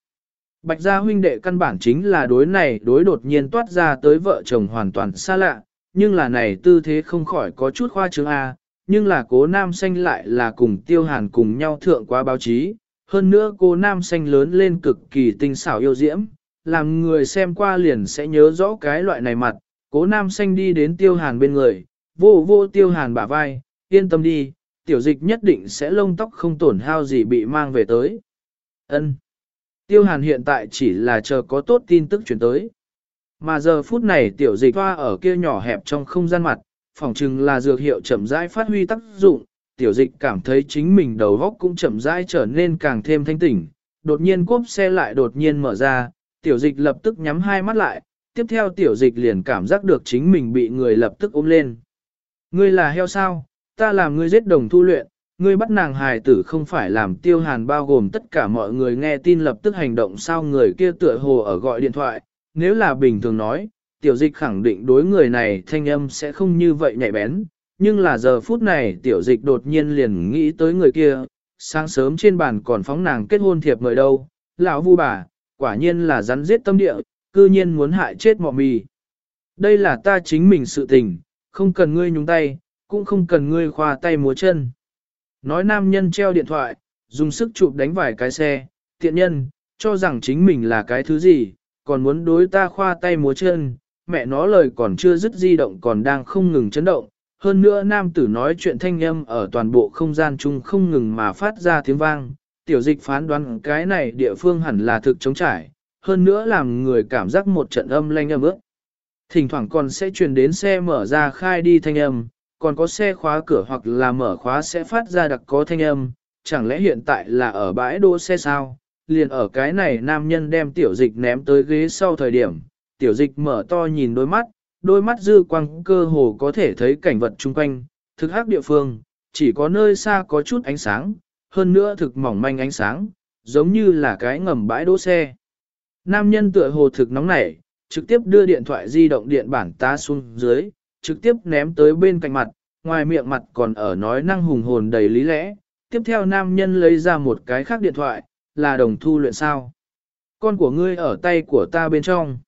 Bạch gia huynh đệ căn bản chính là đối này đối đột nhiên toát ra tới vợ chồng hoàn toàn xa lạ, nhưng là này tư thế không khỏi có chút khoa trương A, nhưng là cố nam xanh lại là cùng tiêu hàn cùng nhau thượng qua báo chí, hơn nữa cô nam xanh lớn lên cực kỳ tinh xảo yêu diễm, làm người xem qua liền sẽ nhớ rõ cái loại này mặt, cố nam xanh đi đến tiêu hàn bên người, vô vô tiêu hàn bả vai, yên tâm đi, tiểu dịch nhất định sẽ lông tóc không tổn hao gì bị mang về tới. Ân. Tiêu hàn hiện tại chỉ là chờ có tốt tin tức chuyển tới. Mà giờ phút này tiểu dịch hoa ở kia nhỏ hẹp trong không gian mặt, phỏng chừng là dược hiệu chậm rãi phát huy tác dụng, tiểu dịch cảm thấy chính mình đầu góc cũng chậm rãi trở nên càng thêm thanh tỉnh. Đột nhiên cốp xe lại đột nhiên mở ra, tiểu dịch lập tức nhắm hai mắt lại, tiếp theo tiểu dịch liền cảm giác được chính mình bị người lập tức ôm lên. Ngươi là heo sao, ta làm ngươi giết đồng thu luyện, ngươi bắt nàng hài tử không phải làm tiêu hàn bao gồm tất cả mọi người nghe tin lập tức hành động sao người kia tựa hồ ở gọi điện thoại, nếu là bình thường nói, tiểu dịch khẳng định đối người này thanh âm sẽ không như vậy nhạy bén, nhưng là giờ phút này tiểu dịch đột nhiên liền nghĩ tới người kia, sáng sớm trên bàn còn phóng nàng kết hôn thiệp mời đâu, lão vu bà, quả nhiên là rắn giết tâm địa, cư nhiên muốn hại chết mọ mì. Đây là ta chính mình sự tình, không cần ngươi nhúng tay, cũng không cần ngươi khoa tay múa chân. Nói nam nhân treo điện thoại, dùng sức chụp đánh vài cái xe, tiện nhân, cho rằng chính mình là cái thứ gì, còn muốn đối ta khoa tay múa chân, mẹ nó lời còn chưa dứt di động còn đang không ngừng chấn động. Hơn nữa nam tử nói chuyện thanh âm ở toàn bộ không gian chung không ngừng mà phát ra tiếng vang, tiểu dịch phán đoán cái này địa phương hẳn là thực chống trải, hơn nữa làm người cảm giác một trận âm lanh âm ước. Thỉnh thoảng còn sẽ truyền đến xe mở ra khai đi thanh âm, còn có xe khóa cửa hoặc là mở khóa sẽ phát ra đặc có thanh âm, chẳng lẽ hiện tại là ở bãi đỗ xe sao? Liền ở cái này nam nhân đem tiểu dịch ném tới ghế sau thời điểm, tiểu dịch mở to nhìn đôi mắt, đôi mắt dư quang cơ hồ có thể thấy cảnh vật chung quanh, thực hắc địa phương, chỉ có nơi xa có chút ánh sáng, hơn nữa thực mỏng manh ánh sáng, giống như là cái ngầm bãi đỗ xe. Nam nhân tựa hồ thực nóng nảy, trực tiếp đưa điện thoại di động điện bản ta xuống dưới, trực tiếp ném tới bên cạnh mặt, ngoài miệng mặt còn ở nói năng hùng hồn đầy lý lẽ. Tiếp theo nam nhân lấy ra một cái khác điện thoại, là đồng thu luyện sao. Con của ngươi ở tay của ta bên trong.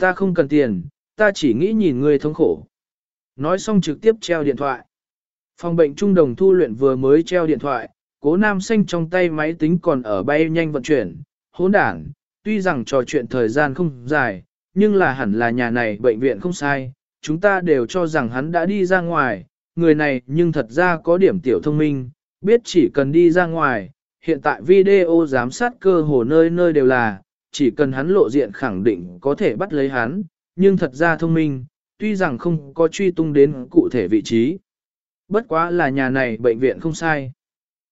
Ta không cần tiền, ta chỉ nghĩ nhìn ngươi thống khổ. Nói xong trực tiếp treo điện thoại. Phòng bệnh trung đồng thu luyện vừa mới treo điện thoại, cố nam xanh trong tay máy tính còn ở bay nhanh vận chuyển, hỗn đảng, tuy rằng trò chuyện thời gian không dài, nhưng là hẳn là nhà này bệnh viện không sai, chúng ta đều cho rằng hắn đã đi ra ngoài, người này nhưng thật ra có điểm tiểu thông minh, biết chỉ cần đi ra ngoài, hiện tại video giám sát cơ hồ nơi nơi đều là, chỉ cần hắn lộ diện khẳng định có thể bắt lấy hắn, nhưng thật ra thông minh, tuy rằng không có truy tung đến cụ thể vị trí. Bất quá là nhà này bệnh viện không sai.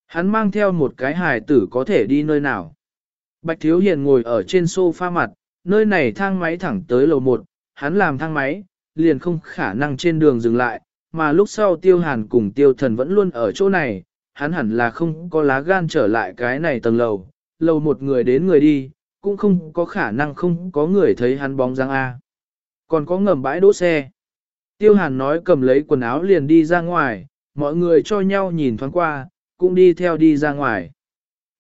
Hắn mang theo một cái hài tử có thể đi nơi nào. Bạch Thiếu Hiền ngồi ở trên sofa mặt, nơi này thang máy thẳng tới lầu 1, hắn làm thang máy, liền không khả năng trên đường dừng lại, mà lúc sau tiêu hàn cùng tiêu thần vẫn luôn ở chỗ này, hắn hẳn là không có lá gan trở lại cái này tầng lầu, lầu một người đến người đi, cũng không có khả năng không có người thấy hắn bóng dáng A. Còn có ngầm bãi đỗ xe. Tiêu hàn nói cầm lấy quần áo liền đi ra ngoài, mọi người cho nhau nhìn thoáng qua, cũng đi theo đi ra ngoài.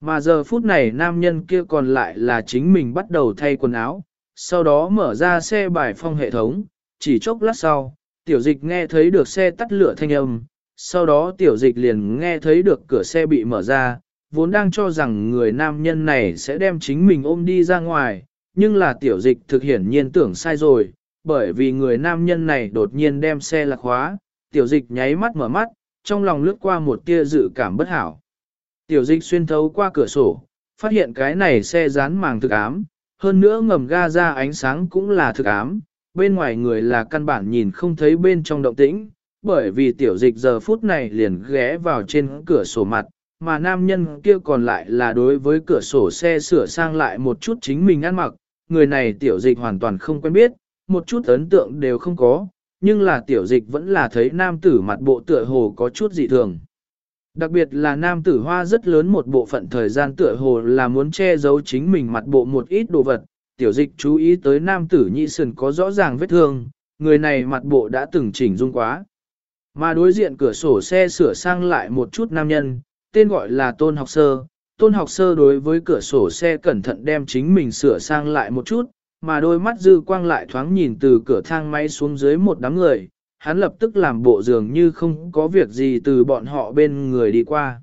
Mà giờ phút này nam nhân kia còn lại là chính mình bắt đầu thay quần áo, sau đó mở ra xe bài phong hệ thống, chỉ chốc lát sau, tiểu dịch nghe thấy được xe tắt lửa thanh âm, sau đó tiểu dịch liền nghe thấy được cửa xe bị mở ra, vốn đang cho rằng người nam nhân này sẽ đem chính mình ôm đi ra ngoài, nhưng là tiểu dịch thực hiển nhiên tưởng sai rồi, bởi vì người nam nhân này đột nhiên đem xe lạc khóa, tiểu dịch nháy mắt mở mắt, trong lòng lướt qua một tia dự cảm bất hảo. Tiểu dịch xuyên thấu qua cửa sổ, phát hiện cái này xe dán màng thực ám, hơn nữa ngầm ga ra ánh sáng cũng là thực ám, bên ngoài người là căn bản nhìn không thấy bên trong động tĩnh, bởi vì tiểu dịch giờ phút này liền ghé vào trên cửa sổ mặt, mà nam nhân kia còn lại là đối với cửa sổ xe sửa sang lại một chút chính mình ăn mặc, người này tiểu dịch hoàn toàn không quen biết, một chút ấn tượng đều không có, nhưng là tiểu dịch vẫn là thấy nam tử mặt bộ tựa hồ có chút dị thường. Đặc biệt là nam tử hoa rất lớn một bộ phận thời gian tựa hồ là muốn che giấu chính mình mặt bộ một ít đồ vật, tiểu dịch chú ý tới nam tử nhị sườn có rõ ràng vết thương, người này mặt bộ đã từng chỉnh dung quá. Mà đối diện cửa sổ xe sửa sang lại một chút nam nhân, tên gọi là Tôn Học Sơ. Tôn Học Sơ đối với cửa sổ xe cẩn thận đem chính mình sửa sang lại một chút, mà đôi mắt dư quang lại thoáng nhìn từ cửa thang máy xuống dưới một đám người, hắn lập tức làm bộ dường như không có việc gì từ bọn họ bên người đi qua.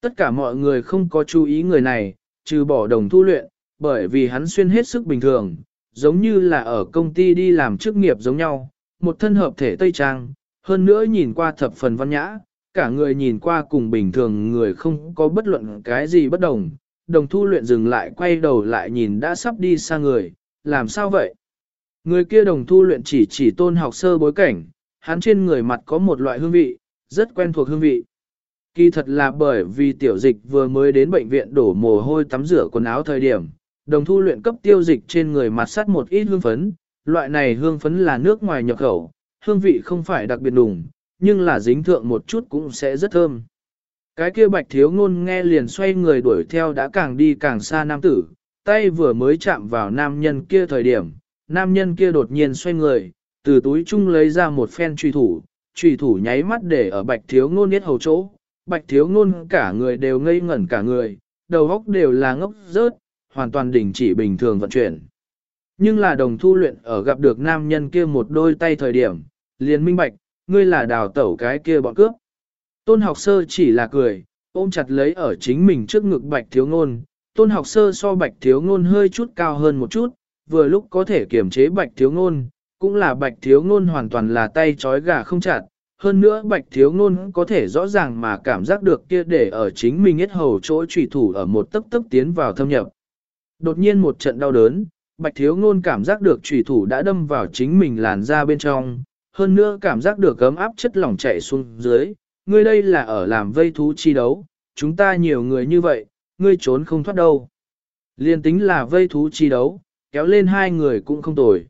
Tất cả mọi người không có chú ý người này, trừ bỏ đồng thu luyện, bởi vì hắn xuyên hết sức bình thường, giống như là ở công ty đi làm chức nghiệp giống nhau, một thân hợp thể tây trang, hơn nữa nhìn qua thập phần văn nhã, cả người nhìn qua cùng bình thường người không có bất luận cái gì bất đồng. Đồng thu luyện dừng lại quay đầu lại nhìn đã sắp đi xa người, làm sao vậy? Người kia đồng thu luyện chỉ chỉ tôn học sơ bối cảnh, hắn trên người mặt có một loại hương vị, rất quen thuộc hương vị. Kỳ thật là bởi vì tiểu dịch vừa mới đến bệnh viện đổ mồ hôi tắm rửa quần áo thời điểm, đồng thu luyện cấp tiêu dịch trên người mặt sắt một ít hương phấn, loại này hương phấn là nước ngoài nhập khẩu, hương vị không phải đặc biệt đủng, nhưng là dính thượng một chút cũng sẽ rất thơm. Cái kia bạch thiếu ngôn nghe liền xoay người đuổi theo đã càng đi càng xa nam tử, tay vừa mới chạm vào nam nhân kia thời điểm, nam nhân kia đột nhiên xoay người, từ túi chung lấy ra một phen truy thủ, truy thủ nháy mắt để ở bạch thiếu ngôn nhất hầu chỗ, bạch thiếu ngôn cả người đều ngây ngẩn cả người, đầu óc đều là ngốc rớt, hoàn toàn đình chỉ bình thường vận chuyển. Nhưng là đồng thu luyện ở gặp được nam nhân kia một đôi tay thời điểm, liền minh bạch, ngươi là đào tẩu cái kia bọn cướp. Tôn học sơ chỉ là cười, ôm chặt lấy ở chính mình trước ngực bạch thiếu ngôn. Tôn học sơ so bạch thiếu ngôn hơi chút cao hơn một chút, vừa lúc có thể kiểm chế bạch thiếu ngôn, cũng là bạch thiếu ngôn hoàn toàn là tay trói gà không chặt. Hơn nữa bạch thiếu ngôn có thể rõ ràng mà cảm giác được kia để ở chính mình hết hầu chỗ trùy thủ ở một tấc tấc tiến vào thâm nhập. Đột nhiên một trận đau đớn, bạch thiếu ngôn cảm giác được trùy thủ đã đâm vào chính mình làn da bên trong, hơn nữa cảm giác được gấm áp chất lỏng chảy xuống dưới, ngươi đây là ở làm vây thú chi đấu, chúng ta nhiều người như vậy, ngươi trốn không thoát đâu. Liên tính là vây thú chi đấu, kéo lên hai người cũng không tồi.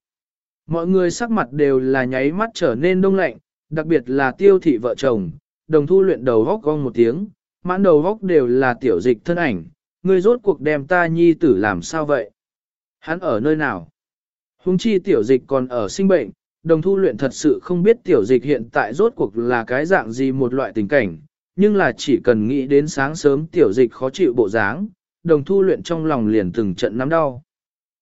Mọi người sắc mặt đều là nháy mắt trở nên đông lạnh, đặc biệt là tiêu thị vợ chồng, đồng thu luyện đầu góc gong một tiếng, mãn đầu góc đều là tiểu dịch thân ảnh, ngươi rốt cuộc đem ta nhi tử làm sao vậy? Hắn ở nơi nào? Hùng chi tiểu dịch còn ở sinh bệnh, đồng thu luyện thật sự không biết tiểu dịch hiện tại rốt cuộc là cái dạng gì một loại tình cảnh, nhưng là chỉ cần nghĩ đến sáng sớm tiểu dịch khó chịu bộ dáng, đồng thu luyện trong lòng liền từng trận nắm đau.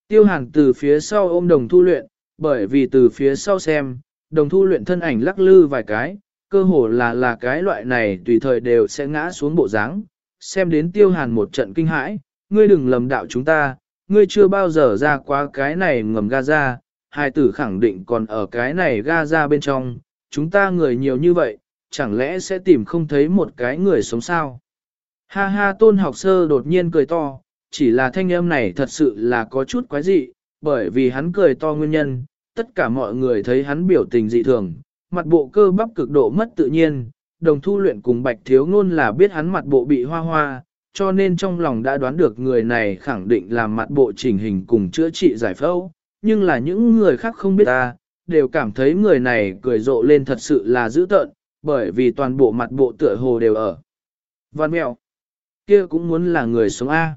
Tiêu hàn từ phía sau ôm đồng thu luyện, bởi vì từ phía sau xem, đồng thu luyện thân ảnh lắc lư vài cái, cơ hồ là là cái loại này tùy thời đều sẽ ngã xuống bộ dáng xem đến tiêu hàn một trận kinh hãi, ngươi đừng lầm đạo chúng ta, ngươi chưa bao giờ ra qua cái này ngầm Gaza, hai tử khẳng định còn ở cái này Gaza bên trong, chúng ta người nhiều như vậy, chẳng lẽ sẽ tìm không thấy một cái người sống sao? Ha ha tôn học sơ đột nhiên cười to, chỉ là thanh âm này thật sự là có chút quái dị, bởi vì hắn cười to nguyên nhân, tất cả mọi người thấy hắn biểu tình dị thường, mặt bộ cơ bắp cực độ mất tự nhiên, đồng thu luyện cùng bạch thiếu ngôn là biết hắn mặt bộ bị hoa hoa, cho nên trong lòng đã đoán được người này khẳng định là mặt bộ chỉnh hình cùng chữa trị giải phẫu, nhưng là những người khác không biết ta, đều cảm thấy người này cười rộ lên thật sự là dữ tợn, bởi vì toàn bộ mặt bộ tựa hồ đều ở. Văn mẹo, kia cũng muốn là người sống A.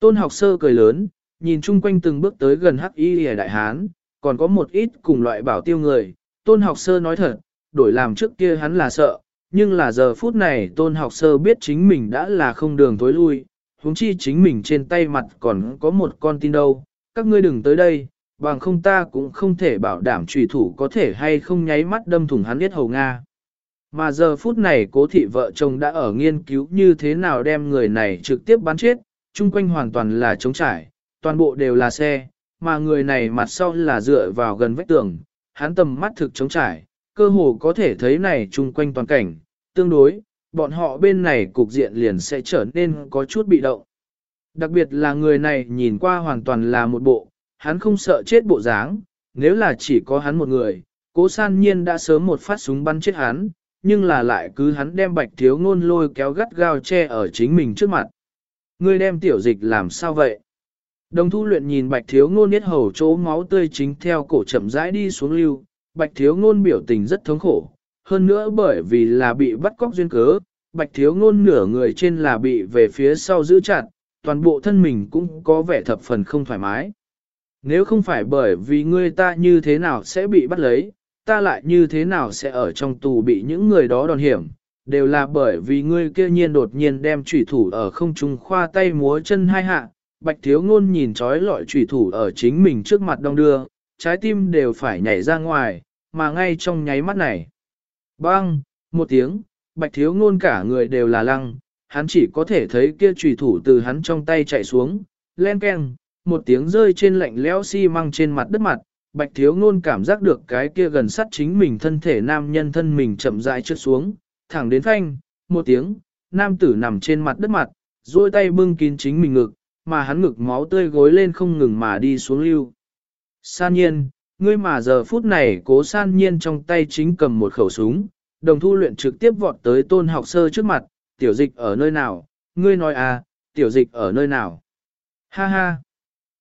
Tôn học sơ cười lớn, nhìn chung quanh từng bước tới gần hắc y hề đại hán, còn có một ít cùng loại bảo tiêu người. Tôn học sơ nói thật, đổi làm trước kia hắn là sợ, nhưng là giờ phút này tôn học sơ biết chính mình đã là không đường tối lui, huống chi chính mình trên tay mặt còn có một con tin đâu, các ngươi đừng tới đây, bằng không ta cũng không thể bảo đảm trùy thủ có thể hay không nháy mắt đâm thủng hắn biết hầu Nga. Mà giờ phút này cố thị vợ chồng đã ở nghiên cứu như thế nào đem người này trực tiếp bắn chết, chung quanh hoàn toàn là trống trải, toàn bộ đều là xe, mà người này mặt sau là dựa vào gần vách tường, hắn tầm mắt thực trống trải, cơ hồ có thể thấy này chung quanh toàn cảnh, tương đối, bọn họ bên này cục diện liền sẽ trở nên có chút bị động. Đặc biệt là người này nhìn qua hoàn toàn là một bộ, hắn không sợ chết bộ dáng, nếu là chỉ có hắn một người, cố san nhiên đã sớm một phát súng bắn chết hắn, nhưng là lại cứ hắn đem bạch thiếu ngôn lôi kéo gắt gao che ở chính mình trước mặt. Ngươi đem tiểu dịch làm sao vậy? Đồng thu luyện nhìn bạch thiếu ngôn nhất hầu chỗ máu tươi chính theo cổ chậm rãi đi xuống lưu, bạch thiếu ngôn biểu tình rất thống khổ, hơn nữa bởi vì là bị bắt cóc duyên cớ, bạch thiếu ngôn nửa người trên là bị về phía sau giữ chặt, toàn bộ thân mình cũng có vẻ thập phần không thoải mái. Nếu không phải bởi vì ngươi ta như thế nào sẽ bị bắt lấy, ta lại như thế nào sẽ ở trong tù bị những người đó đòn hiểm, đều là bởi vì ngươi kia nhiên đột nhiên đem trùy thủ ở không trung khoa tay múa chân hai hạ, bạch thiếu ngôn nhìn trói lọi trùy thủ ở chính mình trước mặt đông đưa, trái tim đều phải nhảy ra ngoài, mà ngay trong nháy mắt này. Bang, một tiếng, bạch thiếu ngôn cả người đều là lăng, hắn chỉ có thể thấy kia trùy thủ từ hắn trong tay chạy xuống, len keng, một tiếng rơi trên lạnh lẽo xi măng trên mặt đất mặt, bạch thiếu ngôn cảm giác được cái kia gần sát chính mình thân thể nam nhân thân mình chậm rãi trượt xuống, thẳng đến phanh, một tiếng, nam tử nằm trên mặt đất mặt, duỗi tay bưng kín chính mình ngực, mà hắn ngực máu tươi gối lên không ngừng mà đi xuống lưu. San nhiên, ngươi mà giờ phút này cố san nhiên trong tay chính cầm một khẩu súng, đồng thu luyện trực tiếp vọt tới tôn học sơ trước mặt, tiểu dịch ở nơi nào, ngươi nói à, tiểu dịch ở nơi nào. Ha ha.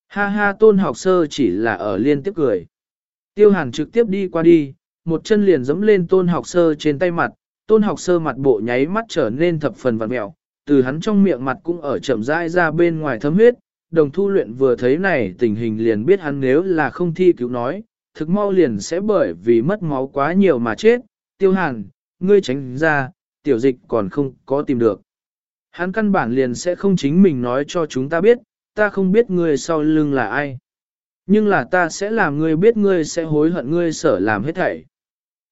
Ha ha tôn học sơ chỉ là ở liên tiếp cười. Tiêu hàn trực tiếp đi qua đi, một chân liền giẫm lên tôn học sơ trên tay mặt, tôn học sơ mặt bộ nháy mắt trở nên thập phần vặn mẹo, từ hắn trong miệng mặt cũng ở chậm rãi ra bên ngoài thấm huyết, đồng thu luyện vừa thấy này tình hình liền biết hắn nếu là không thi cứu nói, thực mau liền sẽ bởi vì mất máu quá nhiều mà chết, tiêu hàn, ngươi tránh ra, tiểu dịch còn không có tìm được. Hắn căn bản liền sẽ không chính mình nói cho chúng ta biết, ta không biết ngươi sau lưng là ai. Nhưng là ta sẽ làm ngươi biết ngươi sẽ hối hận ngươi sở làm hết thảy.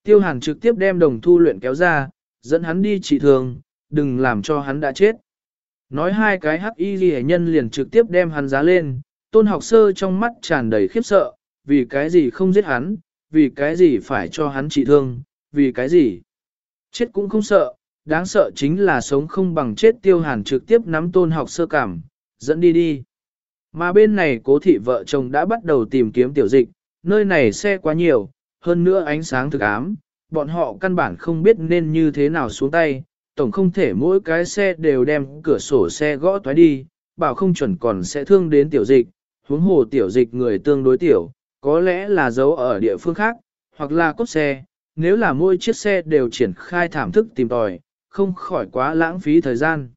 Tiêu hàn trực tiếp đem đồng thu luyện kéo ra, dẫn hắn đi trị thường, đừng làm cho hắn đã chết. Nói hai cái hắc y ghi nhân liền trực tiếp đem hắn giá lên, tôn học sơ trong mắt tràn đầy khiếp sợ, vì cái gì không giết hắn, vì cái gì phải cho hắn trị thương, vì cái gì. Chết cũng không sợ, đáng sợ chính là sống không bằng chết tiêu hàn trực tiếp nắm tôn học sơ cảm, dẫn đi đi. Mà bên này cố thị vợ chồng đã bắt đầu tìm kiếm tiểu dịch, nơi này xe quá nhiều, hơn nữa ánh sáng thực ám, bọn họ căn bản không biết nên như thế nào xuống tay, tổng không thể mỗi cái xe đều đem cửa sổ xe gõ toái đi, bảo không chuẩn còn sẽ thương đến tiểu dịch, huống hồ tiểu dịch người tương đối tiểu, có lẽ là giấu ở địa phương khác, hoặc là cốt xe, nếu là mỗi chiếc xe đều triển khai thảm thức tìm tòi, không khỏi quá lãng phí thời gian.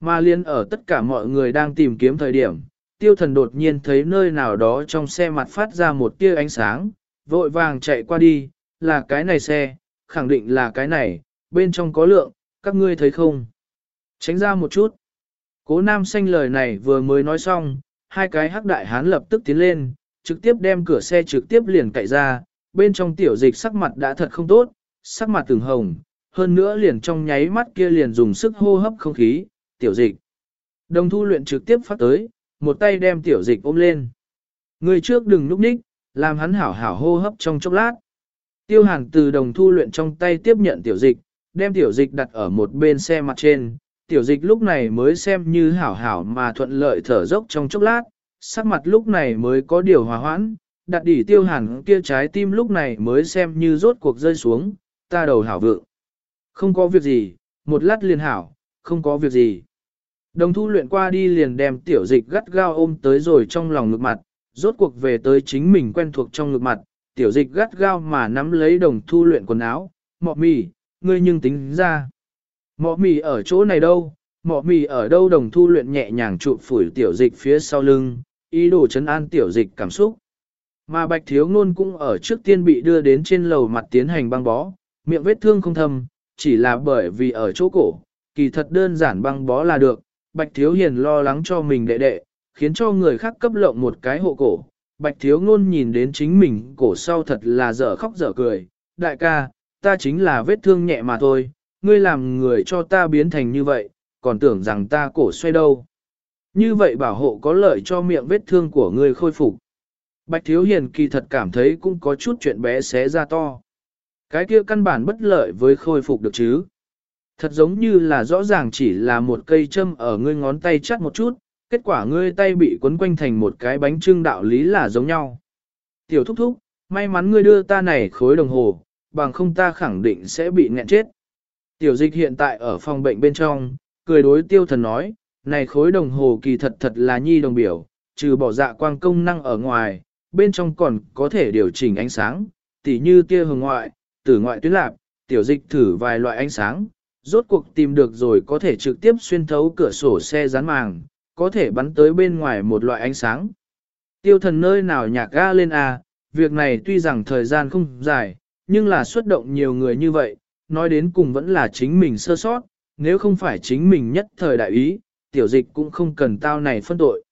Mà liên ở tất cả mọi người đang tìm kiếm thời điểm, tiêu thần đột nhiên thấy nơi nào đó trong xe mặt phát ra một tia ánh sáng, vội vàng chạy qua đi, là cái này xe, khẳng định là cái này, bên trong có lượng, các ngươi thấy không? Tránh ra một chút. Cố nam xanh lời này vừa mới nói xong, hai cái hắc đại hán lập tức tiến lên, trực tiếp đem cửa xe trực tiếp liền cậy ra, bên trong tiểu dịch sắc mặt đã thật không tốt, sắc mặt từng hồng, hơn nữa liền trong nháy mắt kia liền dùng sức hô hấp không khí, tiểu dịch. Đồng thu luyện trực tiếp phát tới, một tay đem tiểu dịch ôm lên. Người trước đừng núp ních, làm hắn hảo hảo hô hấp trong chốc lát. Tiêu hàn từ đồng thu luyện trong tay tiếp nhận tiểu dịch, đem tiểu dịch đặt ở một bên xe mặt trên. Tiểu dịch lúc này mới xem như hảo hảo mà thuận lợi thở dốc trong chốc lát, sắc mặt lúc này mới có điều hòa hoãn, đặt đỉ tiêu hàn kia trái tim lúc này mới xem như rốt cuộc rơi xuống, ta đầu hảo vượng. Không có việc gì, một lát liền hảo, không có việc gì. Đồng thu luyện qua đi liền đem tiểu dịch gắt gao ôm tới rồi trong lòng ngực mặt, rốt cuộc về tới chính mình quen thuộc trong ngực mặt, tiểu dịch gắt gao mà nắm lấy đồng thu luyện quần áo, mọ mì, ngươi nhưng tính ra. Mọ mì ở chỗ này đâu, mọ mì ở đâu đồng thu luyện nhẹ nhàng trụ phủi tiểu dịch phía sau lưng, ý đồ chấn an tiểu dịch cảm xúc. Mà bạch thiếu ngôn cũng ở trước tiên bị đưa đến trên lầu mặt tiến hành băng bó, miệng vết thương không thâm, chỉ là bởi vì ở chỗ cổ, kỳ thật đơn giản băng bó là được, Bạch Thiếu Hiền lo lắng cho mình đệ đệ, khiến cho người khác cấp lộng một cái hộ cổ. Bạch Thiếu Ngôn nhìn đến chính mình cổ sau thật là dở khóc dở cười. Đại ca, ta chính là vết thương nhẹ mà thôi, ngươi làm người cho ta biến thành như vậy, còn tưởng rằng ta cổ xoay đâu. Như vậy bảo hộ có lợi cho miệng vết thương của ngươi khôi phục. Bạch Thiếu Hiền kỳ thật cảm thấy cũng có chút chuyện bé xé ra to. Cái kia căn bản bất lợi với khôi phục được chứ. Thật giống như là rõ ràng chỉ là một cây châm ở ngươi ngón tay chắt một chút, kết quả ngươi tay bị quấn quanh thành một cái bánh trưng đạo lý là giống nhau. Tiểu thúc thúc, may mắn ngươi đưa ta này khối đồng hồ, bằng không ta khẳng định sẽ bị nghẹn chết. Tiểu dịch hiện tại ở phòng bệnh bên trong, cười đối tiêu thần nói, này khối đồng hồ kỳ thật thật là nhi đồng biểu, trừ bỏ dạ quang công năng ở ngoài, bên trong còn có thể điều chỉnh ánh sáng, tỉ như tia hồng ngoại, tử ngoại tuyến lạp, tiểu dịch thử vài loại ánh sáng, rốt cuộc tìm được rồi có thể trực tiếp xuyên thấu cửa sổ xe dán màng, có thể bắn tới bên ngoài một loại ánh sáng. Tiêu thần nơi nào nhạc ga lên à, việc này tuy rằng thời gian không dài, nhưng là xuất động nhiều người như vậy, nói đến cùng vẫn là chính mình sơ sót, nếu không phải chính mình nhất thời đại ý, tiểu dịch cũng không cần tao này phân tội.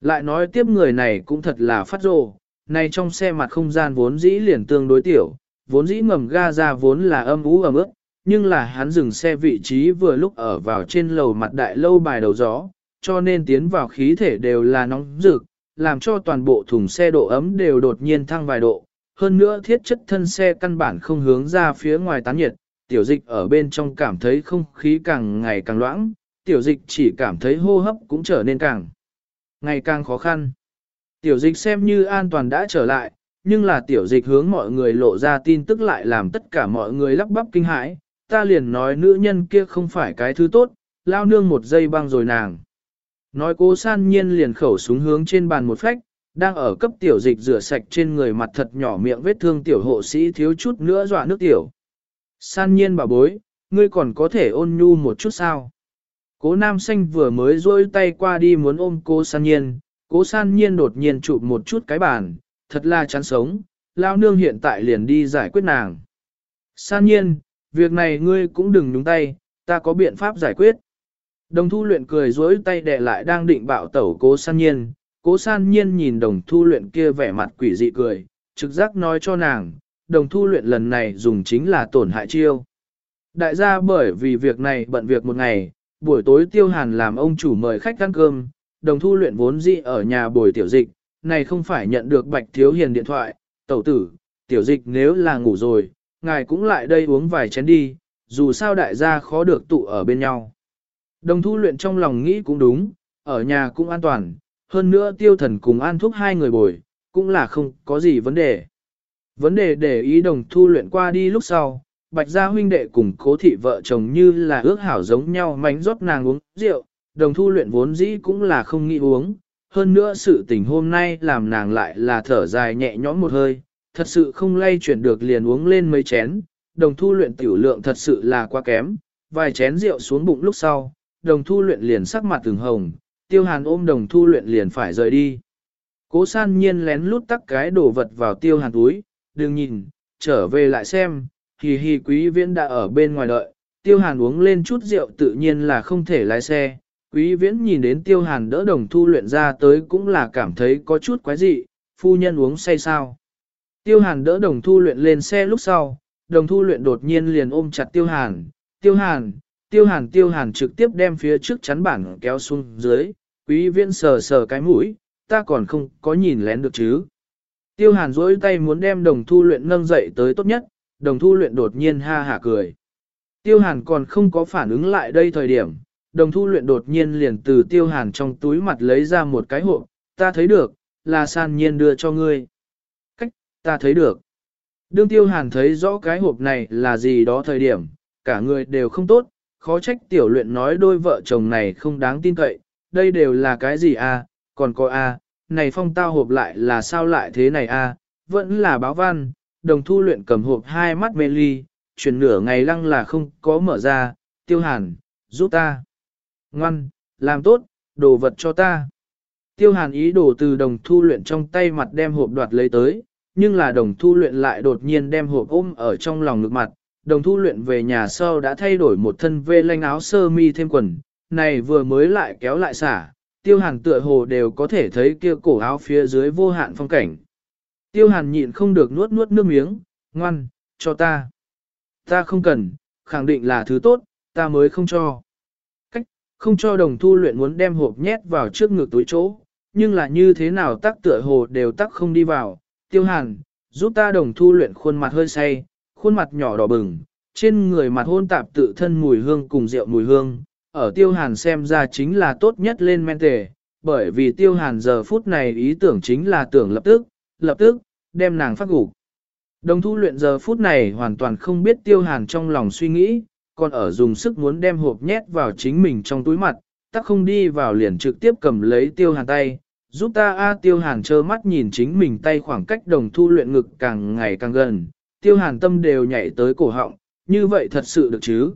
Lại nói tiếp người này cũng thật là phát rồ, này trong xe mặt không gian vốn dĩ liền tương đối tiểu, vốn dĩ ngầm ga ra vốn là âm ú ấm ướt, nhưng là hắn dừng xe vị trí vừa lúc ở vào trên lầu mặt đại lâu bài đầu gió, cho nên tiến vào khí thể đều là nóng rực, làm cho toàn bộ thùng xe độ ấm đều đột nhiên thăng vài độ. Hơn nữa thiết chất thân xe căn bản không hướng ra phía ngoài tán nhiệt, tiểu dịch ở bên trong cảm thấy không khí càng ngày càng loãng, tiểu dịch chỉ cảm thấy hô hấp cũng trở nên càng ngày càng khó khăn. Tiểu dịch xem như an toàn đã trở lại, nhưng là tiểu dịch hướng mọi người lộ ra tin tức lại làm tất cả mọi người lắp bắp kinh hãi, ta liền nói nữ nhân kia không phải cái thứ tốt, lao nương một giây băng rồi nàng. Nói cố san nhiên liền khẩu súng hướng trên bàn một phách, đang ở cấp tiểu dịch rửa sạch trên người mặt thật nhỏ miệng vết thương tiểu hộ sĩ thiếu chút nữa dọa nước tiểu. San nhiên bà bối, ngươi còn có thể ôn nhu một chút sao? Cố nam xanh vừa mới rôi tay qua đi muốn ôm cô san nhiên, cố san nhiên đột nhiên chụp một chút cái bàn, thật là chán sống, lao nương hiện tại liền đi giải quyết nàng. San nhiên, việc này ngươi cũng đừng nhúng tay, ta có biện pháp giải quyết. Đồng thu luyện cười dối tay đè lại đang định bạo tẩu cố san nhiên, cố san nhiên nhìn đồng thu luyện kia vẻ mặt quỷ dị cười, trực giác nói cho nàng, đồng thu luyện lần này dùng chính là tổn hại chiêu. Đại gia bởi vì việc này bận việc một ngày, buổi tối tiêu hàn làm ông chủ mời khách ăn cơm, đồng thu luyện vốn dị ở nhà bồi tiểu dịch, này không phải nhận được bạch thiếu hiền điện thoại, tẩu tử, tiểu dịch nếu là ngủ rồi, ngài cũng lại đây uống vài chén đi, dù sao đại gia khó được tụ ở bên nhau. Đồng thu luyện trong lòng nghĩ cũng đúng, ở nhà cũng an toàn, hơn nữa tiêu thần cùng an thúc hai người bồi, cũng là không có gì vấn đề. Vấn đề để ý đồng thu luyện qua đi lúc sau, bạch gia huynh đệ cùng cố thị vợ chồng như là ước hảo giống nhau mánh rót nàng uống rượu, đồng thu luyện vốn dĩ cũng là không nghĩ uống, hơn nữa sự tình hôm nay làm nàng lại là thở dài nhẹ nhõm một hơi, thật sự không lay chuyển được liền uống lên mấy chén, đồng thu luyện tiểu lượng thật sự là quá kém, vài chén rượu xuống bụng lúc sau, đồng thu luyện liền sắc mặt từng hồng, tiêu hàn ôm đồng thu luyện liền phải rời đi. Cố san nhiên lén lút tắc cái đồ vật vào tiêu hàn túi, đừng nhìn, trở về lại xem, hì hì quý viễn đã ở bên ngoài đợi, tiêu hàn uống lên chút rượu tự nhiên là không thể lái xe. Quý viễn nhìn đến tiêu hàn đỡ đồng thu luyện ra tới cũng là cảm thấy có chút quái dị, phu nhân uống say sao. Tiêu hàn đỡ đồng thu luyện lên xe lúc sau, đồng thu luyện đột nhiên liền ôm chặt tiêu hàn, tiêu hàn, tiêu hàn tiêu hàn trực tiếp đem phía trước chắn bản kéo xuống dưới, quý viễn sờ sờ cái mũi, ta còn không có nhìn lén được chứ. Tiêu hàn dỗi tay muốn đem đồng thu luyện nâng dậy tới tốt nhất, đồng thu luyện đột nhiên ha hả cười. Tiêu hàn còn không có phản ứng lại đây thời điểm, đồng thu luyện đột nhiên liền từ tiêu hàn trong túi mặt lấy ra một cái hộp, ta thấy được, là san nhiên đưa cho ngươi. Cách, ta thấy được. Đương tiêu hàn thấy rõ cái hộp này là gì đó thời điểm, cả người đều không tốt, khó trách tiểu luyện nói đôi vợ chồng này không đáng tin cậy, đây đều là cái gì à, còn có à, này phong tao hộp lại là sao lại thế này à, vẫn là báo văn, đồng thu luyện cầm hộp hai mắt mê ly, chuyển nửa ngày lăng là không có mở ra, tiêu hàn, giúp ta. Ngoan, làm tốt, đồ vật cho ta. Tiêu hàn ý đồ từ đồng thu luyện trong tay mặt đem hộp đoạt lấy tới, nhưng là đồng thu luyện lại đột nhiên đem hộp ôm ở trong lòng ngực mặt. Đồng thu luyện về nhà sau đã thay đổi một thân vê lanh áo sơ mi thêm quần, này vừa mới lại kéo lại xả, tiêu hàn tựa hồ đều có thể thấy kia cổ áo phía dưới vô hạn phong cảnh. Tiêu hàn nhịn không được nuốt nuốt nước miếng, ngoan, cho ta. Ta không cần, khẳng định là thứ tốt, ta mới không cho. Cách, không cho đồng thu luyện muốn đem hộp nhét vào trước ngực túi chỗ, nhưng là như thế nào tắc tựa hồ đều tắc không đi vào. Tiêu hàn, giúp ta đồng thu luyện khuôn mặt hơi say, khuôn mặt nhỏ đỏ bừng, trên người mặt hôn tạp tự thân mùi hương cùng rượu mùi hương, ở tiêu hàn xem ra chính là tốt nhất lên men tề, bởi vì tiêu hàn giờ phút này ý tưởng chính là tưởng lập tức, lập tức, đem nàng phát gục. Đồng thu luyện giờ phút này hoàn toàn không biết tiêu hàn trong lòng suy nghĩ, còn ở dùng sức muốn đem hộp nhét vào chính mình trong túi mặt, tắc không đi vào liền trực tiếp cầm lấy tiêu hàn tay, giúp ta a tiêu hàn trơ mắt nhìn chính mình tay khoảng cách đồng thu luyện ngực càng ngày càng gần, tiêu hàn tâm đều nhảy tới cổ họng, như vậy thật sự được chứ?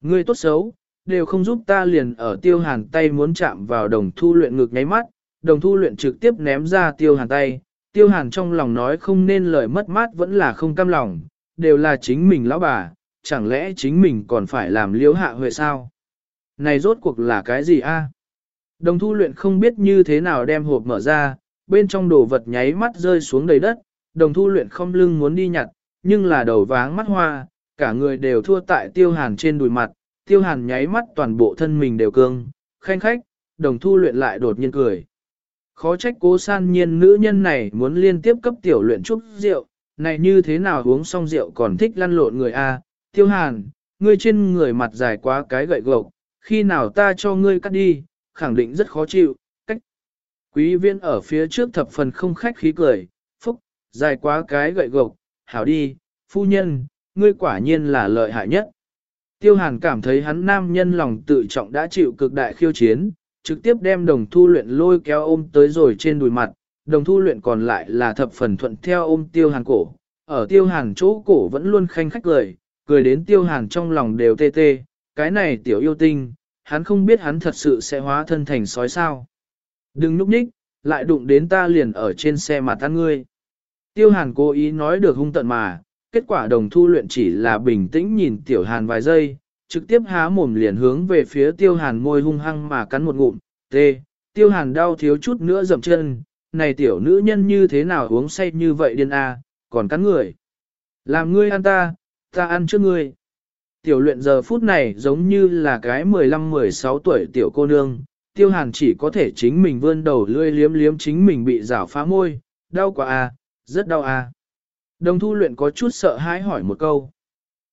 Ngươi tốt xấu, đều không giúp ta liền ở tiêu hàn tay muốn chạm vào đồng thu luyện ngực nháy mắt, đồng thu luyện trực tiếp ném ra tiêu hàn tay, tiêu hàn trong lòng nói không nên lời mất mát vẫn là không cam lòng, đều là chính mình lão bà, chẳng lẽ chính mình còn phải làm liếu hạ huệ sao? Này rốt cuộc là cái gì a? Đồng thu luyện không biết như thế nào đem hộp mở ra, bên trong đồ vật nháy mắt rơi xuống đầy đất, đồng thu luyện không lưng muốn đi nhặt, nhưng là đầu váng mắt hoa, cả người đều thua tại tiêu hàn trên đùi mặt, tiêu hàn nháy mắt toàn bộ thân mình đều cương, khanh khách, đồng thu luyện lại đột nhiên cười. Khó trách cố san nhiên nữ nhân này muốn liên tiếp cấp tiểu luyện chút rượu, này như thế nào uống xong rượu còn thích lăn lộn người a? tiêu hàn, ngươi trên người mặt dài quá cái gậy gộc, khi nào ta cho ngươi cắt đi, khẳng định rất khó chịu, cách. Quý viên ở phía trước thập phần không khách khí cười, phúc, dài quá cái gậy gộc, hảo đi, phu nhân, ngươi quả nhiên là lợi hại nhất. Tiêu hàn cảm thấy hắn nam nhân lòng tự trọng đã chịu cực đại khiêu chiến, trực tiếp đem đồng thu luyện lôi kéo ôm tới rồi trên đùi mặt, đồng thu luyện còn lại là thập phần thuận theo ôm tiêu hàn cổ. Ở tiêu hàn chỗ cổ vẫn luôn khanh khách cười, cười đến tiêu hàn trong lòng đều tê tê, cái này tiểu yêu tinh, hắn không biết hắn thật sự sẽ hóa thân thành sói sao. Đừng núp ních, lại đụng đến ta liền ở trên xe mà tan ngươi. Tiêu hàn cố ý nói được hung tận mà, kết quả đồng thu luyện chỉ là bình tĩnh nhìn tiểu hàn vài giây, trực tiếp há mồm liền hướng về phía tiêu hàn môi hung hăng mà cắn một ngụm, tê, tiêu hàn đau thiếu chút nữa dậm chân, này tiểu nữ nhân như thế nào uống say như vậy điên a, còn cắn người. Làm ngươi ăn ta, ta ăn trước ngươi. Tiểu luyện giờ phút này giống như là cái 15-16 tuổi tiểu cô nương, tiêu hàn chỉ có thể chính mình vươn đầu lươi liếm liếm chính mình bị rảo phá môi, đau quá à? Rất đau à, Đồng thu luyện có chút sợ hãi hỏi một câu.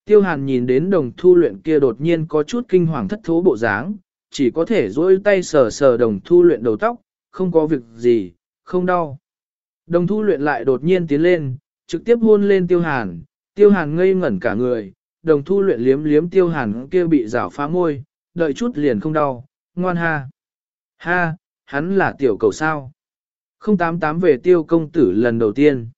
Tiêu hàn nhìn đến đồng thu luyện kia đột nhiên có chút kinh hoàng thất thố bộ dáng, chỉ có thể dỗi tay sờ sờ đồng thu luyện đầu tóc, không có việc gì, không đau. Đồng thu luyện lại đột nhiên tiến lên, trực tiếp hôn lên tiêu hàn, tiêu hàn ngây ngẩn cả người, đồng thu luyện liếm liếm tiêu hàn kia bị rảo phá môi, đợi chút liền không đau, ngoan ha. Ha, hắn là tiểu cầu sao. 088 về tiêu công tử lần đầu tiên.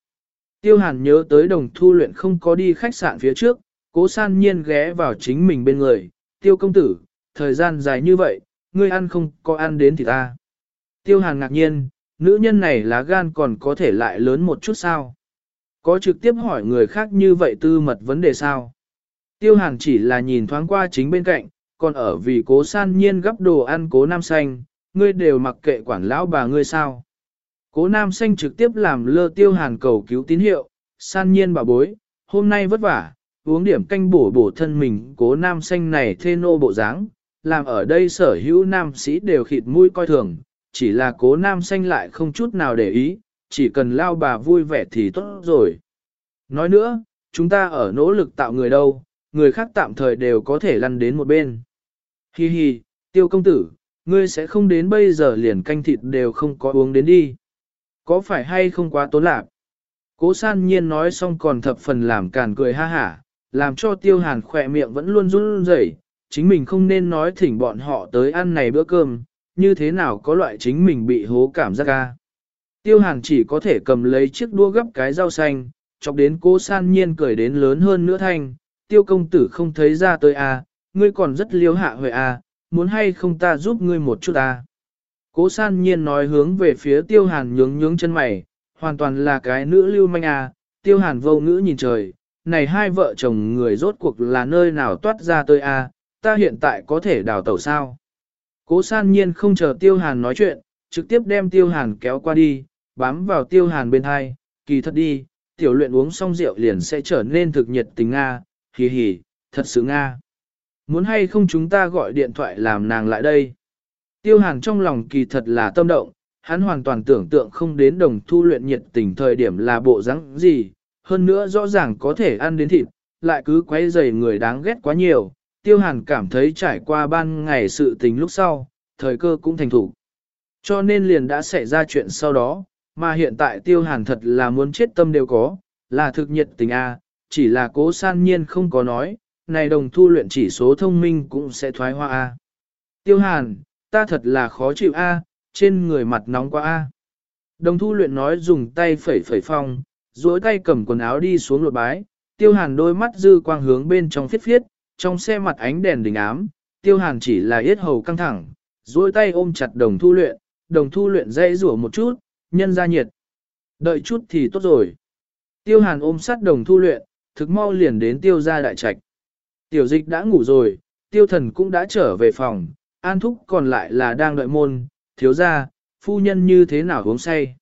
Tiêu hàn nhớ tới đồng thu luyện không có đi khách sạn phía trước, cố san nhiên ghé vào chính mình bên người, tiêu công tử, thời gian dài như vậy, ngươi ăn không có ăn đến thì ta. Tiêu hàn ngạc nhiên, nữ nhân này lá gan còn có thể lại lớn một chút sao? Có trực tiếp hỏi người khác như vậy tư mật vấn đề sao? Tiêu hàn chỉ là nhìn thoáng qua chính bên cạnh, còn ở vì cố san nhiên gấp đồ ăn cố nam xanh, ngươi đều mặc kệ quản lão bà ngươi sao? Cố nam xanh trực tiếp làm lơ tiêu hàn cầu cứu tín hiệu, san nhiên bà bối, hôm nay vất vả, uống điểm canh bổ bổ thân mình cố nam xanh này thê nô bộ dáng, làm ở đây sở hữu nam sĩ đều khịt mũi coi thường, chỉ là cố nam xanh lại không chút nào để ý, chỉ cần lao bà vui vẻ thì tốt rồi. Nói nữa, chúng ta ở nỗ lực tạo người đâu, người khác tạm thời đều có thể lăn đến một bên. Hi hi, tiêu công tử, ngươi sẽ không đến bây giờ liền canh thịt đều không có uống đến đi. Có phải hay không quá tốn lạc? Cố san nhiên nói xong còn thập phần làm càn cười ha hả, làm cho tiêu hàn khỏe miệng vẫn luôn run rẩy. chính mình không nên nói thỉnh bọn họ tới ăn này bữa cơm, như thế nào có loại chính mình bị hố cảm giác ca. Tiêu hàn chỉ có thể cầm lấy chiếc đua gấp cái rau xanh, chọc đến cố san nhiên cười đến lớn hơn nữa thanh, tiêu công tử không thấy ra tới à, ngươi còn rất liếu hạ huệ à, muốn hay không ta giúp ngươi một chút à. Cố san nhiên nói hướng về phía tiêu hàn nhướng nhướng chân mày, hoàn toàn là cái nữ lưu manh à, tiêu hàn vô ngữ nhìn trời, này hai vợ chồng người rốt cuộc là nơi nào toát ra tôi à, ta hiện tại có thể đào tẩu sao. Cố san nhiên không chờ tiêu hàn nói chuyện, trực tiếp đem tiêu hàn kéo qua đi, bám vào tiêu hàn bên hai, kỳ thật đi, tiểu luyện uống xong rượu liền sẽ trở nên thực nhiệt tình Nga, hì hì, thật sự Nga. Muốn hay không chúng ta gọi điện thoại làm nàng lại đây. Tiêu hàn trong lòng kỳ thật là tâm động, hắn hoàn toàn tưởng tượng không đến đồng thu luyện nhiệt tình thời điểm là bộ rắn gì, hơn nữa rõ ràng có thể ăn đến thịt, lại cứ quấy rầy người đáng ghét quá nhiều. Tiêu hàn cảm thấy trải qua ban ngày sự tình lúc sau, thời cơ cũng thành thủ. Cho nên liền đã xảy ra chuyện sau đó, mà hiện tại tiêu hàn thật là muốn chết tâm đều có, là thực nhiệt tình A, chỉ là cố san nhiên không có nói, này đồng thu luyện chỉ số thông minh cũng sẽ thoái hoa A. À. Tiêu hàn, ta thật là khó chịu A, trên người mặt nóng quá A. Đồng thu luyện nói dùng tay phẩy phẩy phong, duỗi tay cầm quần áo đi xuống lột bái, tiêu hàn đôi mắt dư quang hướng bên trong phiết phiết, trong xe mặt ánh đèn đình ám, tiêu hàn chỉ là yết hầu căng thẳng, duỗi tay ôm chặt đồng thu luyện, đồng thu luyện dây rủa một chút, nhân ra nhiệt. Đợi chút thì tốt rồi. Tiêu hàn ôm sát đồng thu luyện, thực mau liền đến tiêu gia đại trạch. Tiểu dịch đã ngủ rồi, tiêu thần cũng đã trở về phòng, an thúc còn lại là đang đợi môn, thiếu ra, phu nhân như thế nào uống say.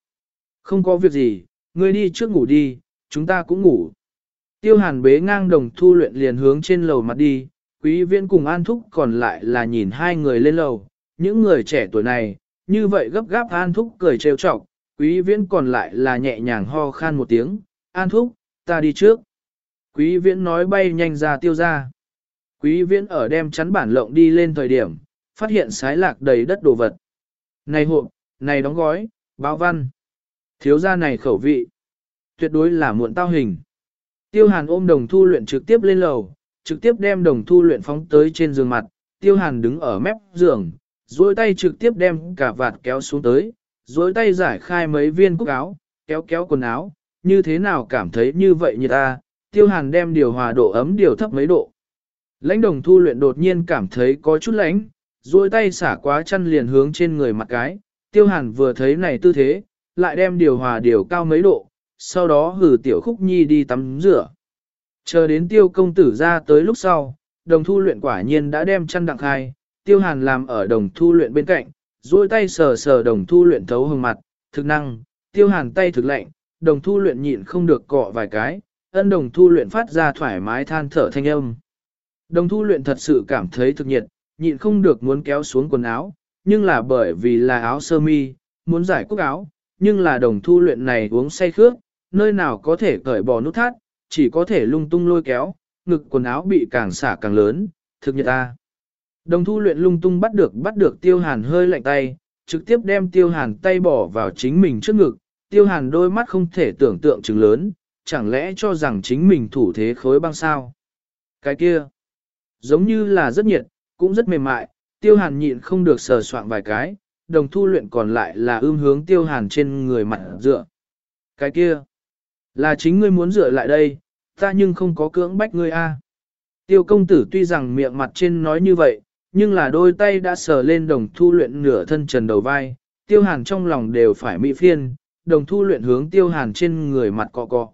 Không có việc gì, ngươi đi trước ngủ đi, chúng ta cũng ngủ. Tiêu hàn bế ngang đồng thu luyện liền hướng trên lầu mặt đi, quý viên cùng an thúc còn lại là nhìn hai người lên lầu, những người trẻ tuổi này, như vậy gấp gáp an thúc cười trêu chọc, quý viễn còn lại là nhẹ nhàng ho khan một tiếng, an thúc, ta đi trước. Quý viễn nói bay nhanh ra tiêu ra. Quý viễn ở đem chắn bản lộng đi lên thời điểm, phát hiện sái lạc đầy đất đồ vật. Này hộp, này đóng gói, báo văn. Thiếu gia này khẩu vị. Tuyệt đối là muộn tao hình. Tiêu hàn ôm đồng thu luyện trực tiếp lên lầu, trực tiếp đem đồng thu luyện phóng tới trên giường mặt. Tiêu hàn đứng ở mép giường, duỗi tay trực tiếp đem cả vạt kéo xuống tới, duỗi tay giải khai mấy viên cúc áo, kéo kéo quần áo, như thế nào cảm thấy như vậy như ta, tiêu hàn đem điều hòa độ ấm điều thấp mấy độ. Lãnh đồng thu luyện đột nhiên cảm thấy có chút lánh, duỗi tay xả quá chăn liền hướng trên người mặt cái, tiêu hàn vừa thấy này tư thế, lại đem điều hòa điều cao mấy độ, sau đó hử tiểu khúc nhi đi tắm rửa. Chờ đến tiêu công tử ra tới lúc sau, đồng thu luyện quả nhiên đã đem chăn đặng khai, tiêu hàn làm ở đồng thu luyện bên cạnh, duỗi tay sờ sờ đồng thu luyện thấu hồng mặt, thực năng, tiêu hàn tay thực lạnh, đồng thu luyện nhịn không được cọ vài cái, ân đồng thu luyện phát ra thoải mái than thở thanh âm. Đồng thu luyện thật sự cảm thấy thực nhiệt, nhịn không được muốn kéo xuống quần áo, nhưng là bởi vì là áo sơ mi, muốn giải cúc áo, nhưng là đồng thu luyện này uống say khước, nơi nào có thể cởi bỏ nút thắt, chỉ có thể lung tung lôi kéo, ngực quần áo bị càng xả càng lớn, thực nhật ta. Đồng thu luyện lung tung bắt được bắt được tiêu hàn hơi lạnh tay, trực tiếp đem tiêu hàn tay bỏ vào chính mình trước ngực, tiêu hàn đôi mắt không thể tưởng tượng chừng lớn, chẳng lẽ cho rằng chính mình thủ thế khối băng sao. Cái kia, giống như là rất nhiệt, cũng rất mềm mại, tiêu hàn nhịn không được sờ soạn vài cái, đồng thu luyện còn lại là ưm hướng tiêu hàn trên người mặt dựa. Cái kia, là chính ngươi muốn dựa lại đây, ta nhưng không có cưỡng bách ngươi a. Tiêu công tử tuy rằng miệng mặt trên nói như vậy, nhưng là đôi tay đã sờ lên đồng thu luyện nửa thân trần đầu vai, tiêu hàn trong lòng đều phải mỹ phiên, đồng thu luyện hướng tiêu hàn trên người mặt cọ cọ.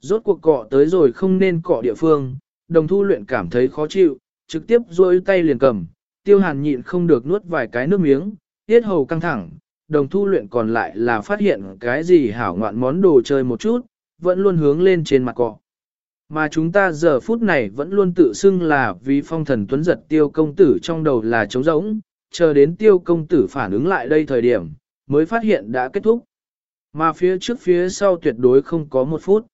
Rốt cuộc cọ tới rồi không nên cọ địa phương, đồng thu luyện cảm thấy khó chịu, trực tiếp duỗi tay liền cầm, tiêu hàn nhịn không được nuốt vài cái nước miếng, tiết hầu căng thẳng, đồng thu luyện còn lại là phát hiện cái gì hảo ngoạn món đồ chơi một chút, vẫn luôn hướng lên trên mặt cọ. Mà chúng ta giờ phút này vẫn luôn tự xưng là vì phong thần tuấn giật tiêu công tử trong đầu là trống rỗng, chờ đến tiêu công tử phản ứng lại đây thời điểm, mới phát hiện đã kết thúc. Mà phía trước phía sau tuyệt đối không có một phút.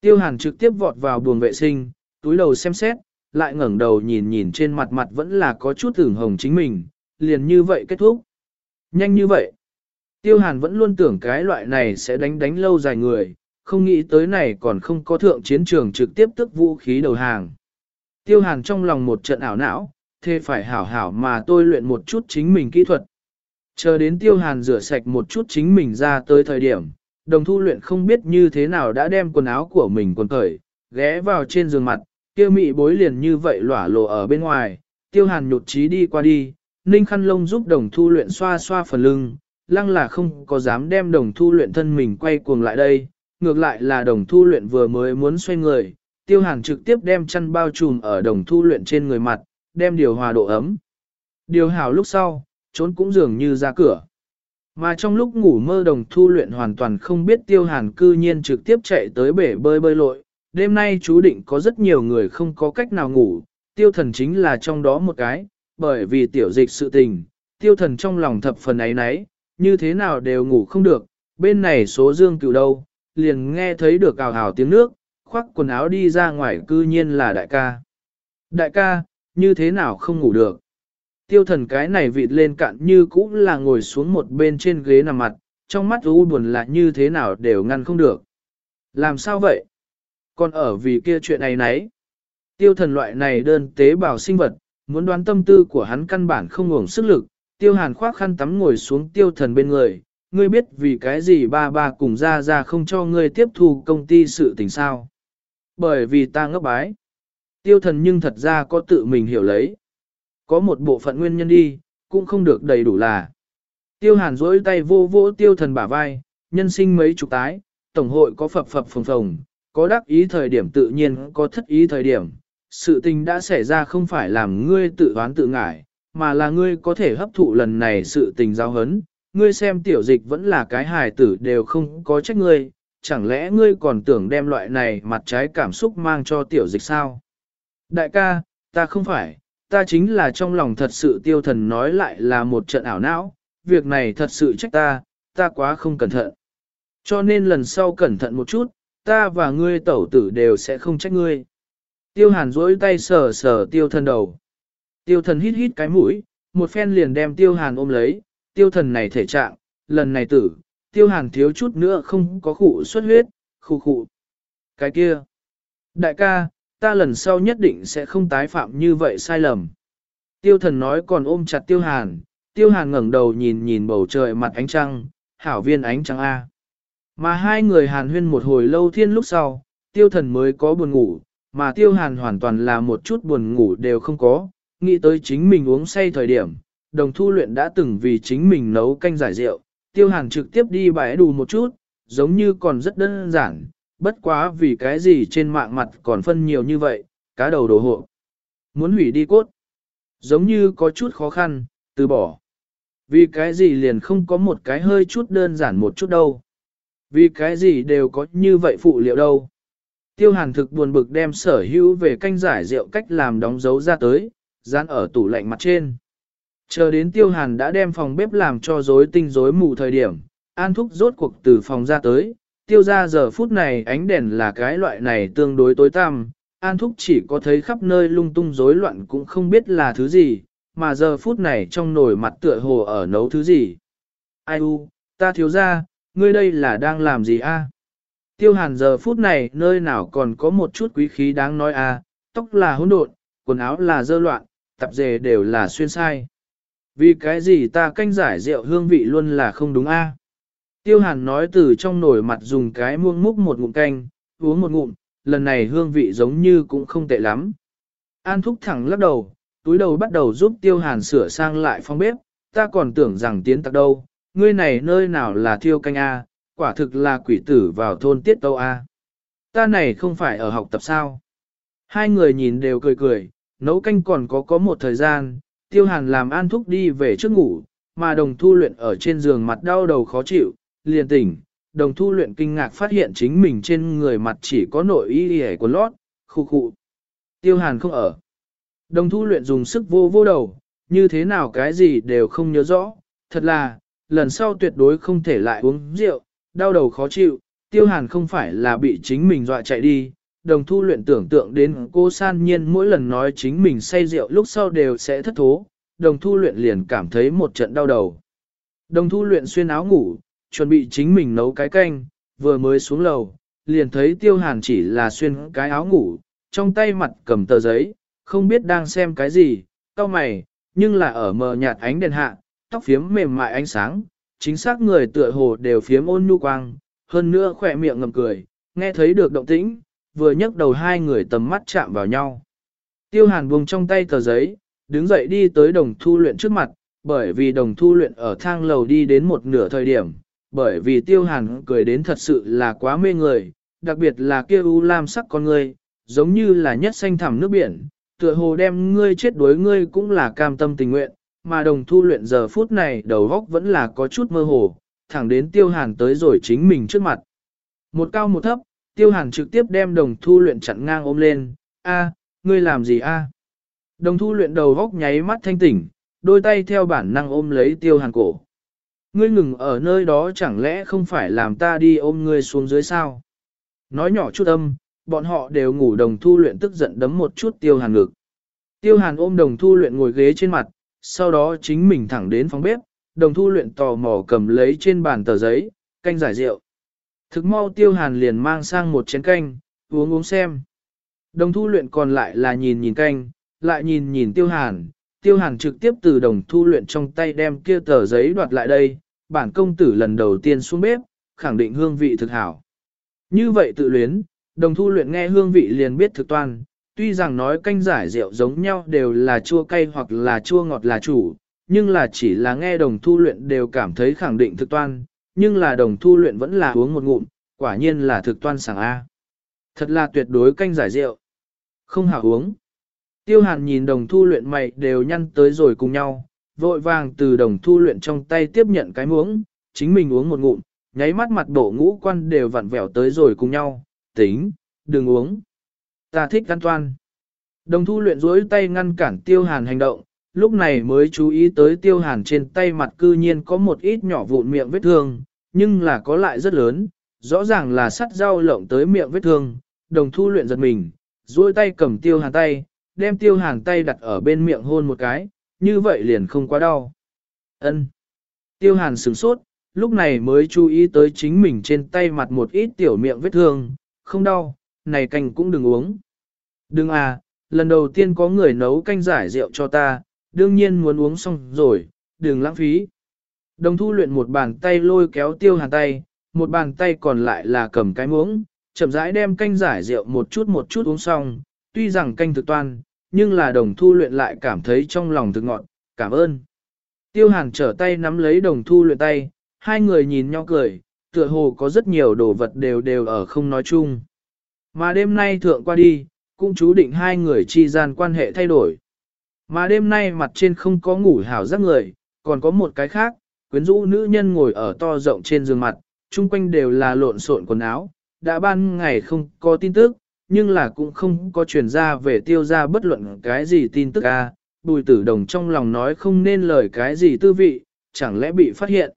Tiêu hàn trực tiếp vọt vào buồng vệ sinh, túi đầu xem xét, lại ngẩng đầu nhìn nhìn trên mặt mặt vẫn là có chút tưởng hồng chính mình, liền như vậy kết thúc. Nhanh như vậy. Tiêu hàn vẫn luôn tưởng cái loại này sẽ đánh đánh lâu dài người, không nghĩ tới này còn không có thượng chiến trường trực tiếp tức vũ khí đầu hàng. Tiêu hàn trong lòng một trận ảo não, thế phải hảo hảo mà tôi luyện một chút chính mình kỹ thuật. Chờ đến tiêu hàn rửa sạch một chút chính mình ra tới thời điểm, đồng thu luyện không biết như thế nào đã đem quần áo của mình quần cởi, ghé vào trên giường mặt, tiêu mị bối liền như vậy lỏa lộ ở bên ngoài, tiêu hàn nhột trí đi qua đi, ninh khăn lông giúp đồng thu luyện xoa xoa phần lưng, lăng là không có dám đem đồng thu luyện thân mình quay cuồng lại đây, ngược lại là đồng thu luyện vừa mới muốn xoay người, tiêu hàn trực tiếp đem chăn bao trùm ở đồng thu luyện trên người mặt, đem điều hòa độ ấm. Điều hảo lúc sau, trốn cũng dường như ra cửa. Mà trong lúc ngủ mơ đồng thu luyện hoàn toàn không biết tiêu hàn cư nhiên trực tiếp chạy tới bể bơi bơi lội, đêm nay chú định có rất nhiều người không có cách nào ngủ, tiêu thần chính là trong đó một cái, bởi vì tiểu dịch sự tình, tiêu thần trong lòng thập phần ấy nấy, như thế nào đều ngủ không được, bên này số dương cựu đâu, liền nghe thấy được ào ào tiếng nước, khoác quần áo đi ra ngoài cư nhiên là đại ca. Đại ca, như thế nào không ngủ được? Tiêu thần cái này vịt lên cạn như cũng là ngồi xuống một bên trên ghế nằm mặt, trong mắt u buồn là như thế nào đều ngăn không được. Làm sao vậy? Còn ở vì kia chuyện này nấy. Tiêu thần loại này đơn tế bào sinh vật, muốn đoán tâm tư của hắn căn bản không ngủng sức lực. Tiêu hàn khoác khăn tắm ngồi xuống tiêu thần bên người. Ngươi biết vì cái gì ba ba cùng ra ra không cho ngươi tiếp thu công ty sự tình sao? Bởi vì ta ngấp bái. Tiêu thần nhưng thật ra có tự mình hiểu lấy. Có một bộ phận nguyên nhân đi, cũng không được đầy đủ là. Tiêu hàn rỗi tay vô vỗ tiêu thần bả vai, nhân sinh mấy chục tái, tổng hội có phập phập phồng phồng, có đắc ý thời điểm tự nhiên có thất ý thời điểm. Sự tình đã xảy ra không phải làm ngươi tự đoán tự ngại, mà là ngươi có thể hấp thụ lần này sự tình giao hấn. Ngươi xem tiểu dịch vẫn là cái hài tử đều không có trách ngươi, chẳng lẽ ngươi còn tưởng đem loại này mặt trái cảm xúc mang cho tiểu dịch sao? Đại ca, ta không phải, ta chính là trong lòng thật sự tiêu thần nói lại là một trận ảo não, việc này thật sự trách ta, ta quá không cẩn thận. Cho nên lần sau cẩn thận một chút, ta và ngươi tẩu tử đều sẽ không trách ngươi. Tiêu hàn rỗi tay sờ sờ tiêu thần đầu. Tiêu thần hít hít cái mũi, một phen liền đem tiêu hàn ôm lấy, tiêu thần này thể trạng, lần này tử, tiêu hàn thiếu chút nữa không có khụ xuất huyết, khu khụ. Cái kia. Đại ca, ta lần sau nhất định sẽ không tái phạm như vậy sai lầm. Tiêu thần nói còn ôm chặt tiêu hàn, tiêu hàn ngẩng đầu nhìn nhìn bầu trời mặt ánh trăng, hảo viên ánh trăng A. Mà hai người hàn huyên một hồi lâu thiên lúc sau, tiêu thần mới có buồn ngủ, mà tiêu hàn hoàn toàn là một chút buồn ngủ đều không có, nghĩ tới chính mình uống say thời điểm, đồng thu luyện đã từng vì chính mình nấu canh giải rượu, tiêu hàn trực tiếp đi bãi đủ một chút, giống như còn rất đơn giản, bất quá vì cái gì trên mạng mặt còn phân nhiều như vậy, cá đầu đồ hộ. Muốn hủy đi cốt, giống như có chút khó khăn, từ bỏ. Vì cái gì liền không có một cái hơi chút đơn giản một chút đâu. Vì cái gì đều có như vậy phụ liệu đâu. Tiêu hàn thực buồn bực đem sở hữu về canh giải rượu cách làm đóng dấu ra tới, dán ở tủ lạnh mặt trên. Chờ đến tiêu hàn đã đem phòng bếp làm cho rối tinh rối mù thời điểm, an thúc rốt cuộc từ phòng ra tới, tiêu ra giờ phút này ánh đèn là cái loại này tương đối tối tăm, an thúc chỉ có thấy khắp nơi lung tung rối loạn cũng không biết là thứ gì, mà giờ phút này trong nồi mặt tựa hồ ở nấu thứ gì. Ai u, ta thiếu ra, ngươi đây là đang làm gì a? Tiêu hàn giờ phút này nơi nào còn có một chút quý khí đáng nói a, tóc là hỗn độn, quần áo là dơ loạn, tập dề đều là xuyên sai. Vì cái gì ta canh giải rượu hương vị luôn là không đúng a? Tiêu hàn nói từ trong nồi mặt dùng cái muông múc một ngụm canh, uống một ngụm, lần này hương vị giống như cũng không tệ lắm. An thúc thẳng lắc đầu, túi đầu bắt đầu giúp tiêu hàn sửa sang lại phòng bếp, ta còn tưởng rằng tiến tặc đâu, ngươi này nơi nào là thiêu canh A, quả thực là quỷ tử vào thôn tiết tâu A. Ta này không phải ở học tập sao. Hai người nhìn đều cười cười, nấu canh còn có có một thời gian, tiêu hàn làm an thúc đi về trước ngủ, mà đồng thu luyện ở trên giường mặt đau đầu khó chịu, liền tỉnh. Đồng thu luyện kinh ngạc phát hiện chính mình trên người mặt chỉ có nội y hề của lót, khu khu. Tiêu hàn không ở. Đồng thu luyện dùng sức vô vô đầu, như thế nào cái gì đều không nhớ rõ, thật là, lần sau tuyệt đối không thể lại uống rượu, đau đầu khó chịu, tiêu hàn không phải là bị chính mình dọa chạy đi. Đồng thu luyện tưởng tượng đến cô san nhiên mỗi lần nói chính mình say rượu lúc sau đều sẽ thất thố, đồng thu luyện liền cảm thấy một trận đau đầu. Đồng thu luyện xuyên áo ngủ, chuẩn bị chính mình nấu cái canh, vừa mới xuống lầu, liền thấy tiêu hàn chỉ là xuyên cái áo ngủ, trong tay mặt cầm tờ giấy, không biết đang xem cái gì, cao mày, nhưng là ở mờ nhạt ánh đèn hạ, tóc phiếm mềm mại ánh sáng, chính xác người tựa hồ đều phiếm ôn nhu quang, hơn nữa khỏe miệng ngầm cười, nghe thấy được động tĩnh, vừa nhấc đầu hai người tầm mắt chạm vào nhau. Tiêu hàn buông trong tay tờ giấy, đứng dậy đi tới đồng thu luyện trước mặt, bởi vì đồng thu luyện ở thang lầu đi đến một nửa thời điểm, bởi vì tiêu hàn cười đến thật sự là quá mê người, đặc biệt là kia u lam sắc con người, giống như là nhất xanh thẳm nước biển, tựa hồ đem ngươi chết đuối ngươi cũng là cam tâm tình nguyện, mà đồng thu luyện giờ phút này đầu góc vẫn là có chút mơ hồ, thẳng đến tiêu hàn tới rồi chính mình trước mặt. Một cao một thấp, tiêu hàn trực tiếp đem đồng thu luyện chặn ngang ôm lên, a, ngươi làm gì a? Đồng thu luyện đầu góc nháy mắt thanh tỉnh, đôi tay theo bản năng ôm lấy tiêu hàn cổ. Ngươi ngừng ở nơi đó chẳng lẽ không phải làm ta đi ôm ngươi xuống dưới sao? Nói nhỏ chút âm, bọn họ đều ngủ đồng thu luyện tức giận đấm một chút tiêu hàn ngực. Tiêu hàn ôm đồng thu luyện ngồi ghế trên mặt, sau đó chính mình thẳng đến phòng bếp, đồng thu luyện tò mò cầm lấy trên bàn tờ giấy, canh giải rượu. Thực mau tiêu hàn liền mang sang một chén canh, uống uống xem. Đồng thu luyện còn lại là nhìn nhìn canh, lại nhìn nhìn tiêu hàn, tiêu hàn trực tiếp từ đồng thu luyện trong tay đem kia tờ giấy đoạt lại đây, bản công tử lần đầu tiên xuống bếp, khẳng định hương vị thực hảo. Như vậy tự luyến, đồng thu luyện nghe hương vị liền biết thực toàn tuy rằng nói canh giải rượu giống nhau đều là chua cay hoặc là chua ngọt là chủ, nhưng là chỉ là nghe đồng thu luyện đều cảm thấy khẳng định thực toan, nhưng là đồng thu luyện vẫn là uống một ngụm, quả nhiên là thực toan sảng A. Thật là tuyệt đối canh giải rượu. Không hảo uống. Tiêu hàn nhìn đồng thu luyện mày đều nhăn tới rồi cùng nhau, vội vàng từ đồng thu luyện trong tay tiếp nhận cái muỗng, chính mình uống một ngụm, nháy mắt mặt bộ ngũ quan đều vặn vẹo tới rồi cùng nhau, tính, đừng uống. Ta thích an toan. Đồng thu luyện rối tay ngăn cản tiêu hàn hành động, lúc này mới chú ý tới tiêu hàn trên tay mặt cư nhiên có một ít nhỏ vụn miệng vết thương, nhưng là có lại rất lớn, rõ ràng là sắt dao lộng tới miệng vết thương, đồng thu luyện giật mình, duỗi tay cầm tiêu hàn tay, đem tiêu hàn tay đặt ở bên miệng hôn một cái, như vậy liền không quá đau. Ân. Tiêu hàn sửng sốt, lúc này mới chú ý tới chính mình trên tay mặt một ít tiểu miệng vết thương, không đau, này canh cũng đừng uống. Đừng à, lần đầu tiên có người nấu canh giải rượu cho ta, đương nhiên muốn uống xong rồi, đừng lãng phí. Đồng thu luyện một bàn tay lôi kéo tiêu hàn tay, một bàn tay còn lại là cầm cái muỗng, chậm rãi đem canh giải rượu một chút một chút uống xong, tuy rằng canh thực toan, nhưng là đồng thu luyện lại cảm thấy trong lòng thực ngọn, cảm ơn. Tiêu hàn trở tay nắm lấy đồng thu luyện tay, hai người nhìn nhau cười, tựa hồ có rất nhiều đồ vật đều đều ở không nói chung. Mà đêm nay thượng qua đi, cũng chú định hai người chi gian quan hệ thay đổi. Mà đêm nay mặt trên không có ngủ hảo giấc người, còn có một cái khác, quyến rũ nữ nhân ngồi ở to rộng trên giường mặt, chung quanh đều là lộn xộn quần áo, đã ban ngày không có tin tức, nhưng là cũng không có truyền ra về tiêu ra bất luận cái gì tin tức a. Bùi tử đồng trong lòng nói không nên lời cái gì tư vị, chẳng lẽ bị phát hiện.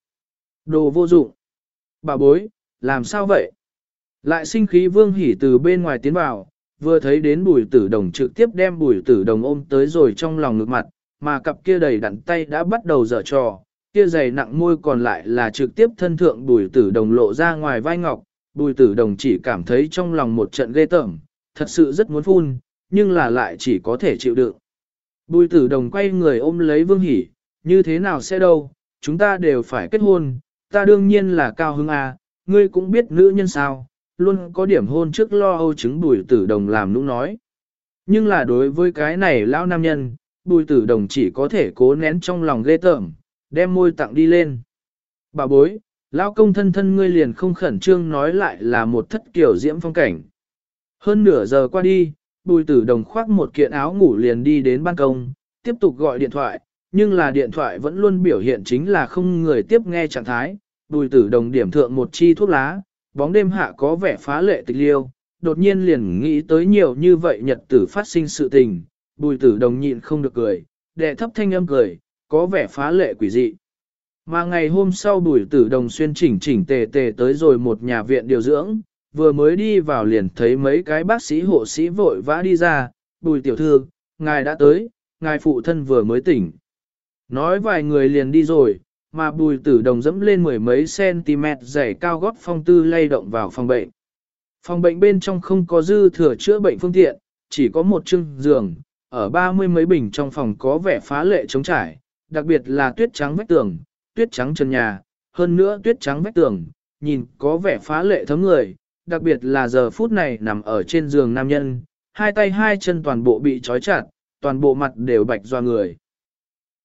Đồ vô dụng. Bà bối, làm sao vậy? Lại sinh khí vương hỉ từ bên ngoài tiến vào, vừa thấy đến bùi tử đồng trực tiếp đem bùi tử đồng ôm tới rồi trong lòng ngực mặt, mà cặp kia đầy đặn tay đã bắt đầu dở trò, kia dày nặng môi còn lại là trực tiếp thân thượng bùi tử đồng lộ ra ngoài vai ngọc, bùi tử đồng chỉ cảm thấy trong lòng một trận ghê tởm, thật sự rất muốn phun, nhưng là lại chỉ có thể chịu đựng. Bùi tử đồng quay người ôm lấy vương hỉ, như thế nào sẽ đâu, chúng ta đều phải kết hôn, ta đương nhiên là cao hứng à, ngươi cũng biết nữ nhân sao, luôn có điểm hôn trước lo âu chứng bùi tử đồng làm nũng nói. Nhưng là đối với cái này lão nam nhân, bùi tử đồng chỉ có thể cố nén trong lòng ghê tởm, đem môi tặng đi lên. Bà bối, lão công thân thân ngươi liền không khẩn trương nói lại là một thất kiểu diễm phong cảnh. Hơn nửa giờ qua đi, bùi tử đồng khoác một kiện áo ngủ liền đi đến ban công, tiếp tục gọi điện thoại, nhưng là điện thoại vẫn luôn biểu hiện chính là không người tiếp nghe trạng thái. Bùi tử đồng điểm thượng một chi thuốc lá, bóng đêm hạ có vẻ phá lệ tịch liêu, đột nhiên liền nghĩ tới nhiều như vậy nhật tử phát sinh sự tình, bùi tử đồng nhịn không được cười, đệ thấp thanh âm cười, có vẻ phá lệ quỷ dị. Mà ngày hôm sau bùi tử đồng xuyên chỉnh chỉnh tề tề tới rồi một nhà viện điều dưỡng, vừa mới đi vào liền thấy mấy cái bác sĩ hộ sĩ vội vã đi ra, bùi tiểu thư, ngài đã tới, ngài phụ thân vừa mới tỉnh. Nói vài người liền đi rồi, mà bùi tử đồng dẫm lên mười mấy cm dày cao gót phong tư lay động vào phòng bệnh. Phòng bệnh bên trong không có dư thừa chữa bệnh phương tiện, chỉ có một chưng giường, ở ba mươi mấy bình trong phòng có vẻ phá lệ trống trải, đặc biệt là tuyết trắng vách tường, tuyết trắng trần nhà, hơn nữa tuyết trắng vách tường, nhìn có vẻ phá lệ thấm người, đặc biệt là giờ phút này nằm ở trên giường nam nhân, hai tay hai chân toàn bộ bị trói chặt, toàn bộ mặt đều bạch doa người.